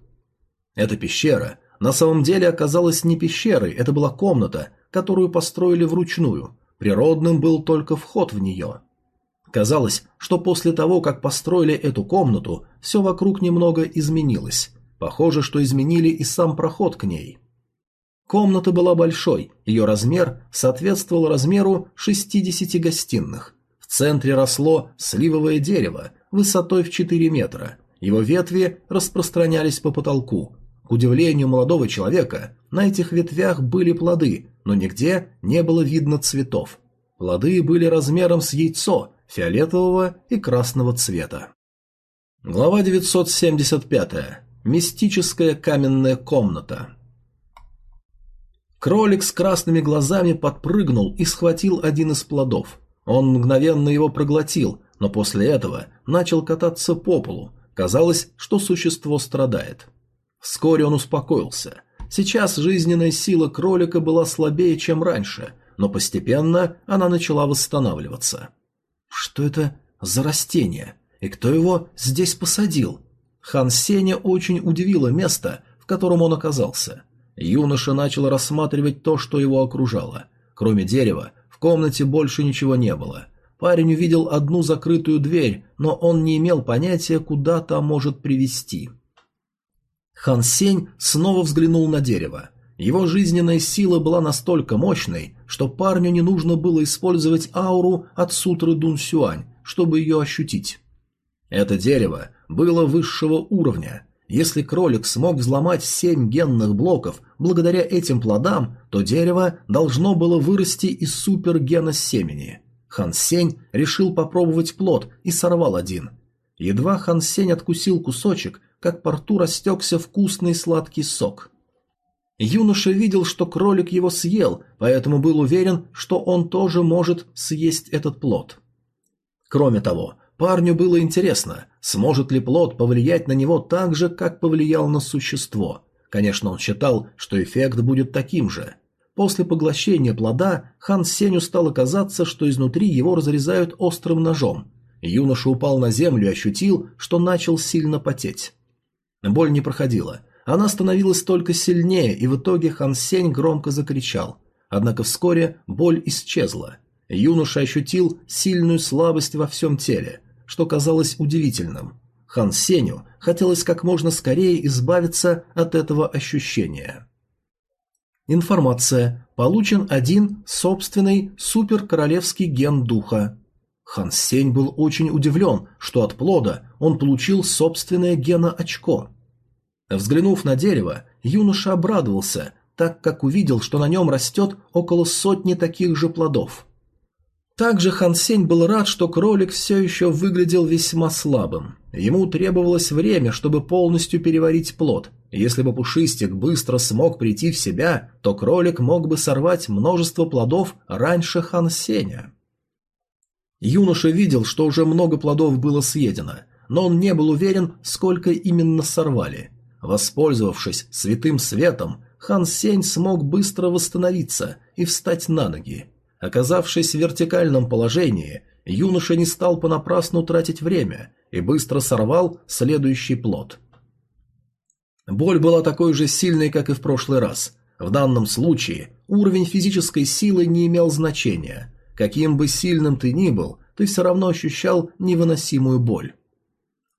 Эта пещера на самом деле оказалась не пещерой, это была комната, которую построили вручную. Природным был только вход в нее – Казалось, что после того, как построили эту комнату, все вокруг немного изменилось. Похоже, что изменили и сам проход к ней. Комната была большой, ее размер соответствовал размеру 60 гостиных. В центре росло сливовое дерево высотой в 4 метра. Его ветви распространялись по потолку. К удивлению молодого человека, на этих ветвях были плоды, но нигде не было видно цветов. Плоды были размером с яйцо фиолетового и красного цвета. Глава 975. Мистическая каменная комната. Кролик с красными глазами подпрыгнул и схватил один из плодов. Он мгновенно его проглотил, но после этого начал кататься по полу. Казалось, что существо страдает. Вскоре он успокоился. Сейчас жизненная сила кролика была слабее, чем раньше, но постепенно она начала восстанавливаться. Что это за растение? И кто его здесь посадил? Хан Сеня очень удивило место, в котором он оказался. Юноша начал рассматривать то, что его окружало. Кроме дерева, в комнате больше ничего не было. Парень увидел одну закрытую дверь, но он не имел понятия, куда та может привести. Хан Сень снова взглянул на дерево. Его жизненная сила была настолько мощной, что парню не нужно было использовать ауру от сутры Дун Сюань, чтобы ее ощутить. Это дерево было высшего уровня. Если кролик смог взломать семь генных блоков благодаря этим плодам, то дерево должно было вырасти из супергена семени. Хан Сень решил попробовать плод и сорвал один. Едва Хан Сень откусил кусочек, как по рту растекся вкусный сладкий сок. Юноша видел, что кролик его съел, поэтому был уверен, что он тоже может съесть этот плод. Кроме того, парню было интересно, сможет ли плод повлиять на него так же, как повлиял на существо. Конечно, он считал, что эффект будет таким же. После поглощения плода Хан Сеню стало казаться, что изнутри его разрезают острым ножом. Юноша упал на землю и ощутил, что начал сильно потеть. Боль не проходила – она становилась только сильнее, и в итоге Хан Сень громко закричал. Однако вскоре боль исчезла. Юноша ощутил сильную слабость во всем теле, что казалось удивительным. Хан Сеню хотелось как можно скорее избавиться от этого ощущения. Информация. Получен один собственный суперкоролевский ген духа. Хан Сень был очень удивлен, что от плода он получил собственное геноочко. Взглянув на дерево, юноша обрадовался, так как увидел, что на нем растет около сотни таких же плодов. Также Хан Сень был рад, что кролик все еще выглядел весьма слабым. Ему требовалось время, чтобы полностью переварить плод. Если бы Пушистик быстро смог прийти в себя, то кролик мог бы сорвать множество плодов раньше Хан Сеня. Юноша видел, что уже много плодов было съедено, но он не был уверен, сколько именно сорвали. Воспользовавшись святым светом, Хан Сень смог быстро восстановиться и встать на ноги. Оказавшись в вертикальном положении, юноша не стал понапрасну тратить время и быстро сорвал следующий плод. Боль была такой же сильной, как и в прошлый раз. В данном случае уровень физической силы не имел значения. Каким бы сильным ты ни был, ты все равно ощущал невыносимую боль.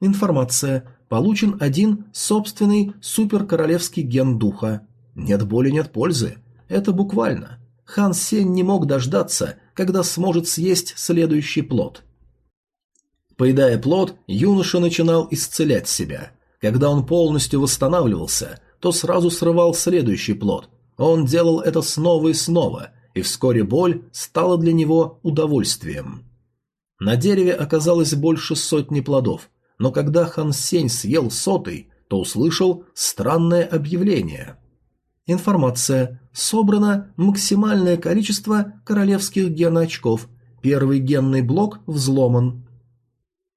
Информация. Получен один собственный суперкоролевский ген духа. Нет боли, нет пользы. Это буквально. Хан Сень не мог дождаться, когда сможет съесть следующий плод. Поедая плод, юноша начинал исцелять себя. Когда он полностью восстанавливался, то сразу срывал следующий плод. Он делал это снова и снова, и вскоре боль стала для него удовольствием. На дереве оказалось больше сотни плодов, но когда Хан Сень съел сотый, то услышал странное объявление. Информация. Собрано максимальное количество королевских геноочков. Первый генный блок взломан.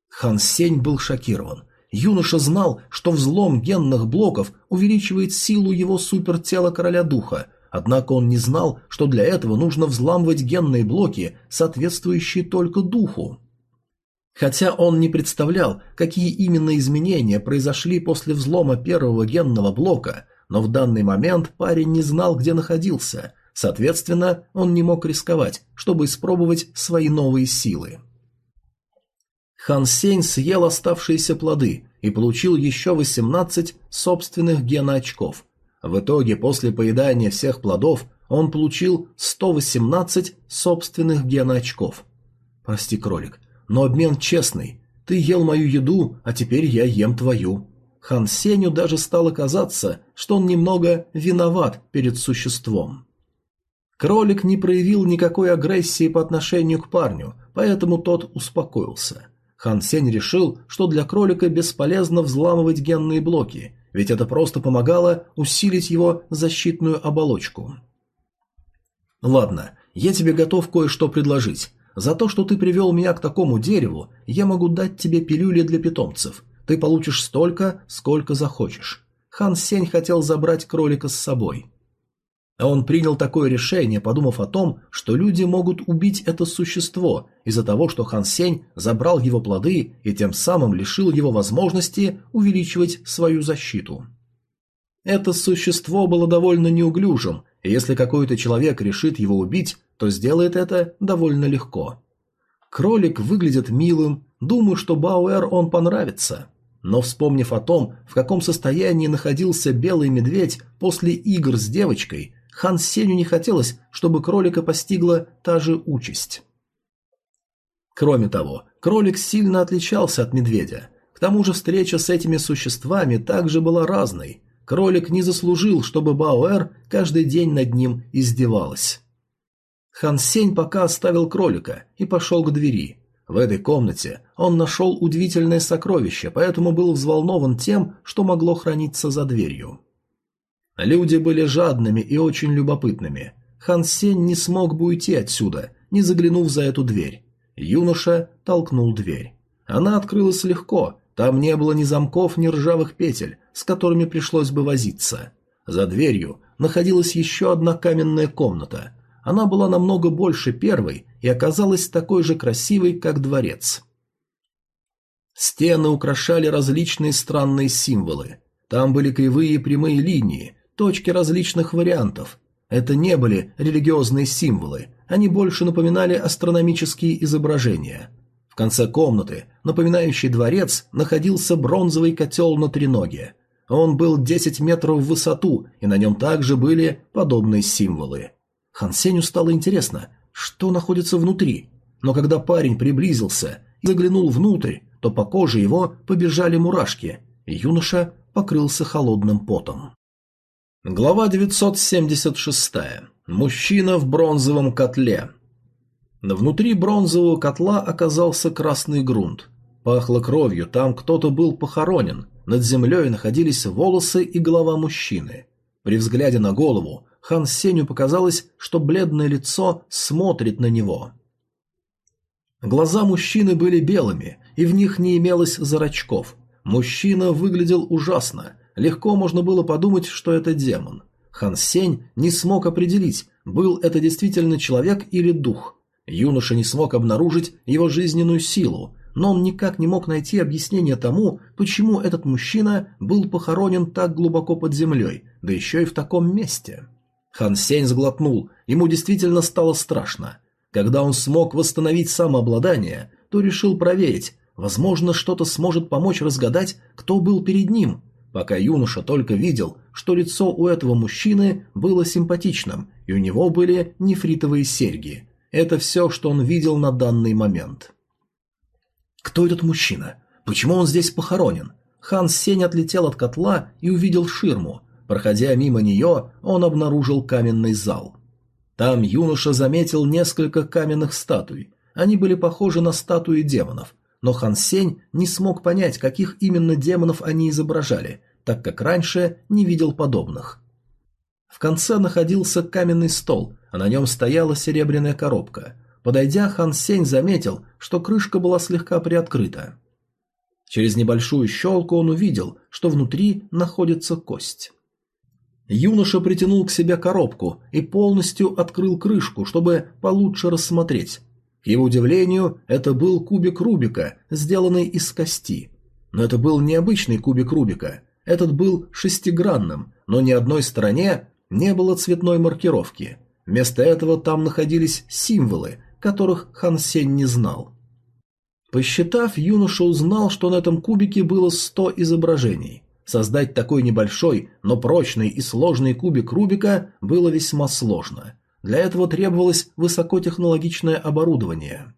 Хан Сень был шокирован. Юноша знал, что взлом генных блоков увеличивает силу его супертела короля духа, однако он не знал, что для этого нужно взламывать генные блоки, соответствующие только духу. Хотя он не представлял, какие именно изменения произошли после взлома первого генного блока, но в данный момент парень не знал, где находился, соответственно, он не мог рисковать, чтобы испробовать свои новые силы. Хан Сень съел оставшиеся плоды и получил еще 18 собственных геноочков. В итоге, после поедания всех плодов, он получил 118 собственных геноочков. Прости, кролик, но обмен честный. Ты ел мою еду, а теперь я ем твою. Хан Сеню даже стало казаться, что он немного виноват перед существом. Кролик не проявил никакой агрессии по отношению к парню, поэтому тот успокоился. Хан Сень решил, что для кролика бесполезно взламывать генные блоки, ведь это просто помогало усилить его защитную оболочку. «Ладно, я тебе готов кое-что предложить. За то, что ты привел меня к такому дереву, я могу дать тебе пилюли для питомцев. Ты получишь столько, сколько захочешь. Хан Сень хотел забрать кролика с собой. А он принял такое решение, подумав о том, что люди могут убить это существо из-за того, что Хан Сень забрал его плоды и тем самым лишил его возможности увеличивать свою защиту. Это существо было довольно неуклюжим, и если какой-то человек решит его убить, то сделает это довольно легко. Кролик выглядит милым, думаю, что Бауэр он понравится. Но вспомнив о том, в каком состоянии находился белый медведь после игр с девочкой, Хан Сеню не хотелось, чтобы кролика постигла та же участь. Кроме того, кролик сильно отличался от медведя. К тому же встреча с этими существами также была разной. Кролик не заслужил, чтобы Баоэр каждый день над ним издевалась. Хан Сень пока оставил кролика и пошел к двери. В этой комнате он нашел удивительное сокровище, поэтому был взволнован тем, что могло храниться за дверью. Люди были жадными и очень любопытными. Хан Сень не смог бы уйти отсюда, не заглянув за эту дверь. Юноша толкнул дверь. Она открылась легко, там не было ни замков, ни ржавых петель, с которыми пришлось бы возиться. За дверью находилась еще одна каменная комната. Она была намного больше первой и оказалась такой же красивой, как дворец. Стены украшали различные странные символы. Там были кривые и прямые линии, точки различных вариантов. Это не были религиозные символы, они больше напоминали астрономические изображения. В конце комнаты, напоминающей дворец, находился бронзовый котел на треноге. Он был 10 метров в высоту, и на нем также были подобные символы. Хансеню стало интересно, что находится внутри. Но когда парень приблизился и заглянул внутрь, то по коже его побежали мурашки, и юноша покрылся холодным потом. Глава 976. Мужчина в бронзовом котле. Внутри бронзового котла оказался красный грунт. Пахло кровью, там кто-то был похоронен. Над землей находились волосы и голова мужчины. При взгляде на голову Хан Сеню показалось, что бледное лицо смотрит на него. Глаза мужчины были белыми, и в них не имелось зрачков. Мужчина выглядел ужасно, Легко можно было подумать, что это демон. Хан Сень не смог определить, был это действительно человек или дух. Юноша не смог обнаружить его жизненную силу, но он никак не мог найти объяснение тому, почему этот мужчина был похоронен так глубоко под землей, да еще и в таком месте. Хан Сень сглотнул, ему действительно стало страшно. Когда он смог восстановить самообладание, то решил проверить, возможно, что-то сможет помочь разгадать, кто был перед ним, пока юноша только видел, что лицо у этого мужчины было симпатичным, и у него были нефритовые серьги. Это все, что он видел на данный момент. Кто этот мужчина? Почему он здесь похоронен? Хан Сень отлетел от котла и увидел ширму. Проходя мимо нее, он обнаружил каменный зал. Там юноша заметил несколько каменных статуй. Они были похожи на статуи демонов, но Хан Сень не смог понять, каких именно демонов они изображали, так как раньше не видел подобных. В конце находился каменный стол, а на нем стояла серебряная коробка. Подойдя, Хан Сень заметил, что крышка была слегка приоткрыта. Через небольшую щелку он увидел, что внутри находится кость. Юноша притянул к себе коробку и полностью открыл крышку, чтобы получше рассмотреть. К его удивлению, это был кубик Рубика, сделанный из кости. Но это был необычный кубик Рубика. Этот был шестигранным, но ни одной стороне не было цветной маркировки. Вместо этого там находились символы, которых Хан Сень не знал. Посчитав, юноша узнал, что на этом кубике было 100 изображений. Создать такой небольшой, но прочный и сложный кубик Рубика было весьма сложно. Для этого требовалось высокотехнологичное оборудование.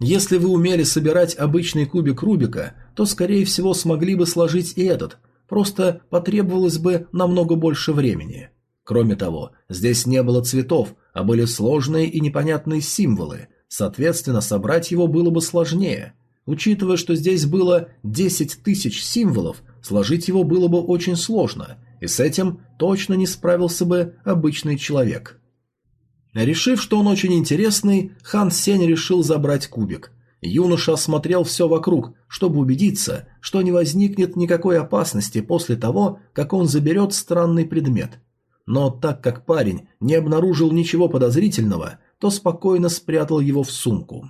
Если вы умели собирать обычный кубик Рубика, то, скорее всего, смогли бы сложить и этот, просто потребовалось бы намного больше времени. Кроме того, здесь не было цветов, а были сложные и непонятные символы, соответственно, собрать его было бы сложнее. Учитывая, что здесь было 10 тысяч символов, сложить его было бы очень сложно, и с этим точно не справился бы обычный человек. Решив, что он очень интересный, Хан Сень решил забрать кубик. Юноша осмотрел все вокруг, чтобы убедиться, что не возникнет никакой опасности после того, как он заберет странный предмет. но так как парень не обнаружил ничего подозрительного, то спокойно спрятал его в сумку.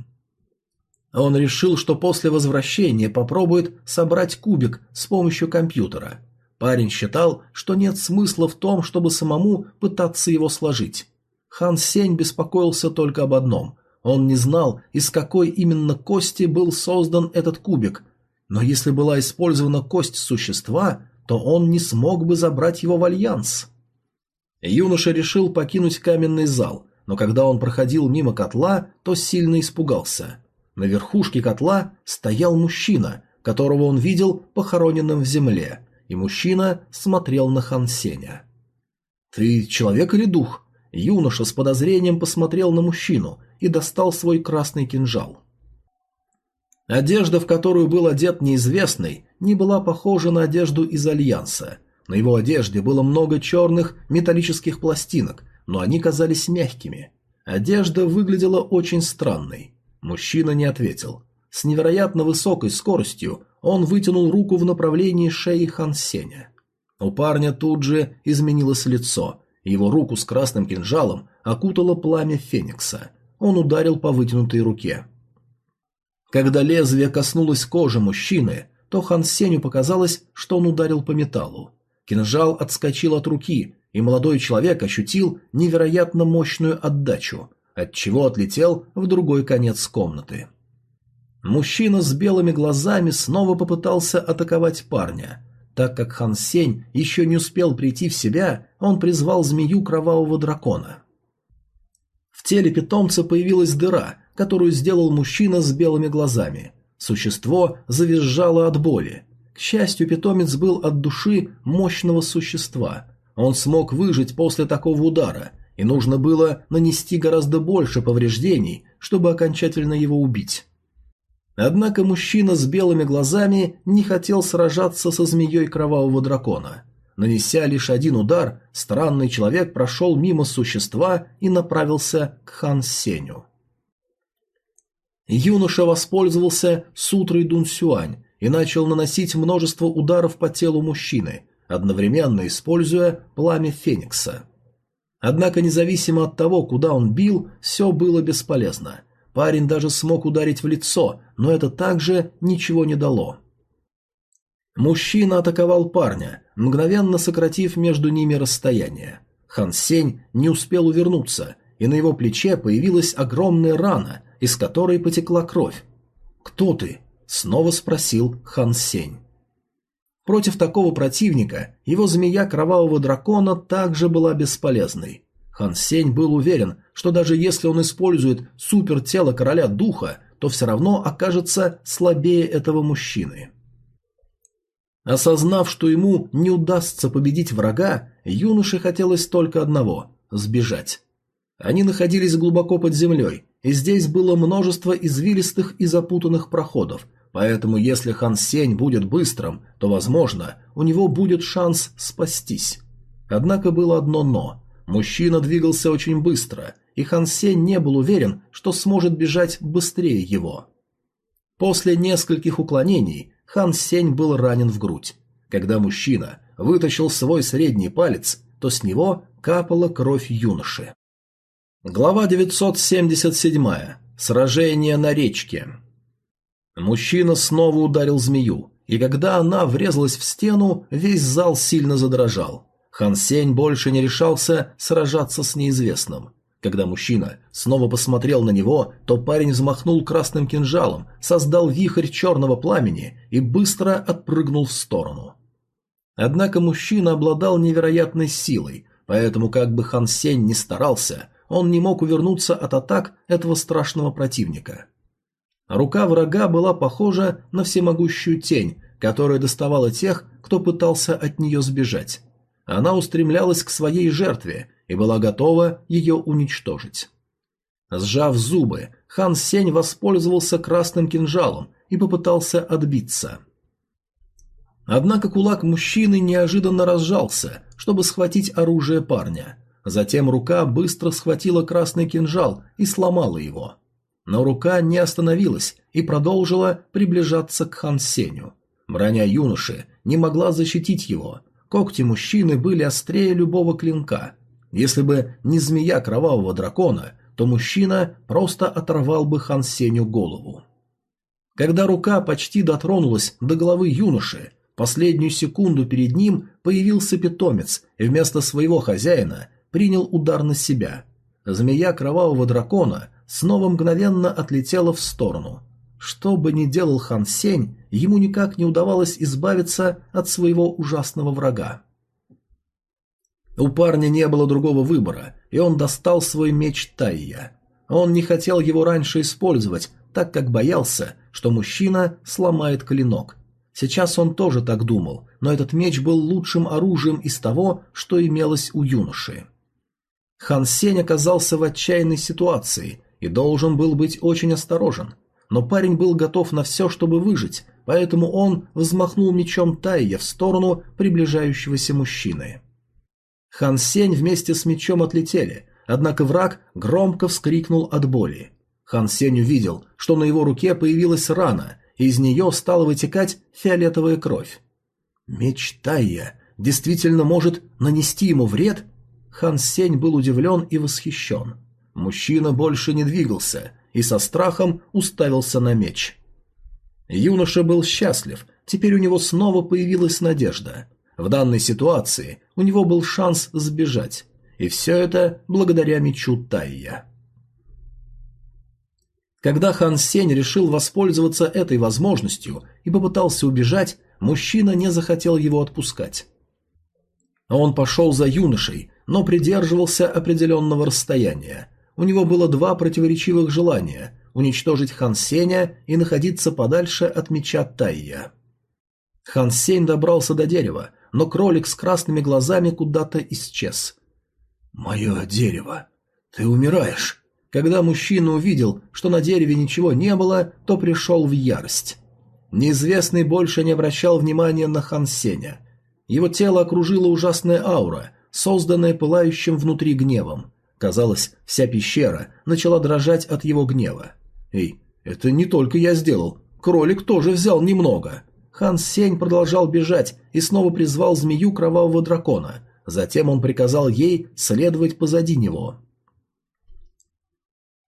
Он решил, что после возвращения попробует собрать кубик с помощью компьютера. Парень считал, что нет смысла в том, чтобы самому пытаться его сложить. Хан Сень беспокоился только об одном. Он не знал, из какой именно кости был создан этот кубик. Но если была использована кость существа, то он не смог бы забрать его в альянс. Юноша решил покинуть каменный зал, но когда он проходил мимо котла, то сильно испугался. На верхушке котла стоял мужчина, которого он видел похороненным в земле, и мужчина смотрел на Хан Сеня. «Ты человек или дух?» Юноша с подозрением посмотрел на мужчину и достал свой красный кинжал. Одежда, в которую был одет неизвестный, не была похожа на одежду из Альянса. На его одежде было много черных металлических пластинок, но они казались мягкими. Одежда выглядела очень странной. Мужчина не ответил. С невероятно высокой скоростью он вытянул руку в направлении шеи Хан Сеня. У парня тут же изменилось лицо. Его руку с красным кинжалом окутало пламя Феникса. Он ударил по вытянутой руке. Когда лезвие коснулось кожи мужчины, то Хан Сеню показалось, что он ударил по металлу. Кинжал отскочил от руки, и молодой человек ощутил невероятно мощную отдачу, отчего отлетел в другой конец комнаты. Мужчина с белыми глазами снова попытался атаковать парня. Так как Хан Сень еще не успел прийти в себя, он призвал змею кровавого дракона. В теле питомца появилась дыра, которую сделал мужчина с белыми глазами. Существо завизжало от боли. К счастью, питомец был от души мощного существа. Он смог выжить после такого удара, и нужно было нанести гораздо больше повреждений, чтобы окончательно его убить. Однако мужчина с белыми глазами не хотел сражаться со змеей кровавого дракона. Нанеся лишь один удар, странный человек прошел мимо существа и направился к Хан Сеню. Юноша воспользовался сутрой Дун Сюань и начал наносить множество ударов по телу мужчины, одновременно используя пламя Феникса. Однако независимо от того, куда он бил, все было бесполезно. Парень даже смог ударить в лицо, но это также ничего не дало. Мужчина атаковал парня, мгновенно сократив между ними расстояние. Хан Сень не успел увернуться, и на его плече появилась огромная рана, из которой потекла кровь. «Кто ты?» – снова спросил Хан Сень. Против такого противника его змея кровавого дракона также была бесполезной. Хан Сень был уверен, что даже если он использует супертело короля духа, то все равно окажется слабее этого мужчины. Осознав, что ему не удастся победить врага, юноше хотелось только одного – сбежать. Они находились глубоко под землей, и здесь было множество извилистых и запутанных проходов, поэтому если Хан Сень будет быстрым, то, возможно, у него будет шанс спастись. Однако было одно «но». Мужчина двигался очень быстро, и Хан Сень не был уверен, что сможет бежать быстрее его. После нескольких уклонений Хан Сень был ранен в грудь. Когда мужчина вытащил свой средний палец, то с него капала кровь юноши. Глава 977. Сражение на речке. Мужчина снова ударил змею, и когда она врезалась в стену, весь зал сильно задрожал. Хан Сень больше не решался сражаться с неизвестным. Когда мужчина снова посмотрел на него, то парень взмахнул красным кинжалом, создал вихрь черного пламени и быстро отпрыгнул в сторону. Однако мужчина обладал невероятной силой, поэтому как бы Хан Сень не старался – он не мог увернуться от атак этого страшного противника. Рука врага была похожа на всемогущую тень, которая доставала тех, кто пытался от нее сбежать. Она устремлялась к своей жертве и была готова ее уничтожить. Сжав зубы, хан Сень воспользовался красным кинжалом и попытался отбиться. Однако кулак мужчины неожиданно разжался, чтобы схватить оружие парня. Затем рука быстро схватила красный кинжал и сломала его. Но рука не остановилась и продолжила приближаться к Хан Сеню. Броня юноши не могла защитить его. Когти мужчины были острее любого клинка. Если бы не змея кровавого дракона, то мужчина просто оторвал бы Хан Сеню голову. Когда рука почти дотронулась до головы юноши, последнюю секунду перед ним появился питомец и вместо своего хозяина принял удар на себя. Змея кровавого дракона снова мгновенно отлетела в сторону. Что бы ни делал Хан Сень, ему никак не удавалось избавиться от своего ужасного врага. У парня не было другого выбора, и он достал свой меч Тайя. Он не хотел его раньше использовать, так как боялся, что мужчина сломает клинок. Сейчас он тоже так думал, но этот меч был лучшим оружием из того, что имелось у юноши. Хан Сень оказался в отчаянной ситуации и должен был быть очень осторожен, но парень был готов на все, чтобы выжить, поэтому он взмахнул мечом Тайя в сторону приближающегося мужчины. Хан Сень вместе с мечом отлетели, однако враг громко вскрикнул от боли. Хан Сень увидел, что на его руке появилась рана, и из нее стала вытекать фиолетовая кровь. Меч Тайя действительно может нанести ему вред? Хан Сень был удивлен и восхищен. Мужчина больше не двигался и со страхом уставился на меч. Юноша был счастлив, теперь у него снова появилась надежда. В данной ситуации у него был шанс сбежать, и все это благодаря мечу Тайя. Когда Хан Сень решил воспользоваться этой возможностью и попытался убежать, мужчина не захотел его отпускать. Он пошел за юношей, но придерживался определенного расстояния. У него было два противоречивых желания – уничтожить Хан Сеня и находиться подальше от меча Тайя. Хан Сень добрался до дерева, но кролик с красными глазами куда-то исчез. «Мое дерево! Ты умираешь!» Когда мужчина увидел, что на дереве ничего не было, то пришел в ярость. Неизвестный больше не обращал внимания на Хан Сеня. Его тело окружила ужасная аура, созданная пылающим внутри гневом. Казалось, вся пещера начала дрожать от его гнева. «Эй, это не только я сделал. Кролик тоже взял немного». Хан Сень продолжал бежать и снова призвал змею кровавого дракона. Затем он приказал ей следовать позади него.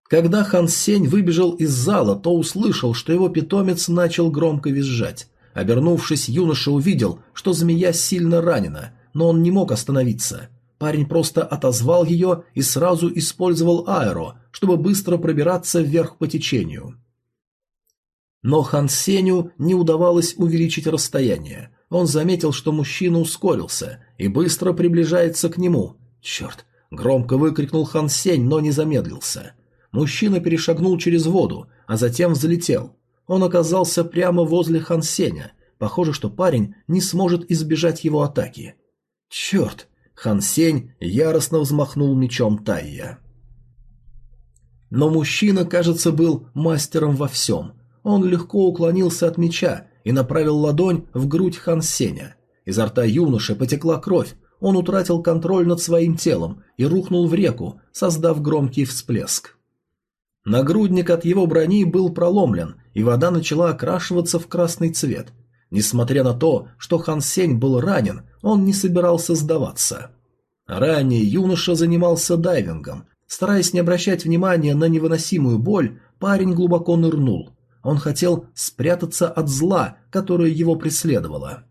Когда Хан Сень выбежал из зала, то услышал, что его питомец начал громко визжать. Обернувшись, юноша увидел, что змея сильно ранена, но он не мог остановиться. Парень просто отозвал ее и сразу использовал аэро, чтобы быстро пробираться вверх по течению. Но Хан Сеню не удавалось увеличить расстояние. Он заметил, что мужчина ускорился и быстро приближается к нему. «Черт!» – громко выкрикнул Хан Сень, но не замедлился. Мужчина перешагнул через воду, а затем взлетел. Он оказался прямо возле Хан Сеня. Похоже, что парень не сможет избежать его атаки. Черт! Хан Сень яростно взмахнул мечом Тайя. Но мужчина, кажется, был мастером во всем. Он легко уклонился от меча и направил ладонь в грудь Хан Сеня. Изо рта юноши потекла кровь, он утратил контроль над своим телом и рухнул в реку, создав громкий всплеск. Нагрудник от его брони был проломлен, и вода начала окрашиваться в красный цвет. Несмотря на то, что Хан Сень был ранен, он не собирался сдаваться. Ранее юноша занимался дайвингом. Стараясь не обращать внимания на невыносимую боль, парень глубоко нырнул. Он хотел спрятаться от зла, которое его преследовало.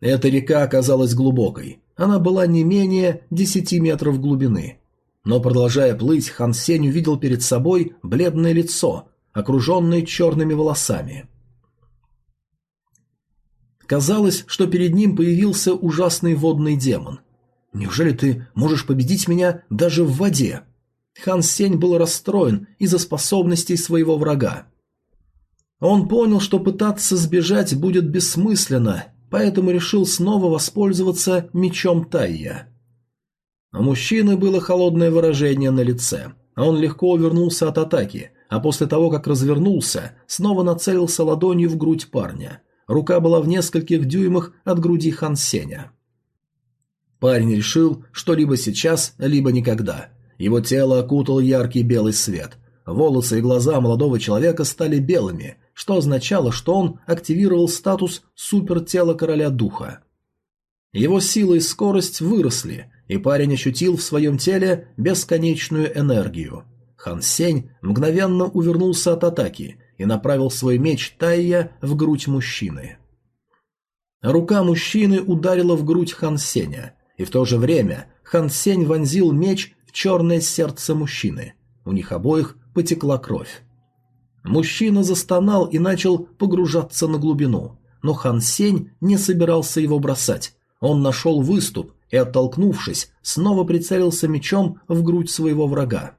Эта река оказалась глубокой. Она была не менее десяти метров глубины. Но продолжая плыть, Хан Сень увидел перед собой бледное лицо, окруженное черными волосами. Казалось, что перед ним появился ужасный водный демон. «Неужели ты можешь победить меня даже в воде?» Хан Сень был расстроен из-за способностей своего врага. Он понял, что пытаться сбежать будет бессмысленно, поэтому решил снова воспользоваться мечом Тайя. У мужчины было холодное выражение на лице. Он легко увернулся от атаки, а после того, как развернулся, снова нацелился ладонью в грудь парня. Рука была в нескольких дюймах от груди Хан Сеня. Парень решил, что либо сейчас, либо никогда. Его тело окутал яркий белый свет. Волосы и глаза молодого человека стали белыми, что означало, что он активировал статус супертела короля духа. Его сила и скорость выросли, и парень ощутил в своем теле бесконечную энергию. Хан Сень мгновенно увернулся от атаки и направил свой меч Тайя в грудь мужчины. Рука мужчины ударила в грудь Хан Сеня, и в то же время Хан Сень вонзил меч в черное сердце мужчины. У них обоих потекла кровь. Мужчина застонал и начал погружаться на глубину, но Хан Сень не собирался его бросать. Он нашел выступ и, оттолкнувшись, снова прицелился мечом в грудь своего врага.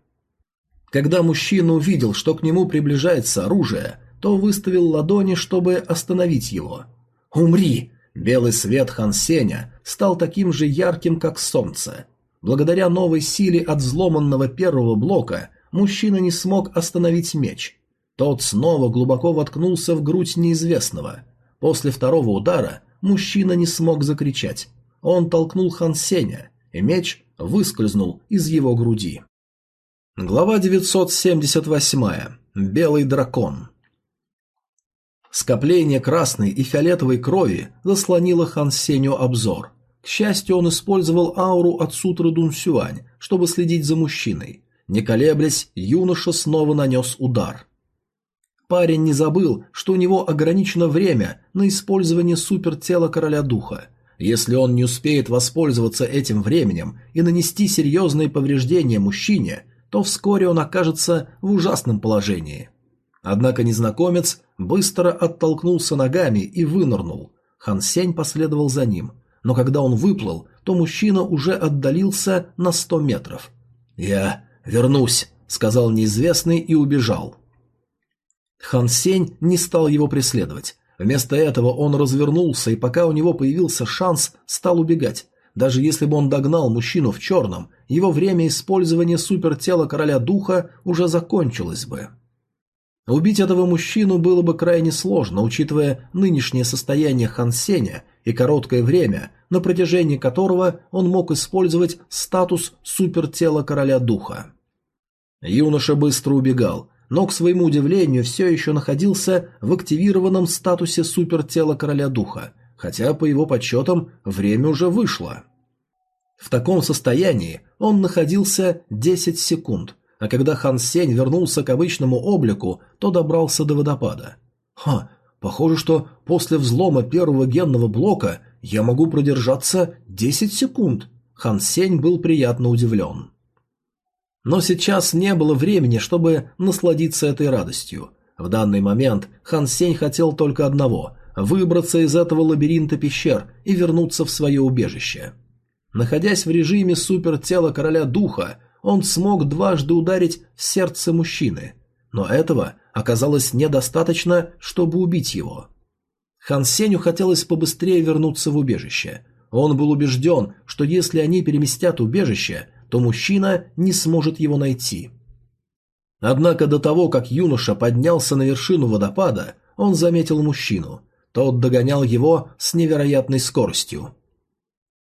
Когда мужчина увидел, что к нему приближается оружие, то выставил ладони, чтобы остановить его. «Умри!» Белый свет Хан Сеня стал таким же ярким, как солнце. Благодаря новой силе от взломанного первого блока мужчина не смог остановить меч. Тот снова глубоко воткнулся в грудь неизвестного. После второго удара мужчина не смог закричать. Он толкнул Хан Сеня, и меч выскользнул из его груди. Глава 978. Белый дракон. Скопление красной и фиолетовой крови заслонило Хан Сеню обзор. К счастью, он использовал ауру от сутры Дун Сюань, чтобы следить за мужчиной. Не колеблясь, юноша снова нанес удар. Парень не забыл, что у него ограничено время на использование супертела короля духа. Если он не успеет воспользоваться этим временем и нанести серьезные повреждения мужчине, то вскоре он окажется в ужасном положении. Однако незнакомец быстро оттолкнулся ногами и вынырнул. Хан Сень последовал за ним, но когда он выплыл, то мужчина уже отдалился на сто метров. «Я вернусь», — сказал неизвестный и убежал. Хан Сень не стал его преследовать. Вместо этого он развернулся и пока у него появился шанс, стал убегать. Даже если бы он догнал мужчину в черном, его время использования супертела короля духа уже закончилось бы. Убить этого мужчину было бы крайне сложно, учитывая нынешнее состояние Хан Сеня и короткое время, на протяжении которого он мог использовать статус супертела короля духа. Юноша быстро убегал, но, к своему удивлению, все еще находился в активированном статусе супертела короля духа, хотя, по его подсчетам, время уже вышло. В таком состоянии он находился 10 секунд, а когда Хан Сень вернулся к обычному облику, то добрался до водопада. Ха, похоже, что после взлома первого генного блока я могу продержаться 10 секунд. Хан Сень был приятно удивлен. Но сейчас не было времени, чтобы насладиться этой радостью. В данный момент Хан Сень хотел только одного – выбраться из этого лабиринта пещер и вернуться в свое убежище. Находясь в режиме супертела короля духа, он смог дважды ударить в сердце мужчины, но этого оказалось недостаточно, чтобы убить его. Хан Сенью хотелось побыстрее вернуться в убежище. Он был убежден, что если они переместят убежище, то мужчина не сможет его найти. Однако до того, как юноша поднялся на вершину водопада, он заметил мужчину. Тот догонял его с невероятной скоростью.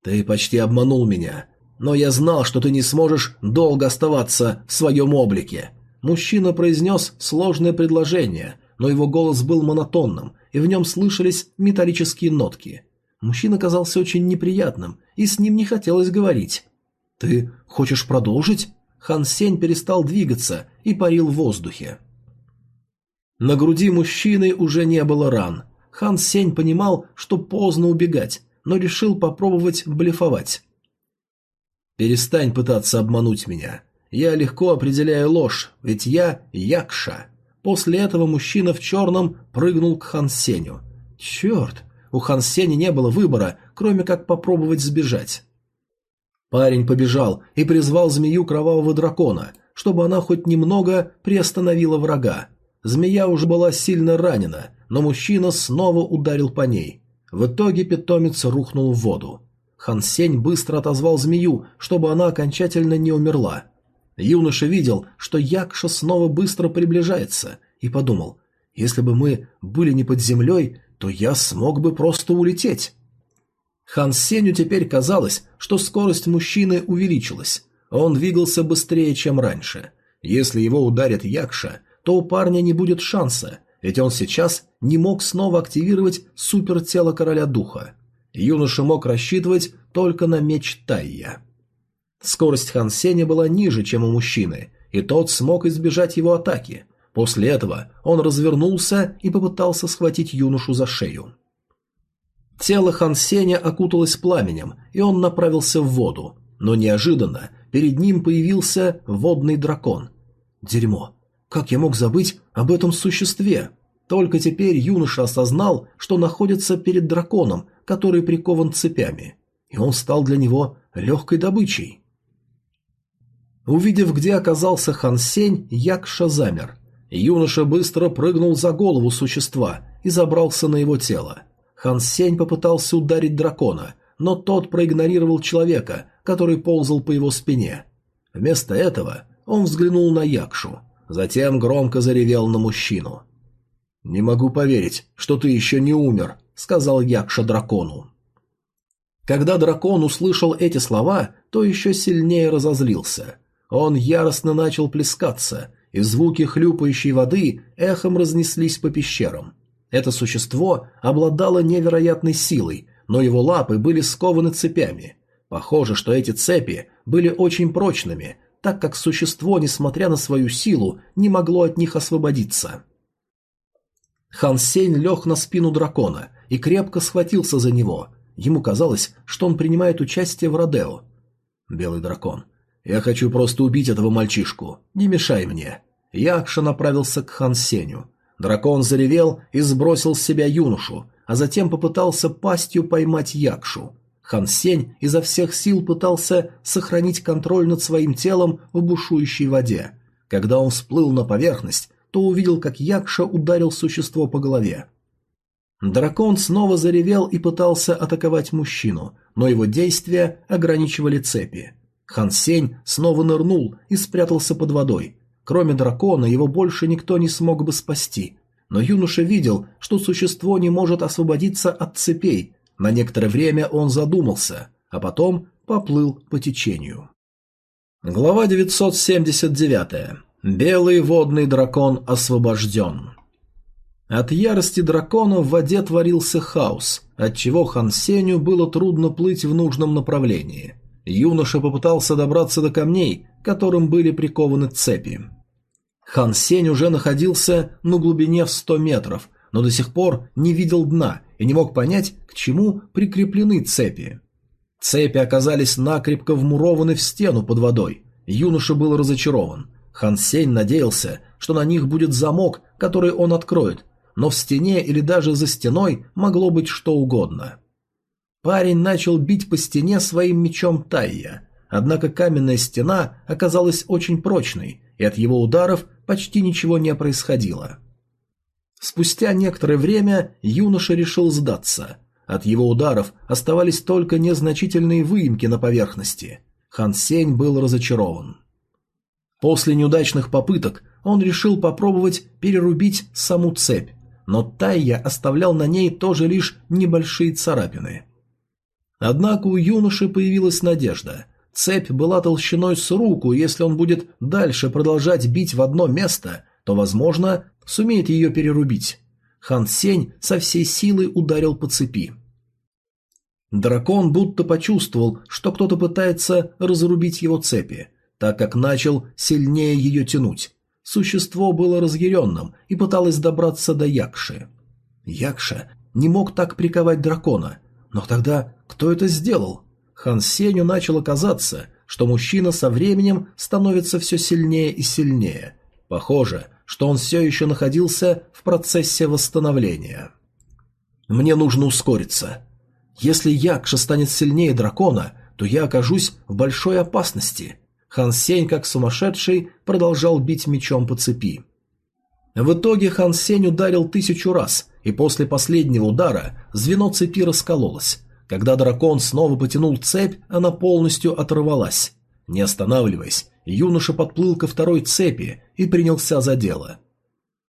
«Ты почти обманул меня, но я знал, что ты не сможешь долго оставаться в своем облике». Мужчина произнес сложное предложение, но его голос был монотонным, и в нем слышались металлические нотки. Мужчина казался очень неприятным, и с ним не хотелось говорить. «Ты хочешь продолжить?» Хан Сень перестал двигаться и парил в воздухе. На груди мужчины уже не было ран. Хан Сень понимал, что поздно убегать, но решил попробовать блефовать. «Перестань пытаться обмануть меня. Я легко определяю ложь, ведь я Якша». После этого мужчина в черном прыгнул к Хан Сеню. «Черт, у Хан Сеня не было выбора, кроме как попробовать сбежать». Парень побежал и призвал змею кровавого дракона, чтобы она хоть немного приостановила врага. Змея уже была сильно ранена, но мужчина снова ударил по ней. В итоге питомец рухнул в воду. Хан Сень быстро отозвал змею, чтобы она окончательно не умерла. Юноша видел, что Якша снова быстро приближается, и подумал, если бы мы были не под землей, то я смог бы просто улететь. Хан Сеню теперь казалось, что скорость мужчины увеличилась. Он двигался быстрее, чем раньше. Если его ударит Якша, то у парня не будет шанса, ведь он сейчас не мог снова активировать супертело короля духа. Юноша мог рассчитывать только на меч Тайя. Скорость Хан Сеня была ниже, чем у мужчины, и тот смог избежать его атаки. После этого он развернулся и попытался схватить юношу за шею. Тело Хан Сеня окуталось пламенем, и он направился в воду, но неожиданно перед ним появился водный дракон. Дерьмо. Как я мог забыть об этом существе? Только теперь юноша осознал, что находится перед драконом, который прикован цепями, и он стал для него легкой добычей. Увидев, где оказался Хан Сень, Якша замер. Юноша быстро прыгнул за голову существа и забрался на его тело. Хан Сень попытался ударить дракона, но тот проигнорировал человека, который ползал по его спине. Вместо этого он взглянул на Якшу, затем громко заревел на мужчину. «Не могу поверить, что ты еще не умер», — сказал Якша дракону. Когда дракон услышал эти слова, то еще сильнее разозлился. Он яростно начал плескаться, и звуки хлюпающей воды эхом разнеслись по пещерам. Это существо обладало невероятной силой, но его лапы были скованы цепями. Похоже, что эти цепи были очень прочными, так как существо, несмотря на свою силу, не могло от них освободиться. Хан Сень лег на спину дракона и крепко схватился за него. Ему казалось, что он принимает участие в Родео. Белый дракон. «Я хочу просто убить этого мальчишку. Не мешай мне». Якша направился к Хан Сеню. Дракон заревел и сбросил с себя юношу, а затем попытался пастью поймать Якшу. Хан Сень изо всех сил пытался сохранить контроль над своим телом в бушующей воде. Когда он всплыл на поверхность, то увидел, как Якша ударил существо по голове. Дракон снова заревел и пытался атаковать мужчину, но его действия ограничивали цепи. Хан Сень снова нырнул и спрятался под водой. Кроме дракона его больше никто не смог бы спасти. Но юноша видел, что существо не может освободиться от цепей, на некоторое время он задумался, а потом поплыл по течению. Глава 979. Белый водный дракон освобожден. От ярости дракона в воде творился хаос, отчего Хан Сеню было трудно плыть в нужном направлении. Юноша попытался добраться до камней, которым были прикованы цепи. Хан Сень уже находился на глубине в 100 метров, но до сих пор не видел дна и не мог понять, к чему прикреплены цепи. Цепи оказались накрепко вмурованы в стену под водой. Юноша был разочарован. Хан Сень надеялся, что на них будет замок, который он откроет, но в стене или даже за стеной могло быть что угодно. Парень начал бить по стене своим мечом Тайя, однако каменная стена оказалась очень прочной, и от его ударов почти ничего не происходило. Спустя некоторое время юноша решил сдаться. От его ударов оставались только незначительные выемки на поверхности. Хан Сень был разочарован. После неудачных попыток он решил попробовать перерубить саму цепь, но Тайя оставлял на ней тоже лишь небольшие царапины. Однако у юноши появилась надежда. Цепь была толщиной с руку, если он будет дальше продолжать бить в одно место, то, возможно, сумеет ее перерубить. Хан Сень со всей силы ударил по цепи. Дракон будто почувствовал, что кто-то пытается разрубить его цепи, так как начал сильнее ее тянуть. Существо было разъяренным и пыталось добраться до Якши. Якша не мог так приковать дракона, но тогда кто это сделал? Хан Сеню начало казаться, что мужчина со временем становится все сильнее и сильнее. Похоже, что он все еще находился в процессе восстановления. Мне нужно ускориться. Если Якша станет сильнее дракона, то я окажусь в большой опасности. Хан Сень, как сумасшедший, продолжал бить мечом по цепи. В итоге Хан Сень ударил тысячу раз, и после последнего удара звено цепи раскололось. Когда дракон снова потянул цепь, она полностью оторвалась. Не останавливаясь, юноша подплыл ко второй цепи и принялся за дело.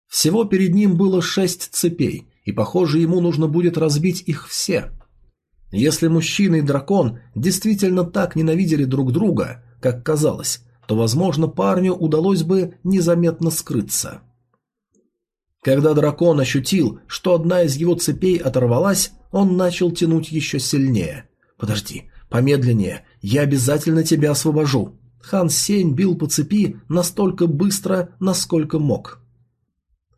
Всего перед ним было шесть цепей, и, похоже, ему нужно будет разбить их все. Если мужчина и дракон действительно так ненавидели друг друга, как казалось, то, возможно, парню удалось бы незаметно скрыться. Когда дракон ощутил, что одна из его цепей оторвалась, он начал тянуть еще сильнее. «Подожди, помедленнее, я обязательно тебя освобожу». Хан Сень бил по цепи настолько быстро, насколько мог.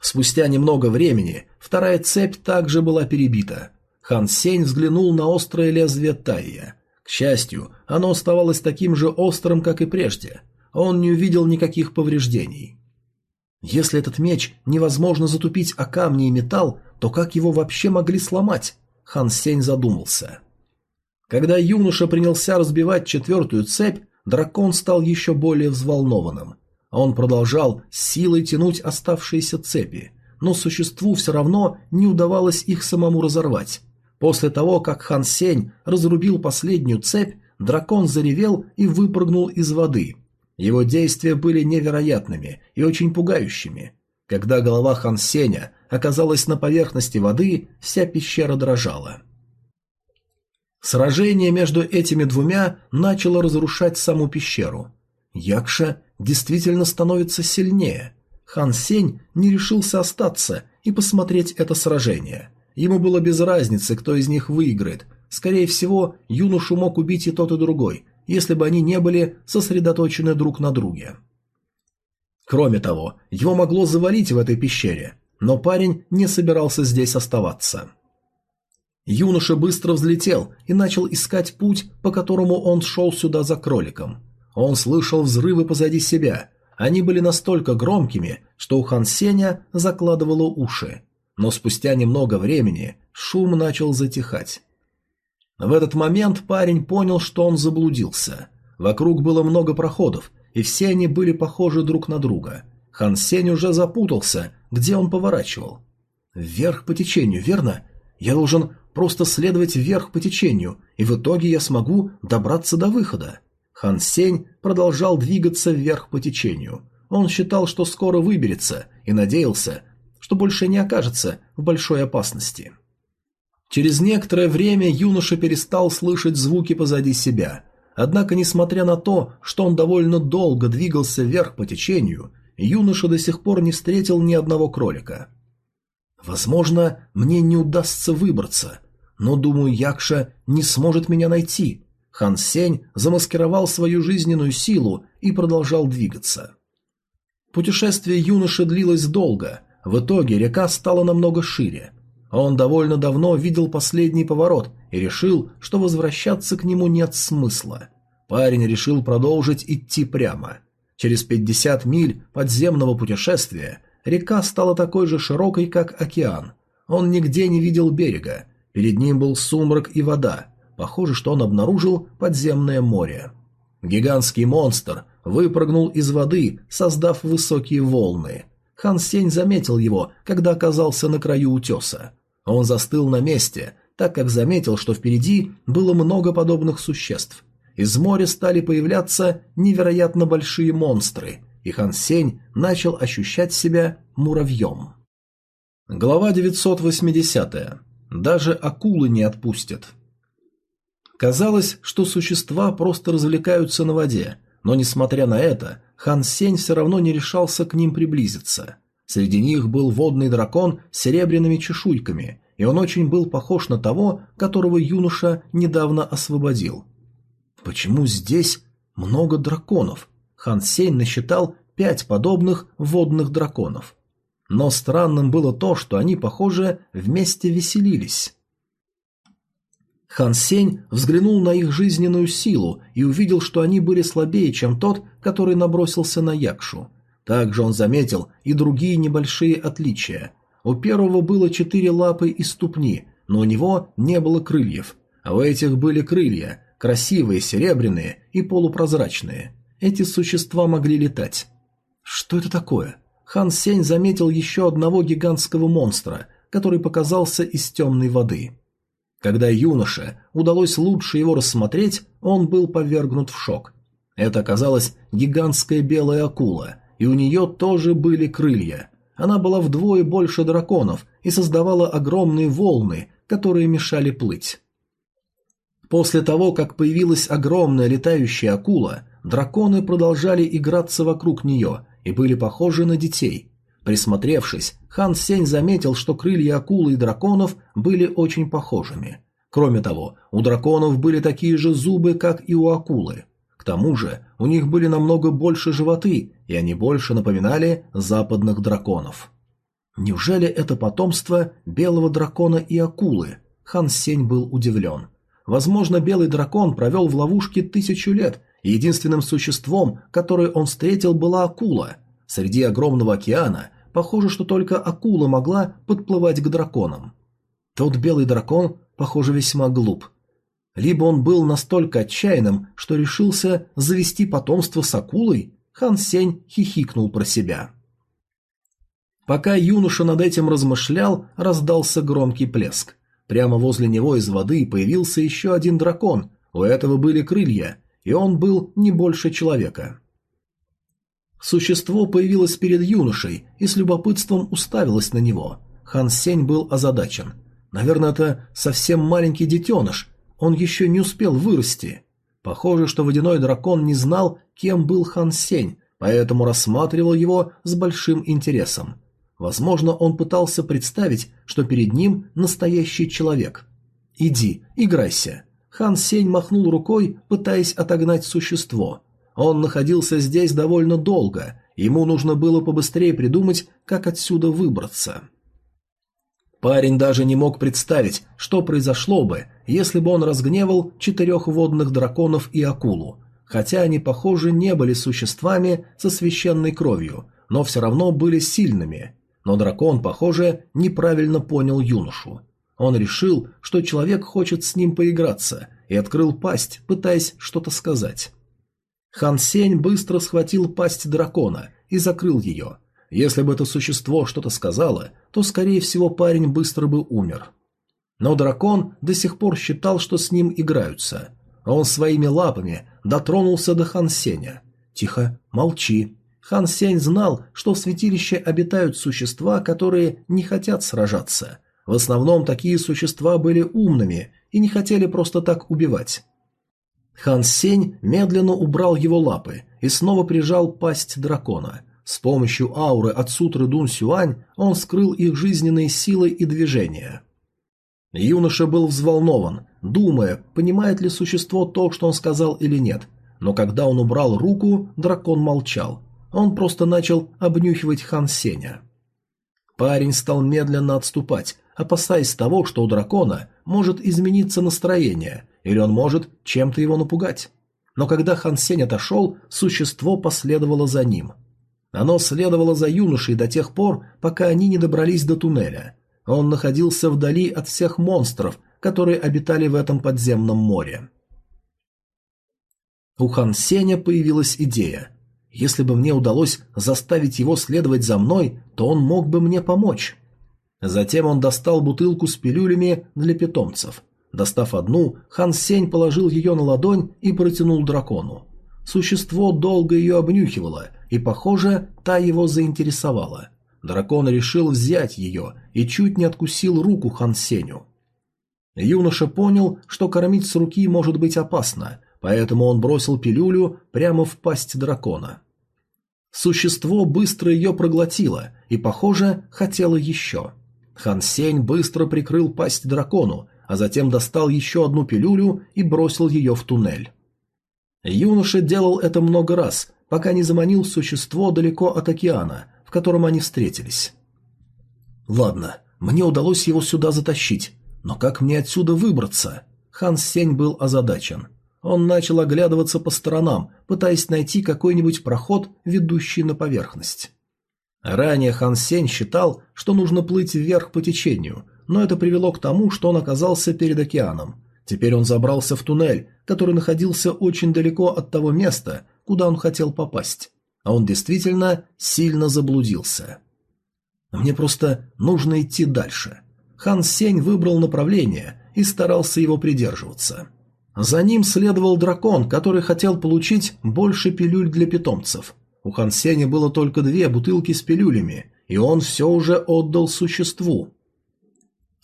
Спустя немного времени вторая цепь также была перебита. Хан Сень взглянул на острое лезвие Тайя. К счастью, оно оставалось таким же острым, как и прежде. Он не увидел никаких повреждений. Если этот меч невозможно затупить о камни и металл, то как его вообще могли сломать? Хан Сень задумался. Когда юноша принялся разбивать четвертую цепь, дракон стал еще более взволнованным. Он продолжал силой тянуть оставшиеся цепи, но существу все равно не удавалось их самому разорвать. После того, как Хан Сень разрубил последнюю цепь, дракон заревел и выпрыгнул из воды. Его действия были невероятными и очень пугающими. Когда голова Хан Сеня оказалась на поверхности воды, вся пещера дрожала. Сражение между этими двумя начало разрушать саму пещеру. Якша действительно становится сильнее. Хан Сень не решился остаться и посмотреть это сражение – Ему было без разницы, кто из них выиграет. Скорее всего, юношу мог убить и тот, и другой, если бы они не были сосредоточены друг на друге. Кроме того, его могло завалить в этой пещере, но парень не собирался здесь оставаться. Юноша быстро взлетел и начал искать путь, по которому он шел сюда за кроликом. Он слышал взрывы позади себя. Они были настолько громкими, что у Хан Сеня закладывало уши но спустя немного времени шум начал затихать. В этот момент парень понял, что он заблудился. Вокруг было много проходов, и все они были похожи друг на друга. Хан Сень уже запутался, где он поворачивал. Вверх по течению, верно? Я должен просто следовать вверх по течению, и в итоге я смогу добраться до выхода. Хан Сень продолжал двигаться вверх по течению. Он считал, что скоро выберется, и надеялся, что больше не окажется в большой опасности. Через некоторое время юноша перестал слышать звуки позади себя. Однако, несмотря на то, что он довольно долго двигался вверх по течению, юноша до сих пор не встретил ни одного кролика. «Возможно, мне не удастся выбраться, но, думаю, Якша не сможет меня найти». Хан Сень замаскировал свою жизненную силу и продолжал двигаться. Путешествие юноши длилось долго, в итоге река стала намного шире. Он довольно давно видел последний поворот и решил, что возвращаться к нему нет смысла. Парень решил продолжить идти прямо. Через 50 миль подземного путешествия река стала такой же широкой, как океан. Он нигде не видел берега. Перед ним был сумрак и вода. Похоже, что он обнаружил подземное море. Гигантский монстр выпрыгнул из воды, создав высокие волны. Хан Сень заметил его, когда оказался на краю утеса. Он застыл на месте, так как заметил, что впереди было много подобных существ. Из моря стали появляться невероятно большие монстры, и Хан Сень начал ощущать себя муравьем. Глава 980. Даже акулы не отпустят. Казалось, что существа просто развлекаются на воде, но несмотря на это, Хан Сень все равно не решался к ним приблизиться. Среди них был водный дракон с серебряными чешуйками, и он очень был похож на того, которого юноша недавно освободил. Почему здесь много драконов? Хан Сень насчитал пять подобных водных драконов. Но странным было то, что они, похоже, вместе веселились. Хан Сень взглянул на их жизненную силу и увидел, что они были слабее, чем тот, который набросился на Якшу. Также он заметил и другие небольшие отличия. У первого было четыре лапы и ступни, но у него не было крыльев, а у этих были крылья, красивые, серебряные и полупрозрачные. Эти существа могли летать. Что это такое? Хан Сень заметил еще одного гигантского монстра, который показался из темной воды. Когда юноше удалось лучше его рассмотреть, он был повергнут в шок. Это оказалась гигантская белая акула, и у нее тоже были крылья. Она была вдвое больше драконов и создавала огромные волны, которые мешали плыть. После того, как появилась огромная летающая акула, драконы продолжали играться вокруг нее и были похожи на детей. Присмотревшись, Хан Сень заметил, что крылья акулы и драконов были очень похожими. Кроме того, у драконов были такие же зубы, как и у акулы. К тому же, у них были намного больше животы, и они больше напоминали западных драконов. Неужели это потомство белого дракона и акулы? Хан Сень был удивлен. Возможно, белый дракон провел в ловушке тысячу лет, единственным существом, которое он встретил, была акула. Среди огромного океана похоже, что только акула могла подплывать к драконам. Тот белый дракон, похоже, весьма глуп. Либо он был настолько отчаянным, что решился завести потомство с акулой, Хан Сень хихикнул про себя. Пока юноша над этим размышлял, раздался громкий плеск. Прямо возле него из воды появился еще один дракон, у этого были крылья, и он был не больше человека. Существо появилось перед юношей и с любопытством уставилось на него. Хан Сень был озадачен. Наверное, это совсем маленький детеныш, он еще не успел вырасти. Похоже, что водяной дракон не знал, кем был Хан Сень, поэтому рассматривал его с большим интересом. Возможно, он пытался представить, что перед ним настоящий человек. «Иди, играйся». Хан Сень махнул рукой, пытаясь отогнать существо. Он находился здесь довольно долго, ему нужно было побыстрее придумать, как отсюда выбраться. Парень даже не мог представить, что произошло бы, если бы он разгневал четырех водных драконов и акулу. Хотя они, похоже, не были существами со священной кровью, но все равно были сильными. Но дракон, похоже, неправильно понял юношу. Он решил, что человек хочет с ним поиграться, и открыл пасть, пытаясь что-то сказать. Хан Сень быстро схватил пасть дракона и закрыл ее. Если бы это существо что-то сказало, то, скорее всего, парень быстро бы умер. Но дракон до сих пор считал, что с ним играются. Он своими лапами дотронулся до Хан Сеня. «Тихо, молчи». Хан Сень знал, что в святилище обитают существа, которые не хотят сражаться. В основном такие существа были умными и не хотели просто так убивать. Хан Сень медленно убрал его лапы и снова прижал пасть дракона. С помощью ауры от сутры Дун Сюань он скрыл их жизненные силы и движения. Юноша был взволнован, думая, понимает ли существо то, что он сказал или нет. Но когда он убрал руку, дракон молчал. Он просто начал обнюхивать Хан Сеня. Парень стал медленно отступать, опасаясь того, что у дракона может измениться настроение, или он может чем-то его напугать. Но когда Хан Сень отошел, существо последовало за ним. Оно следовало за юношей до тех пор, пока они не добрались до туннеля. Он находился вдали от всех монстров, которые обитали в этом подземном море. У Хан Сеня появилась идея. Если бы мне удалось заставить его следовать за мной, то он мог бы мне помочь. Затем он достал бутылку с пилюлями для питомцев. Достав одну, Хан Сень положил ее на ладонь и протянул дракону. Существо долго ее обнюхивало, и, похоже, та его заинтересовала. Дракон решил взять ее и чуть не откусил руку Хан Сеню. Юноша понял, что кормить с руки может быть опасно, поэтому он бросил пилюлю прямо в пасть дракона. Существо быстро ее проглотило и, похоже, хотело еще. Хан Сень быстро прикрыл пасть дракону, а затем достал еще одну пилюлю и бросил ее в туннель. Юноша делал это много раз, пока не заманил существо далеко от океана, в котором они встретились. Ладно, мне удалось его сюда затащить, но как мне отсюда выбраться? Хан Сень был озадачен. Он начал оглядываться по сторонам, пытаясь найти какой-нибудь проход, ведущий на поверхность. Ранее Хан Сень считал, что нужно плыть вверх по течению, но это привело к тому, что он оказался перед океаном. Теперь он забрался в туннель, который находился очень далеко от того места, куда он хотел попасть. А он действительно сильно заблудился. Мне просто нужно идти дальше. Хан Сень выбрал направление и старался его придерживаться. За ним следовал дракон, который хотел получить больше пилюль для питомцев. У Хан Сеня было только две бутылки с пилюлями, и он все уже отдал существу.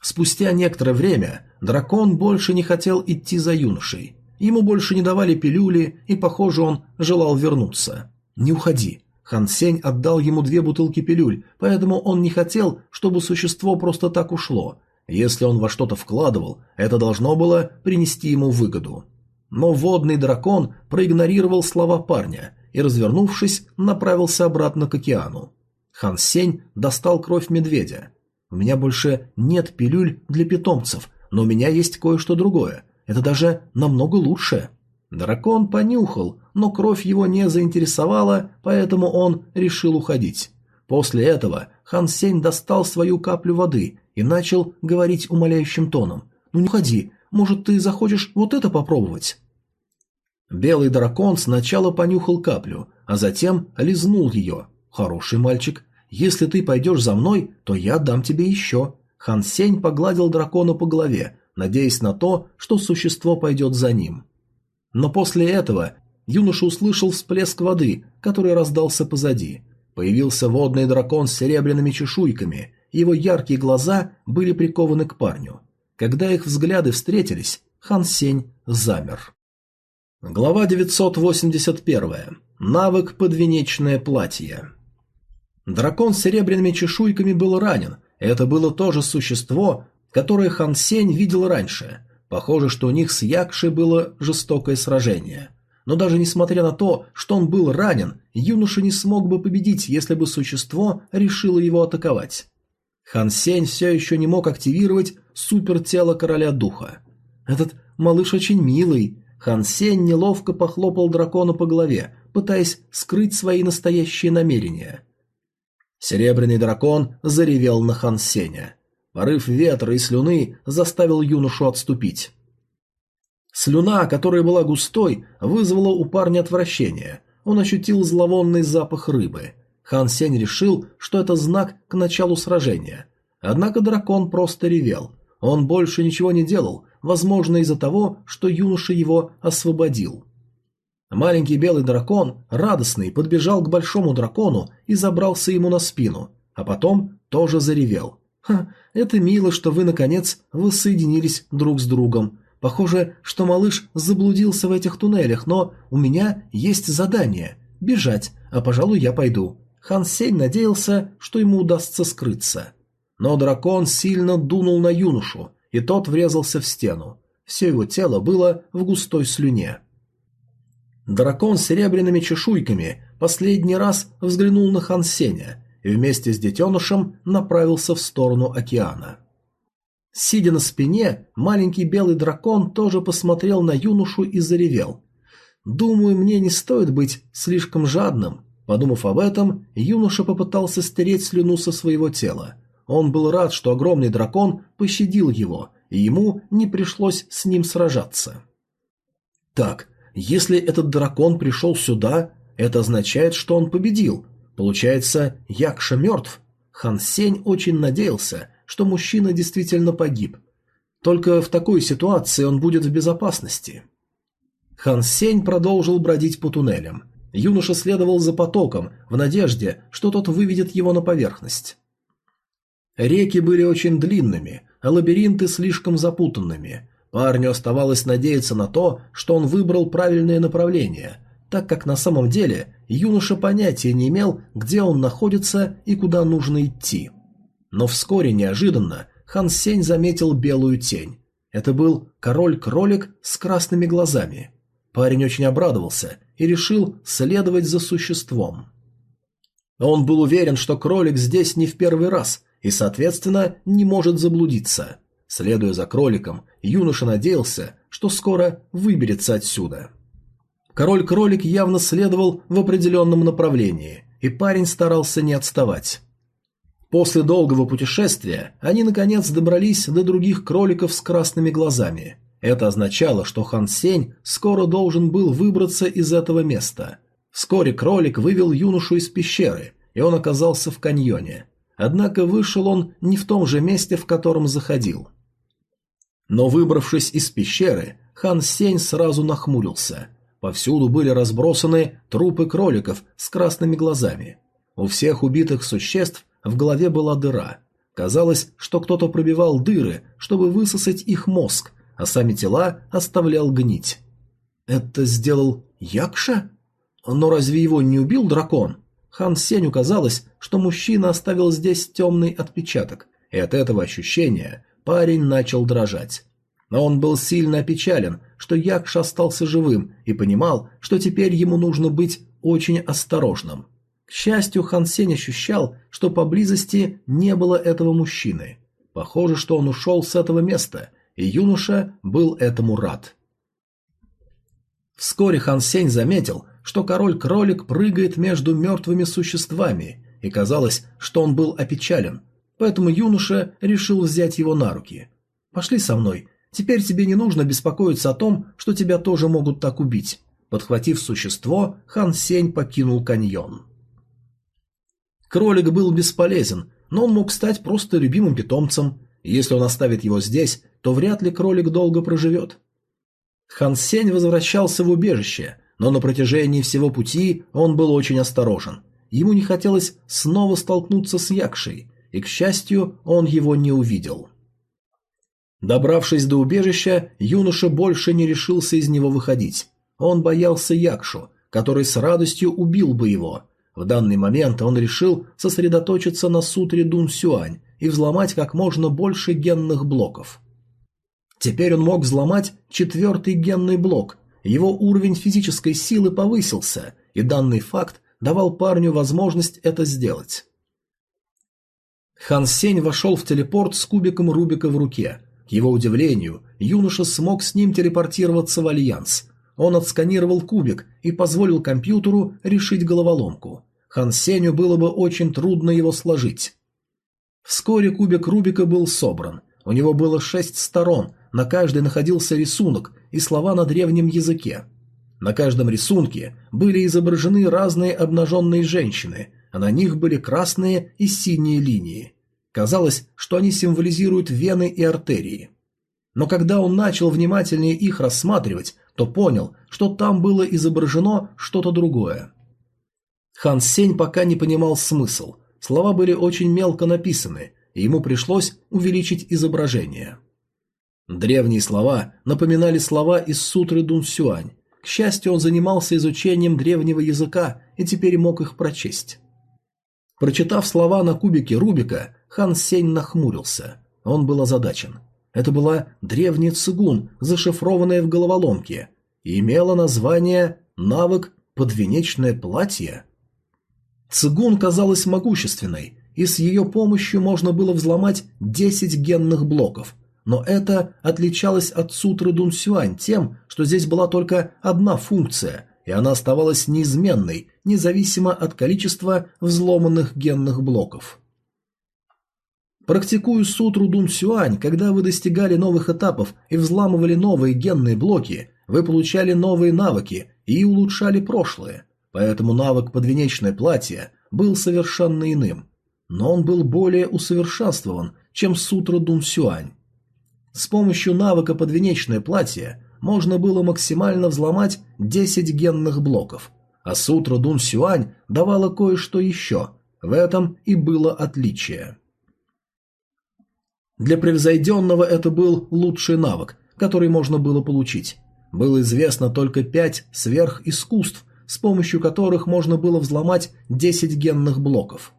Спустя некоторое время дракон больше не хотел идти за юношей. Ему больше не давали пилюли, и, похоже, он желал вернуться. «Не уходи». Хан Сень отдал ему две бутылки пилюль, поэтому он не хотел, чтобы существо просто так ушло. Если он во что-то вкладывал, это должно было принести ему выгоду. Но водный дракон проигнорировал слова парня и, развернувшись, направился обратно к океану. Хан Сень достал кровь медведя. «У меня больше нет пилюль для питомцев, но у меня есть кое-что другое. Это даже намного лучше». Дракон понюхал, но кровь его не заинтересовала, поэтому он решил уходить. После этого Хан Сень достал свою каплю воды и начал говорить умоляющим тоном. «Ну не уходи, может, ты захочешь вот это попробовать?» Белый дракон сначала понюхал каплю, а затем лизнул ее. «Хороший мальчик. Если ты пойдешь за мной, то я дам тебе еще». Хан Сень погладил дракона по голове, надеясь на то, что существо пойдет за ним. Но после этого юноша услышал всплеск воды, который раздался позади. Появился водный дракон с серебряными чешуйками, его яркие глаза были прикованы к парню. Когда их взгляды встретились, Хан Сень замер. Глава 981. Навык подвенечное платье. Дракон с серебряными чешуйками был ранен. Это было то же существо, которое Хан Сень видел раньше. Похоже, что у них с Якшей было жестокое сражение. Но даже несмотря на то, что он был ранен, юноша не смог бы победить, если бы существо решило его атаковать. Хан Сень все еще не мог активировать супертело короля духа. «Этот малыш очень милый». Хан Сень неловко похлопал дракона по голове, пытаясь скрыть свои настоящие намерения. Серебряный дракон заревел на Хан Сеня. Порыв ветра и слюны заставил юношу отступить. Слюна, которая была густой, вызвала у парня отвращение. Он ощутил зловонный запах рыбы. Хан Сень решил, что это знак к началу сражения. Однако дракон просто ревел. Он больше ничего не делал, возможно из-за того, что юноша его освободил. Маленький белый дракон, радостный, подбежал к большому дракону и забрался ему на спину, а потом тоже заревел. «Ха, это мило, что вы, наконец, воссоединились друг с другом. Похоже, что малыш заблудился в этих туннелях, но у меня есть задание – бежать, а, пожалуй, я пойду». Хан Сень надеялся, что ему удастся скрыться. Но дракон сильно дунул на юношу, и тот врезался в стену. Все его тело было в густой слюне. Дракон с серебряными чешуйками последний раз взглянул на Хан Сеня и вместе с детенышем направился в сторону океана. Сидя на спине, маленький белый дракон тоже посмотрел на юношу и заревел. «Думаю, мне не стоит быть слишком жадным». Подумав об этом, юноша попытался стереть слюну со своего тела. Он был рад, что огромный дракон пощадил его, и ему не пришлось с ним сражаться. «Так, если этот дракон пришел сюда, это означает, что он победил, Получается, Якша мертв. Хан Сень очень надеялся, что мужчина действительно погиб. Только в такой ситуации он будет в безопасности. Хан Сень продолжил бродить по туннелям. Юноша следовал за потоком, в надежде, что тот выведет его на поверхность. Реки были очень длинными, а лабиринты слишком запутанными. Парню оставалось надеяться на то, что он выбрал правильное направление, так как на самом деле юноша понятия не имел, где он находится и куда нужно идти. Но вскоре неожиданно Хан Сень заметил белую тень. Это был король-кролик с красными глазами. Парень очень обрадовался и решил следовать за существом. Он был уверен, что кролик здесь не в первый раз и, соответственно, не может заблудиться. Следуя за кроликом, юноша надеялся, что скоро выберется отсюда. Король-кролик явно следовал в определенном направлении, и парень старался не отставать. После долгого путешествия они наконец добрались до других кроликов с красными глазами. Это означало, что Хан Сень скоро должен был выбраться из этого места. Вскоре кролик вывел юношу из пещеры, и он оказался в каньоне. Однако вышел он не в том же месте, в котором заходил. Но выбравшись из пещеры, Хан Сень сразу нахмурился – Повсюду были разбросаны трупы кроликов с красными глазами. У всех убитых существ в голове была дыра. Казалось, что кто-то пробивал дыры, чтобы высосать их мозг, а сами тела оставлял гнить. Это сделал Якша? Но разве его не убил дракон? Хан Сеню казалось, что мужчина оставил здесь темный отпечаток, и от этого ощущения парень начал дрожать. Но он был сильно опечален, что Якш остался живым, и понимал, что теперь ему нужно быть очень осторожным. К счастью, Хан Сень ощущал, что поблизости не было этого мужчины. Похоже, что он ушел с этого места, и юноша был этому рад. Вскоре Хан Сень заметил, что король-кролик прыгает между мертвыми существами, и казалось, что он был опечален, поэтому юноша решил взять его на руки. «Пошли со мной, теперь тебе не нужно беспокоиться о том, что тебя тоже могут так убить». Подхватив существо, Хан Сень покинул каньон. Кролик был бесполезен, но он мог стать просто любимым питомцем. Если он оставит его здесь, то вряд ли кролик долго проживет. Хан Сень возвращался в убежище, но на протяжении всего пути он был очень осторожен. Ему не хотелось снова столкнуться с Якшей, и, к счастью, он его не увидел. Добравшись до убежища, юноша больше не решился из него выходить. Он боялся Якшу, который с радостью убил бы его. В данный момент он решил сосредоточиться на сутре Дун Сюань и взломать как можно больше генных блоков. Теперь он мог взломать четвертый генный блок. Его уровень физической силы повысился, и данный факт давал парню возможность это сделать. Хан Сень вошел в телепорт с кубиком Рубика в руке. К его удивлению, юноша смог с ним телепортироваться в Альянс. Он отсканировал кубик и позволил компьютеру решить головоломку. Хан Сенью было бы очень трудно его сложить. Вскоре кубик Рубика был собран. У него было шесть сторон, на каждой находился рисунок и слова на древнем языке. На каждом рисунке были изображены разные обнаженные женщины, а на них были красные и синие линии. Казалось, что они символизируют вены и артерии. Но когда он начал внимательнее их рассматривать, то понял, что там было изображено что-то другое. Хан Сень пока не понимал смысл. Слова были очень мелко написаны, и ему пришлось увеличить изображение. Древние слова напоминали слова из сутры Дун Сюань. К счастью, он занимался изучением древнего языка и теперь мог их прочесть. Прочитав слова на кубике Рубика, Хан Сень нахмурился. Он был озадачен. Это была древняя цигун, зашифрованная в головоломке, и имела название «Навык подвенечное платье». Цигун казалась могущественной, и с ее помощью можно было взломать 10 генных блоков – но это отличалось от сутры Дун Сюань тем, что здесь была только одна функция, и она оставалась неизменной, независимо от количества взломанных генных блоков. Практикуя сутру Дун Сюань, когда вы достигали новых этапов и взламывали новые генные блоки, вы получали новые навыки и улучшали прошлое, поэтому навык подвенечное платье был совершенно иным. Но он был более усовершенствован, чем сутра Дун Сюань. С помощью навыка подвенечное платье можно было максимально взломать 10 генных блоков, а сутра Дун Сюань давала кое-что еще. В этом и было отличие. Для превзойденного это был лучший навык, который можно было получить. Было известно только пять сверхискусств, с помощью которых можно было взломать 10 генных блоков.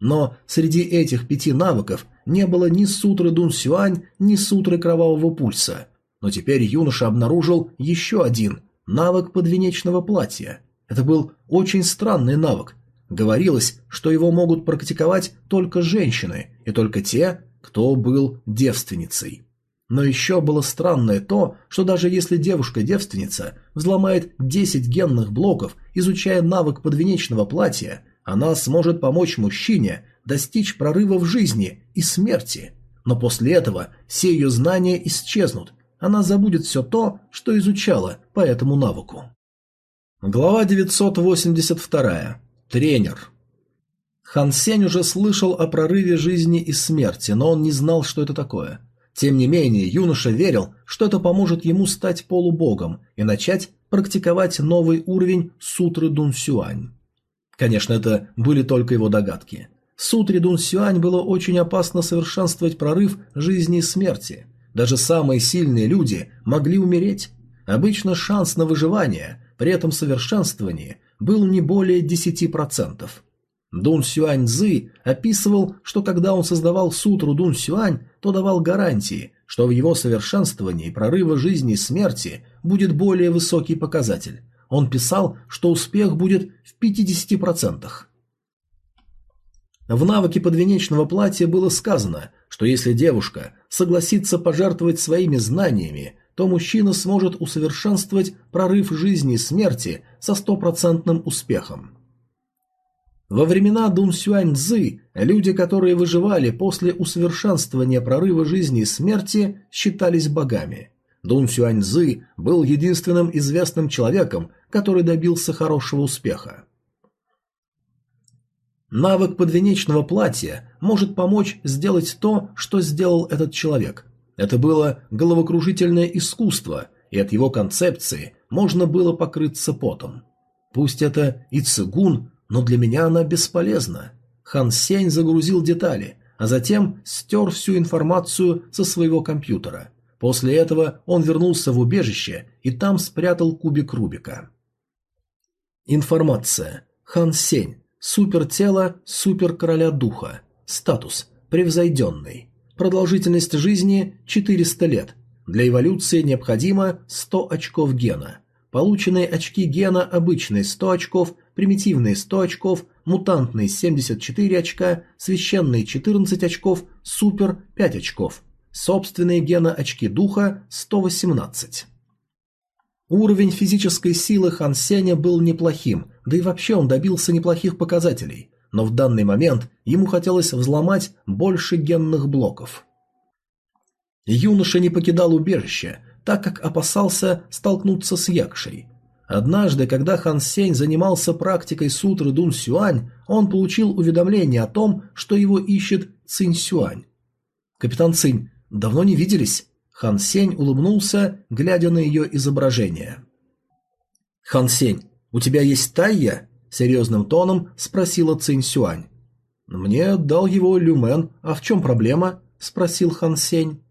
Но среди этих пяти навыков не было ни сутры Дун Сюань, ни сутры Кровавого Пульса. Но теперь юноша обнаружил еще один – навык подвенечного платья. Это был очень странный навык. Говорилось, что его могут практиковать только женщины, и только те, кто был девственницей. Но еще было странное то, что даже если девушка-девственница взломает 10 генных блоков, изучая навык подвенечного платья, она сможет помочь мужчине достичь прорыва в жизни и смерти. Но после этого все ее знания исчезнут. Она забудет все то, что изучала по этому навыку. Глава 982. Тренер. Хан Сень уже слышал о прорыве жизни и смерти, но он не знал, что это такое. Тем не менее, юноша верил, что это поможет ему стать полубогом и начать практиковать новый уровень сутры Дун Сюань. Конечно, это были только его догадки. Сутре Дун Сюань было очень опасно совершенствовать прорыв жизни и смерти. Даже самые сильные люди могли умереть. Обычно шанс на выживание при этом совершенствовании был не более 10%. Дун Сюань Цзы описывал, что когда он создавал сутру Дун Сюань, то давал гарантии, что в его совершенствовании прорыва жизни и смерти будет более высокий показатель. Он писал, что успех будет в 50%. В навыке подвенечного платья было сказано, что если девушка согласится пожертвовать своими знаниями, то мужчина сможет усовершенствовать прорыв жизни и смерти со стопроцентным успехом. Во времена Дун Сюань Цзы люди, которые выживали после усовершенствования прорыва жизни и смерти, считались богами. Дун Сюань Цзы был единственным известным человеком, который добился хорошего успеха. Навык подвенечного платья может помочь сделать то, что сделал этот человек. Это было головокружительное искусство, и от его концепции можно было покрыться потом. Пусть это и цигун, но для меня она бесполезна. Хан Сень загрузил детали, а затем стер всю информацию со своего компьютера. После этого он вернулся в убежище и там спрятал кубик Рубика. Информация. Хан Сень. Супертело Супер Короля Духа. Статус. Превзойденный. Продолжительность жизни 400 лет. Для эволюции необходимо 100 очков гена. Полученные очки гена обычные 100 очков, примитивные 100 очков, мутантные 74 очка, священные 14 очков, супер 5 очков. Собственные гена очки духа 118. Уровень физической силы Хан Сеня был неплохим, да и вообще он добился неплохих показателей, но в данный момент ему хотелось взломать больше генных блоков. Юноша не покидал убежище, так как опасался столкнуться с Якшей. Однажды, когда Хан Сень занимался практикой сутры Дун Сюань, он получил уведомление о том, что его ищет Цинь Сюань. «Капитан Цинь, давно не виделись?» Хан Сень улыбнулся, глядя на ее изображение. «Хан Сень, у тебя есть Тайя?» – серьезным тоном спросила Цинь Сюань. «Мне дал его Люмен, а в чем проблема?» – спросил Хан Сень.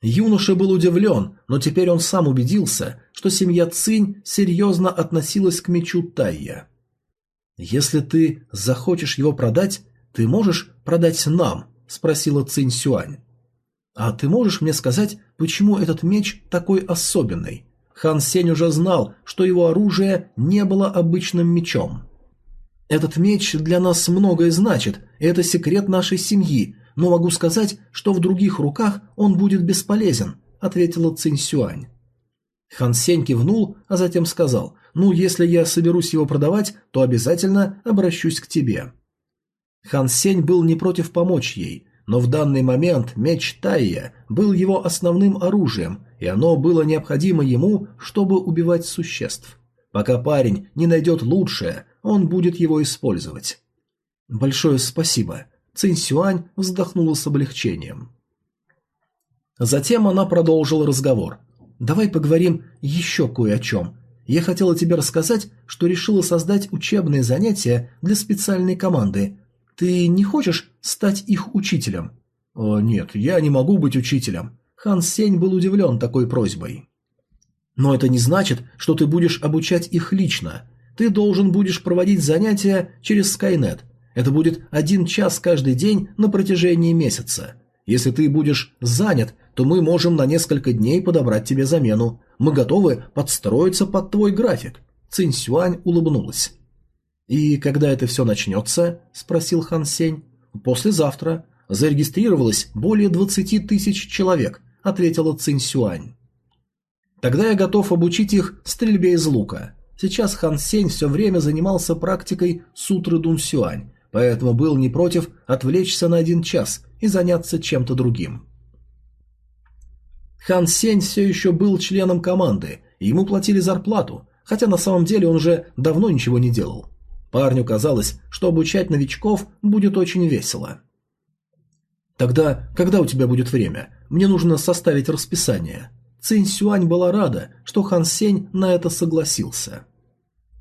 Юноша был удивлен, но теперь он сам убедился, что семья Цинь серьезно относилась к мечу Тайя. «Если ты захочешь его продать, ты можешь продать нам?» – спросила Цинь Сюань. «А ты можешь мне сказать, почему этот меч такой особенный?» Хан Сень уже знал, что его оружие не было обычным мечом. «Этот меч для нас многое значит, и это секрет нашей семьи, но могу сказать, что в других руках он будет бесполезен», — ответила Цинь Сюань. Хан Сень кивнул, а затем сказал, «Ну, если я соберусь его продавать, то обязательно обращусь к тебе». Хан Сень был не против помочь ей, но в данный момент меч Тайя был его основным оружием, и оно было необходимо ему, чтобы убивать существ. Пока парень не найдет лучшее, он будет его использовать. «Большое спасибо», Цинь Сюань вздохнула с облегчением. Затем она продолжила разговор. «Давай поговорим еще кое о чем. Я хотела тебе рассказать, что решила создать учебные занятия для специальной команды. Ты не хочешь стать их учителем?» «О, нет, я не могу быть учителем». Хан Сень был удивлен такой просьбой. «Но это не значит, что ты будешь обучать их лично. Ты должен будешь проводить занятия через Skynet. Это будет один час каждый день на протяжении месяца. Если ты будешь занят, то мы можем на несколько дней подобрать тебе замену. Мы готовы подстроиться под твой график». Цинь Сюань улыбнулась. «И когда это все начнется?» – спросил Хан Сень. «Послезавтра. Зарегистрировалось более двадцати тысяч человек», – ответила Цинь Сюань. «Тогда я готов обучить их стрельбе из лука». Сейчас Хан Сень все время занимался практикой сутры Дун Сюань, поэтому был не против отвлечься на один час и заняться чем-то другим. Хан Сень все еще был членом команды, и ему платили зарплату, хотя на самом деле он уже давно ничего не делал. Парню казалось, что обучать новичков будет очень весело. «Тогда, когда у тебя будет время? Мне нужно составить расписание». Цинь Сюань была рада, что Хан Сень на это согласился.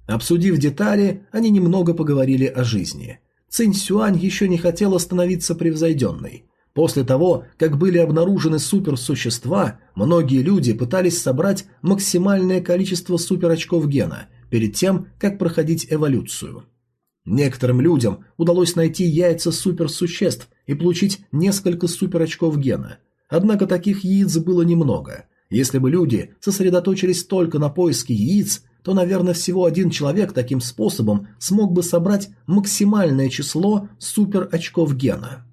Обсудив детали, они немного поговорили о жизни. Цинь Сюань еще не хотела становиться превзойденной. После того, как были обнаружены суперсущества, многие люди пытались собрать максимальное количество суперочков гена перед тем, как проходить эволюцию. Некоторым людям удалось найти яйца суперсуществ и получить несколько суперочков гена. Однако таких яиц было немного. Если бы люди сосредоточились только на поиске яиц, то, наверное, всего один человек таким способом смог бы собрать максимальное число суперочков гена.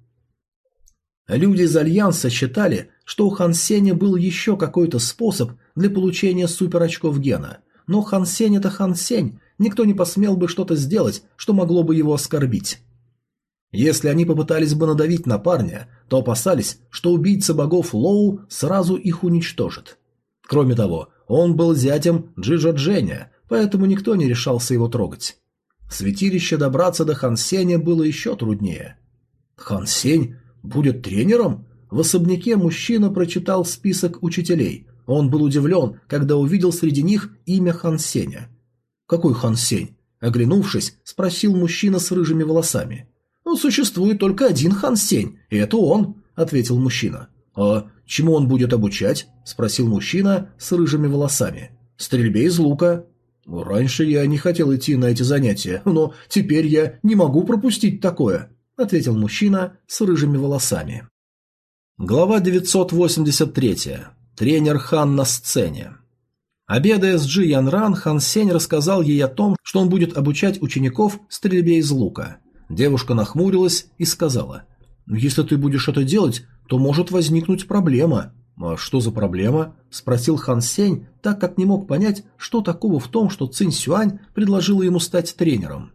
Люди из Альянса считали, что у Хан был еще какой-то способ для получения суперочков гена, но Хан Сень это Хан никто не посмел бы что-то сделать, что могло бы его оскорбить. Если они попытались бы надавить на парня, то опасались, что убийца богов Лоу сразу их уничтожит. Кроме того, он был зятем Джиджа Дженя, поэтому никто не решался его трогать. В святилище добраться до Хан Сеня было еще труднее. Хан Сень Будет тренером? В особняке мужчина прочитал список учителей. Он был удивлен, когда увидел среди них имя Хан Сеня. «Какой Хан Сень?» Оглянувшись, спросил мужчина с рыжими волосами. «Ну, существует только один Хан Сень, и это он», — ответил мужчина. «А чему он будет обучать?» — спросил мужчина с рыжими волосами. «Стрельбе из лука». «Раньше я не хотел идти на эти занятия, но теперь я не могу пропустить такое», ответил мужчина с рыжими волосами. Глава 983. Тренер Хан на сцене. Обедая с Джи Ян Ран, Хан Сень рассказал ей о том, что он будет обучать учеников стрельбе из лука. Девушка нахмурилась и сказала, «Если ты будешь это делать, то может возникнуть проблема». «А что за проблема?» – спросил Хан Сень, так как не мог понять, что такого в том, что Цинь Сюань предложила ему стать тренером.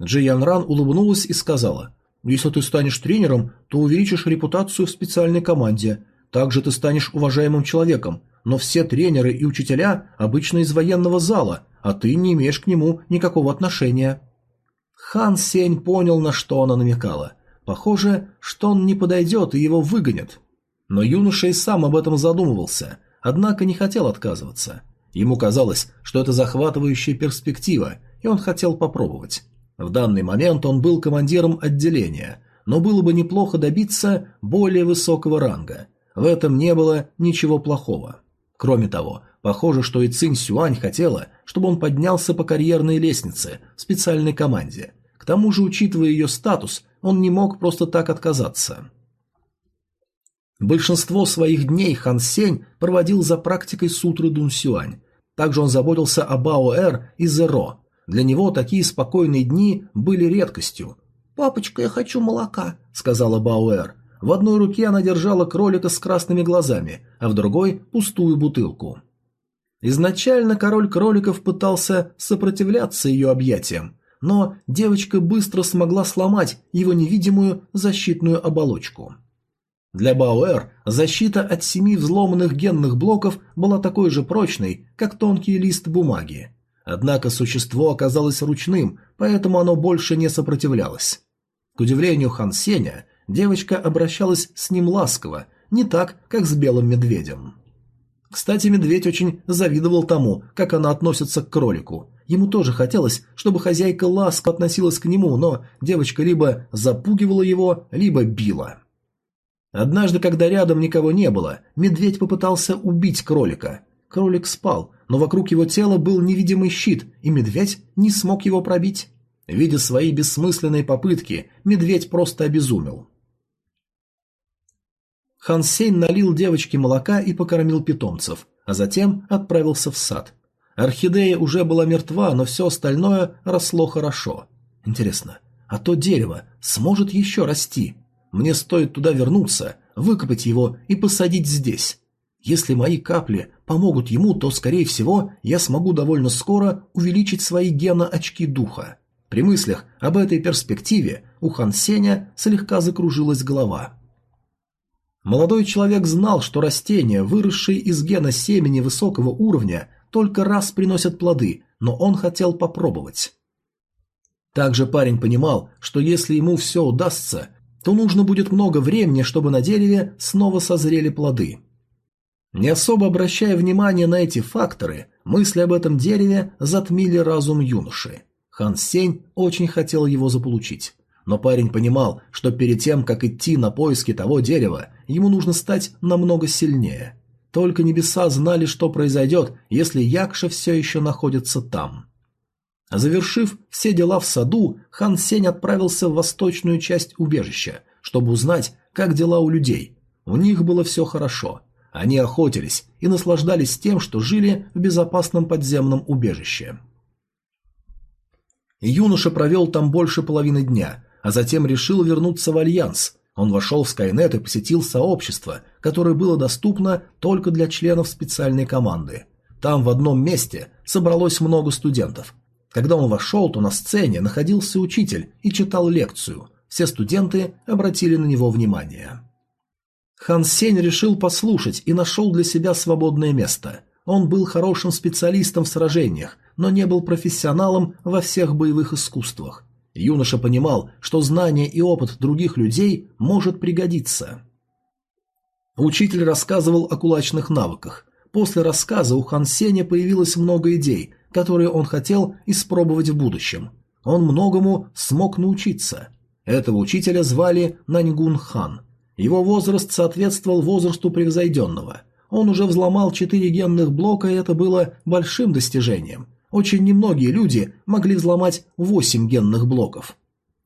Джи Ян Ран улыбнулась и сказала, «Если ты станешь тренером, то увеличишь репутацию в специальной команде. Также ты станешь уважаемым человеком, но все тренеры и учителя обычно из военного зала, а ты не имеешь к нему никакого отношения». Хан Сень понял, на что она намекала. Похоже, что он не подойдет и его выгонят. Но юноша и сам об этом задумывался, однако не хотел отказываться. Ему казалось, что это захватывающая перспектива, и он хотел попробовать. В данный момент он был командиром отделения, но было бы неплохо добиться более высокого ранга. В этом не было ничего плохого. Кроме того, похоже, что и Цинь Сюань хотела, чтобы он поднялся по карьерной лестнице в специальной команде. К тому же, учитывая ее статус, он не мог просто так отказаться. Большинство своих дней Хан Сень проводил за практикой сутры Дун Сюань. Также он заботился о Бао Эр и Зеро, для него такие спокойные дни были редкостью. «Папочка, я хочу молока», — сказала Бауэр. В одной руке она держала кролика с красными глазами, а в другой – пустую бутылку. Изначально король кроликов пытался сопротивляться ее объятиям, но девочка быстро смогла сломать его невидимую защитную оболочку. Для Бауэр защита от семи взломанных генных блоков была такой же прочной, как тонкий лист бумаги. Однако существо оказалось ручным, поэтому оно больше не сопротивлялось. К удивлению Хан Сеня, девочка обращалась с ним ласково, не так, как с белым медведем. Кстати, медведь очень завидовал тому, как она относится к кролику. Ему тоже хотелось, чтобы хозяйка ласково относилась к нему, но девочка либо запугивала его, либо била. Однажды, когда рядом никого не было, медведь попытался убить кролика. Кролик спал, но вокруг его тела был невидимый щит, и медведь не смог его пробить. Видя свои бессмысленные попытки, медведь просто обезумел. Хан Сень налил девочке молока и покормил питомцев, а затем отправился в сад. Орхидея уже была мертва, но все остальное росло хорошо. Интересно, а то дерево сможет еще расти? Мне стоит туда вернуться, выкопать его и посадить здесь. Если мои капли помогут ему, то, скорее всего, я смогу довольно скоро увеличить свои геноочки духа. При мыслях об этой перспективе у Хан Сеня слегка закружилась голова. Молодой человек знал, что растения, выросшие из гена семени высокого уровня, только раз приносят плоды, но он хотел попробовать. Также парень понимал, что если ему все удастся, то нужно будет много времени, чтобы на дереве снова созрели плоды. Не особо обращая внимания на эти факторы, мысли об этом дереве затмили разум юноши. Хан Сень очень хотел его заполучить. Но парень понимал, что перед тем, как идти на поиски того дерева, ему нужно стать намного сильнее. Только небеса знали, что произойдет, если Якша все еще находится там. Завершив все дела в саду, Хан Сень отправился в восточную часть убежища, чтобы узнать, как дела у людей. У них было все хорошо. Они охотились и наслаждались тем, что жили в безопасном подземном убежище. Юноша провел там больше половины дня, а затем решил вернуться в Альянс. Он вошел в Скайнет и посетил сообщество, которое было доступно только для членов специальной команды. Там в одном месте собралось много студентов. Когда он вошел, то на сцене находился учитель и читал лекцию. Все студенты обратили на него внимание. Хан Сень решил послушать и нашел для себя свободное место. Он был хорошим специалистом в сражениях, но не был профессионалом во всех боевых искусствах. Юноша понимал, что знание и опыт других людей может пригодиться. Учитель рассказывал о кулачных навыках. После рассказа у Хан Сеня появилось много идей, которые он хотел испробовать в будущем. Он многому смог научиться. Этого учителя звали Наньгун Хан. Его возраст соответствовал возрасту превзойденного. Он уже взломал четыре генных блока, и это было большим достижением. Очень немногие люди могли взломать 8 генных блоков.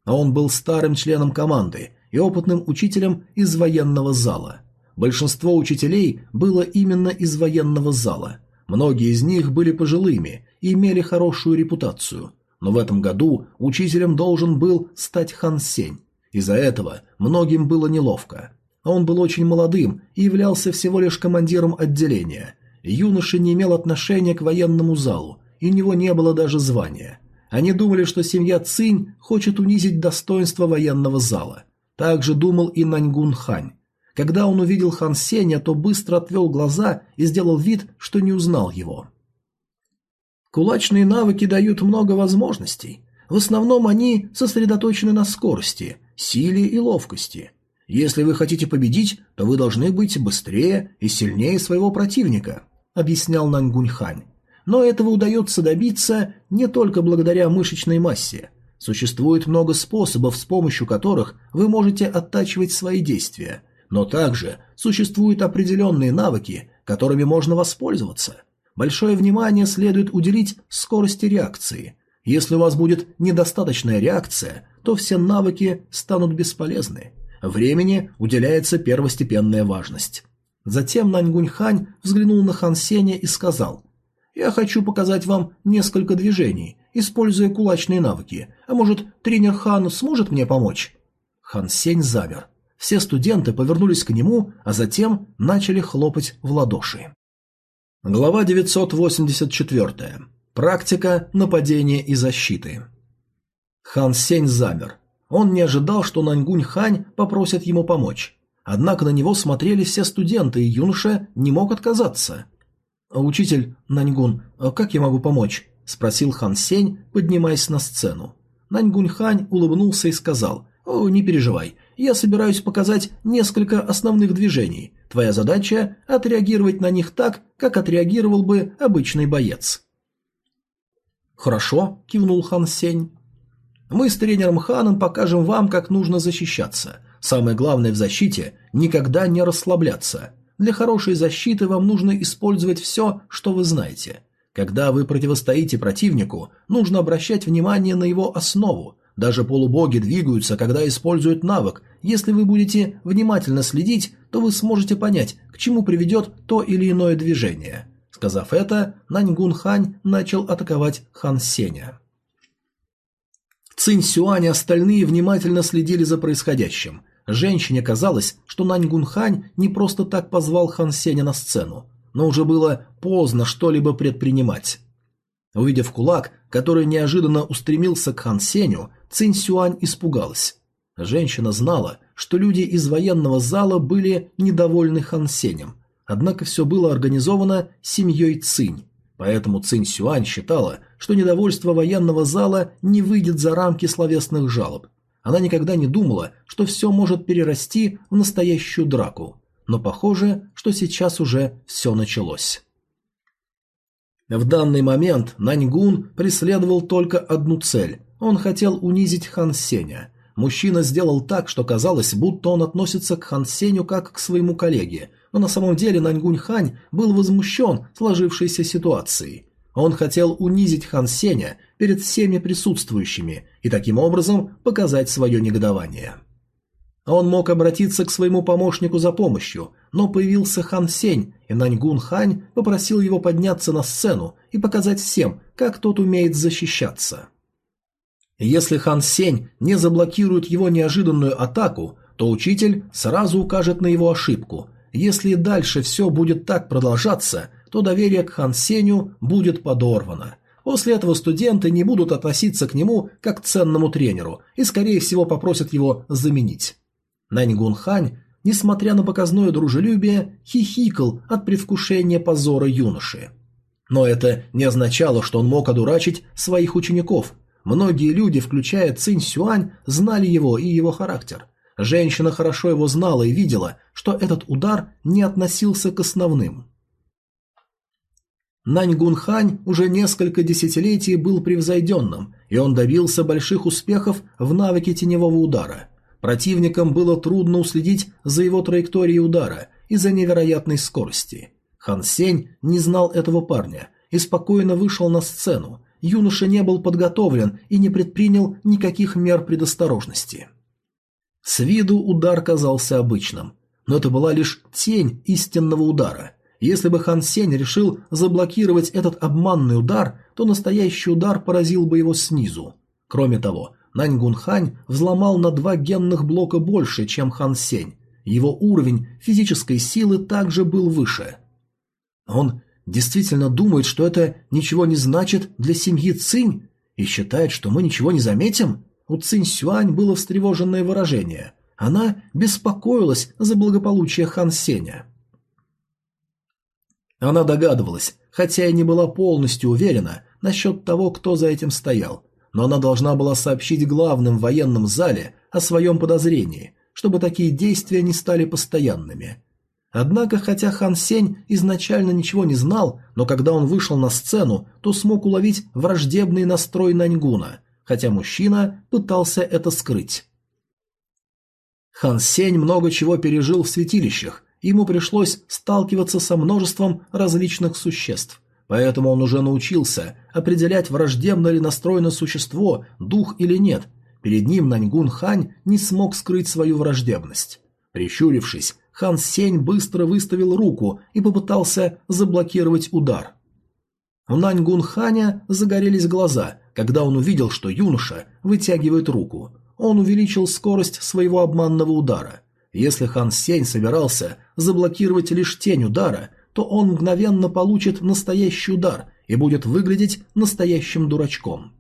А он был старым членом команды и опытным учителем из военного зала. Большинство учителей было именно из военного зала. Многие из них были пожилыми и имели хорошую репутацию. Но в этом году учителем должен был стать Хан Сень. Из-за этого многим было неловко. Он был очень молодым и являлся всего лишь командиром отделения. Юноша не имел отношения к военному залу и у него не было даже звания. Они думали, что семья Цинь хочет унизить достоинство военного зала. Так же думал и Наньгун Хань. Когда он увидел Хан Сеня, то быстро отвел глаза и сделал вид, что не узнал его. Кулачные навыки дают много возможностей. В основном они сосредоточены на скорости, силе и ловкости. Если вы хотите победить, то вы должны быть быстрее и сильнее своего противника, объяснял Нангуньхань. Но этого удается добиться не только благодаря мышечной массе. Существует много способов, с помощью которых вы можете оттачивать свои действия, но также существуют определенные навыки, которыми можно воспользоваться. Большое внимание следует уделить скорости реакции. Если у вас будет недостаточная реакция, то все навыки станут бесполезны. Времени уделяется первостепенная важность. Затем Наньгуньхань взглянул на Хан Сеня и сказал я хочу показать вам несколько движений, используя кулачные навыки. А может, тренер Хан сможет мне помочь?» Хан Сень замер. Все студенты повернулись к нему, а затем начали хлопать в ладоши. Глава 984. Практика нападения и защиты. Хан Сень замер. Он не ожидал, что Наньгунь Хань попросит ему помочь. Однако на него смотрели все студенты, и юноша не мог отказаться. «Учитель Наньгун, а как я могу помочь?» – спросил Хан Сень, поднимаясь на сцену. Наньгунь Хань улыбнулся и сказал, «О, не переживай, я собираюсь показать несколько основных движений. Твоя задача – отреагировать на них так, как отреагировал бы обычный боец». «Хорошо», – кивнул Хан Сень. «Мы с тренером Ханом покажем вам, как нужно защищаться. Самое главное в защите – никогда не расслабляться. Для хорошей защиты вам нужно использовать все, что вы знаете. Когда вы противостоите противнику, нужно обращать внимание на его основу. Даже полубоги двигаются, когда используют навык. Если вы будете внимательно следить, то вы сможете понять, к чему приведет то или иное движение. Сказав это, Наньгун Хань начал атаковать Хан Сеня. Цинь Сюань и остальные внимательно следили за происходящим. Женщине казалось, что Нань Гунхань не просто так позвал Хан Сеня на сцену, но уже было поздно что-либо предпринимать. Увидев кулак, который неожиданно устремился к Хан Сеню, Цинь Сюань испугалась. Женщина знала, что люди из военного зала были недовольны Хан Сенем, однако все было организовано семьей Цинь, поэтому Цинь Сюань считала, что недовольство военного зала не выйдет за рамки словесных жалоб – она никогда не думала, что все может перерасти в настоящую драку, но похоже, что сейчас уже все началось. В данный момент Наньгун преследовал только одну цель. Он хотел унизить Хан Сеня. Мужчина сделал так, что казалось, будто он относится к Хан Сеню как к своему коллеге, но на самом деле Наньгунь Хань был возмущен сложившейся ситуацией. Он хотел унизить Хан Сеня перед всеми присутствующими и таким образом показать свое негодование. Он мог обратиться к своему помощнику за помощью, но появился Хан Сень, и Наньгун Хань попросил его подняться на сцену и показать всем, как тот умеет защищаться. Если Хан Сень не заблокирует его неожиданную атаку, то учитель сразу укажет на его ошибку. Если дальше все будет так продолжаться, то доверие к Хан Сеню будет подорвано. После этого студенты не будут относиться к нему как к ценному тренеру и, скорее всего, попросят его заменить. Наньгун Хань, несмотря на показное дружелюбие, хихикал от предвкушения позора юноши. Но это не означало, что он мог одурачить своих учеников. Многие люди, включая Цинь Сюань, знали его и его характер. Женщина хорошо его знала и видела, что этот удар не относился к основным. Наньгун Хань уже несколько десятилетий был превзойденным, и он добился больших успехов в навыке теневого удара. Противникам было трудно уследить за его траекторией удара из-за невероятной скорости. Хан Сень не знал этого парня и спокойно вышел на сцену. Юноша не был подготовлен и не предпринял никаких мер предосторожности. С виду удар казался обычным, но это была лишь тень истинного удара. Если бы Хан Сень решил заблокировать этот обманный удар, то настоящий удар поразил бы его снизу. Кроме того, Наньгун Хань взломал на два генных блока больше, чем Хан Сень. Его уровень физической силы также был выше. Он действительно думает, что это ничего не значит для семьи Цинь и считает, что мы ничего не заметим? У Цинь Сюань было встревоженное выражение. Она беспокоилась за благополучие Хан Сеня. Она догадывалась, хотя и не была полностью уверена насчет того, кто за этим стоял, но она должна была сообщить главным в зале о своем подозрении, чтобы такие действия не стали постоянными. Однако, хотя Хан Сень изначально ничего не знал, но когда он вышел на сцену, то смог уловить враждебный настрой Наньгуна, хотя мужчина пытался это скрыть. Хан Сень много чего пережил в святилищах, ему пришлось сталкиваться со множеством различных существ – Поэтому он уже научился определять, враждебно ли настроено существо, дух или нет. Перед ним Наньгун Хань не смог скрыть свою враждебность. Прищурившись, Хан Сень быстро выставил руку и попытался заблокировать удар. У Наньгун Ханя загорелись глаза, когда он увидел, что юноша вытягивает руку. Он увеличил скорость своего обманного удара. Если Хан Сень собирался заблокировать лишь тень удара, то он мгновенно получит настоящий удар и будет выглядеть настоящим дурачком.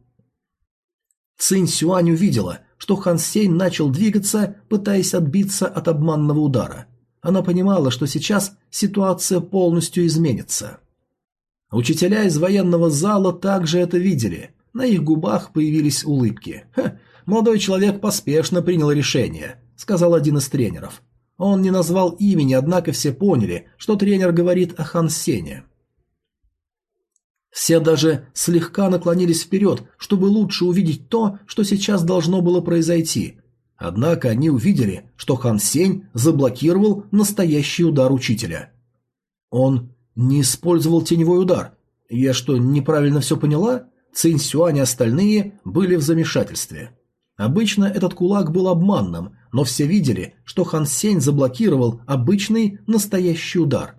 Цинь Сюань увидела, что Хан Сень начал двигаться, пытаясь отбиться от обманного удара. Она понимала, что сейчас ситуация полностью изменится. Учителя из военного зала также это видели. На их губах появились улыбки. «Ха, молодой человек поспешно принял решение», — сказал один из тренеров. Он не назвал имени, однако все поняли, что тренер говорит о Хан Сене. Все даже слегка наклонились вперед, чтобы лучше увидеть то, что сейчас должно было произойти. Однако они увидели, что Хан Сень заблокировал настоящий удар учителя. Он не использовал теневой удар. Я что, неправильно все поняла? Цинь Сюань и остальные были в замешательстве. Обычно этот кулак был обманным, но все видели, что Хан Сень заблокировал обычный настоящий удар.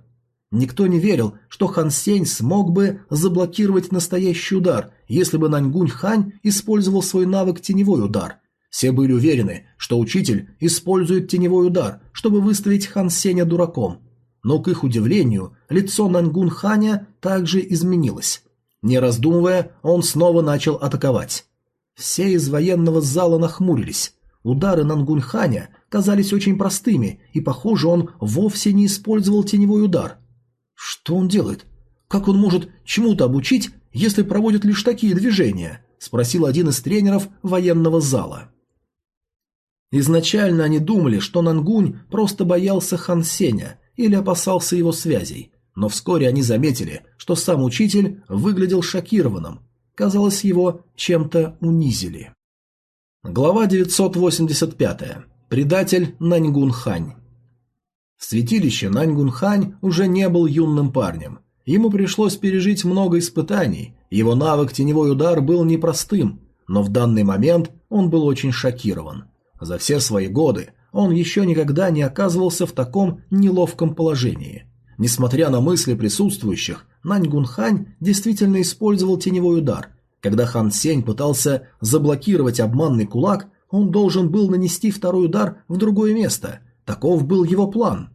Никто не верил, что Хан Сень смог бы заблокировать настоящий удар, если бы Наньгунь Хань использовал свой навык теневой удар. Все были уверены, что учитель использует теневой удар, чтобы выставить Хан Сеня дураком. Но, к их удивлению, лицо Нангун Ханя также изменилось. Не раздумывая, он снова начал атаковать. Все из военного зала нахмурились. Удары Нангуньханя казались очень простыми, и, похоже, он вовсе не использовал теневой удар. Что он делает? Как он может чему-то обучить, если проводит лишь такие движения? Спросил один из тренеров военного зала. Изначально они думали, что Нангунь просто боялся Хан Сеня или опасался его связей, но вскоре они заметили, что сам учитель выглядел шокированным, Казалось, его чем-то унизили. Глава 985. Предатель Наньгун Хань. В святилище Наньгун Хань уже не был юным парнем. Ему пришлось пережить много испытаний, его навык теневой удар был непростым, но в данный момент он был очень шокирован. За все свои годы он еще никогда не оказывался в таком неловком положении. Несмотря на мысли присутствующих, Нань Гунхань действительно использовал теневой удар. Когда Хан Сень пытался заблокировать обманный кулак, он должен был нанести второй удар в другое место. Таков был его план.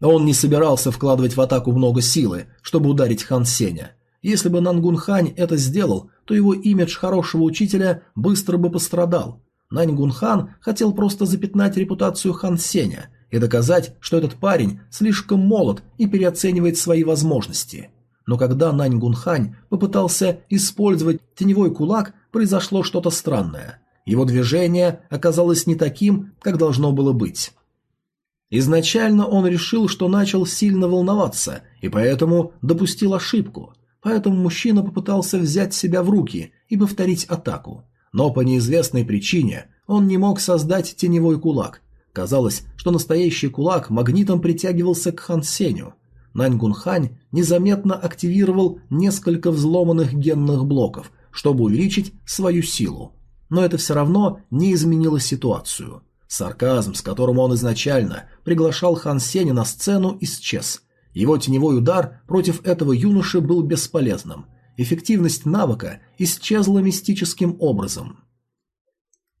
Он не собирался вкладывать в атаку много силы, чтобы ударить Хан Сеня. Если бы Нангун Хань это сделал, то его имидж хорошего учителя быстро бы пострадал. Нангун Хан хотел просто запятнать репутацию Хан Сеня и доказать, что этот парень слишком молод и переоценивает свои возможности. Но когда Наньгун Хань попытался использовать теневой кулак, произошло что-то странное. Его движение оказалось не таким, как должно было быть. Изначально он решил, что начал сильно волноваться, и поэтому допустил ошибку. Поэтому мужчина попытался взять себя в руки и повторить атаку. Но по неизвестной причине он не мог создать теневой кулак. Казалось, что настоящий кулак магнитом притягивался к Хан Сеню. Наньгун Хань незаметно активировал несколько взломанных генных блоков, чтобы увеличить свою силу. Но это все равно не изменило ситуацию. Сарказм, с которым он изначально приглашал Хан Сеня на сцену, исчез. Его теневой удар против этого юноши был бесполезным. Эффективность навыка исчезла мистическим образом.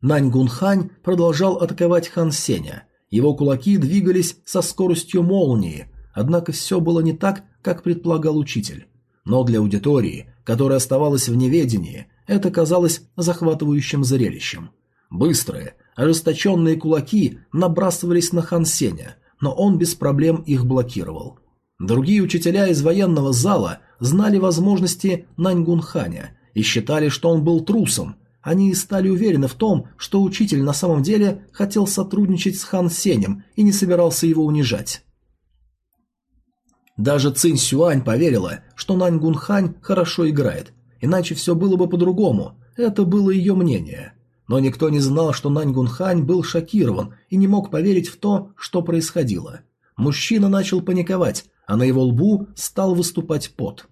Нань Гунхань продолжал атаковать Хан Сеня. Его кулаки двигались со скоростью молнии, однако все было не так, как предполагал учитель. Но для аудитории, которая оставалась в неведении, это казалось захватывающим зрелищем. Быстрые, Ожесточенные кулаки набрасывались на Хан Сеня, но он без проблем их блокировал. Другие учителя из военного зала знали возможности Наньгунханя и считали, что он был трусом. Они стали уверены в том, что учитель на самом деле хотел сотрудничать с Хан Сенем и не собирался его унижать. Даже Цинь Сюань поверила, что Наньгунхань хорошо играет, иначе все было бы по-другому, это было ее мнение. Но никто не знал, что Нань Гунхань был шокирован и не мог поверить в то, что происходило. Мужчина начал паниковать, а на его лбу стал выступать пот.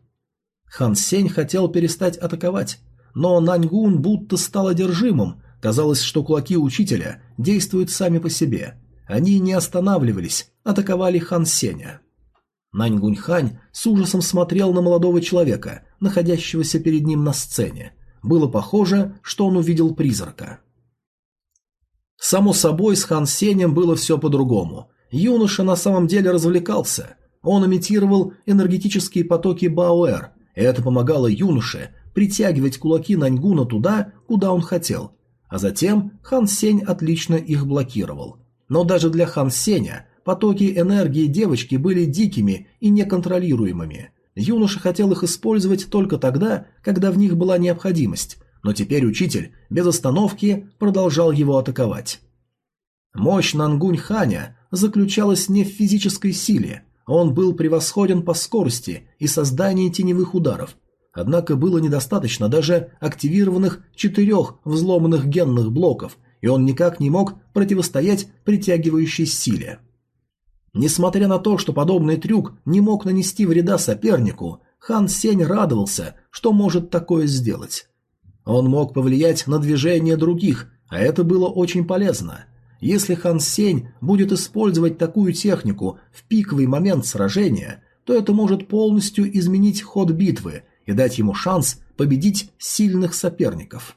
Хан Сень хотел перестать атаковать, но Наньгун будто стал одержимым. Казалось, что кулаки учителя действуют сами по себе. Они не останавливались, атаковали Хан Сеня. Наньгуньхань с ужасом смотрел на молодого человека, находящегося перед ним на сцене. Было похоже, что он увидел призрака. Само собой, с Хан Сенем было все по-другому. Юноша на самом деле развлекался. Он имитировал энергетические потоки Бауэр, и это помогало юноше притягивать кулаки Наньгуна туда, куда он хотел. А затем Хан Сень отлично их блокировал. Но даже для Хан Сеня потоки энергии девочки были дикими и неконтролируемыми. Юноша хотел их использовать только тогда, когда в них была необходимость, но теперь учитель без остановки продолжал его атаковать. Мощь Нангунь Ханя заключалась не в физической силе, он был превосходен по скорости и создании теневых ударов, однако было недостаточно даже активированных четырех взломанных генных блоков, и он никак не мог противостоять притягивающей силе. Несмотря на то, что подобный трюк не мог нанести вреда сопернику, Хан Сень радовался, что может такое сделать. Он мог повлиять на движение других, а это было очень полезно. Если Хан Сень будет использовать такую технику в пиковый момент сражения, то это может полностью изменить ход битвы и дать ему шанс победить сильных соперников.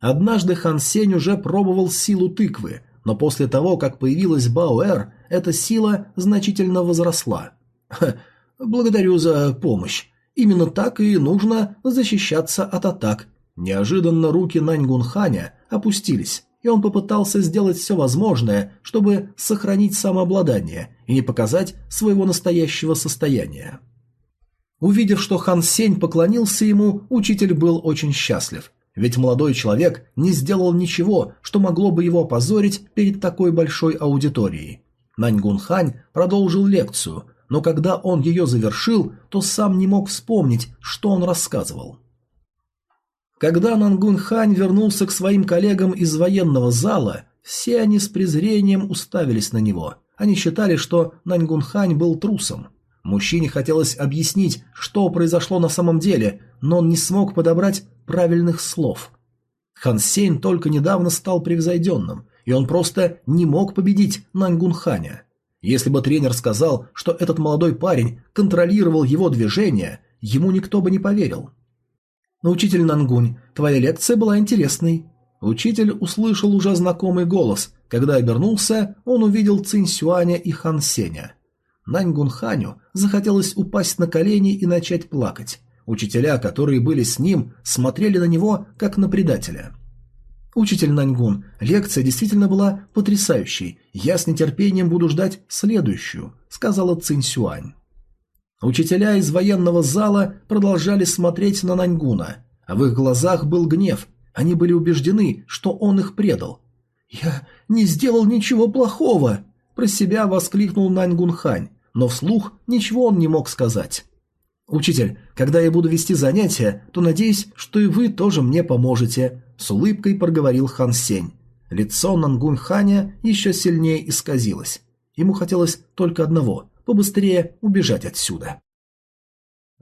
Однажды Хан Сень уже пробовал силу тыквы, но после того, как появилась Бауэр, эта сила значительно возросла. Ха, благодарю за помощь. Именно так и нужно защищаться от атак. Неожиданно руки Наньгунханя опустились, и он попытался сделать все возможное, чтобы сохранить самообладание и не показать своего настоящего состояния. Увидев, что Хан Сень поклонился ему, учитель был очень счастлив. Ведь молодой человек не сделал ничего, что могло бы его опозорить перед такой большой аудиторией. Наньгун Хань продолжил лекцию, но когда он ее завершил, то сам не мог вспомнить, что он рассказывал. Когда Нангун Хань вернулся к своим коллегам из военного зала, все они с презрением уставились на него. Они считали, что Наньгун Хань был трусом. Мужчине хотелось объяснить, что произошло на самом деле, но он не смог подобрать правильных слов. Хан Сень только недавно стал превзойденным, и он просто не мог победить Наньгунханя. Если бы тренер сказал, что этот молодой парень контролировал его движения, ему никто бы не поверил. «Учитель Нангунь, твоя лекция была интересной». Учитель услышал уже знакомый голос. Когда обернулся, он увидел Цинь Сюаня и Хан Сеня. Наньгунханю захотелось упасть на колени и начать плакать. Учителя, которые были с ним, смотрели на него, как на предателя. «Учитель Наньгун, лекция действительно была потрясающей. Я с нетерпением буду ждать следующую», — сказала Цинь Сюань. Учителя из военного зала продолжали смотреть на Наньгуна, а в их глазах был гнев. Они были убеждены, что он их предал. «Я не сделал ничего плохого!» Про себя воскликнул Наньгунхань, но вслух ничего он не мог сказать. «Учитель, когда я буду вести занятия, то надеюсь, что и вы тоже мне поможете», — с улыбкой проговорил Хан Сень. Лицо Нангунханя еще сильнее исказилось. Ему хотелось только одного побыстрее убежать отсюда.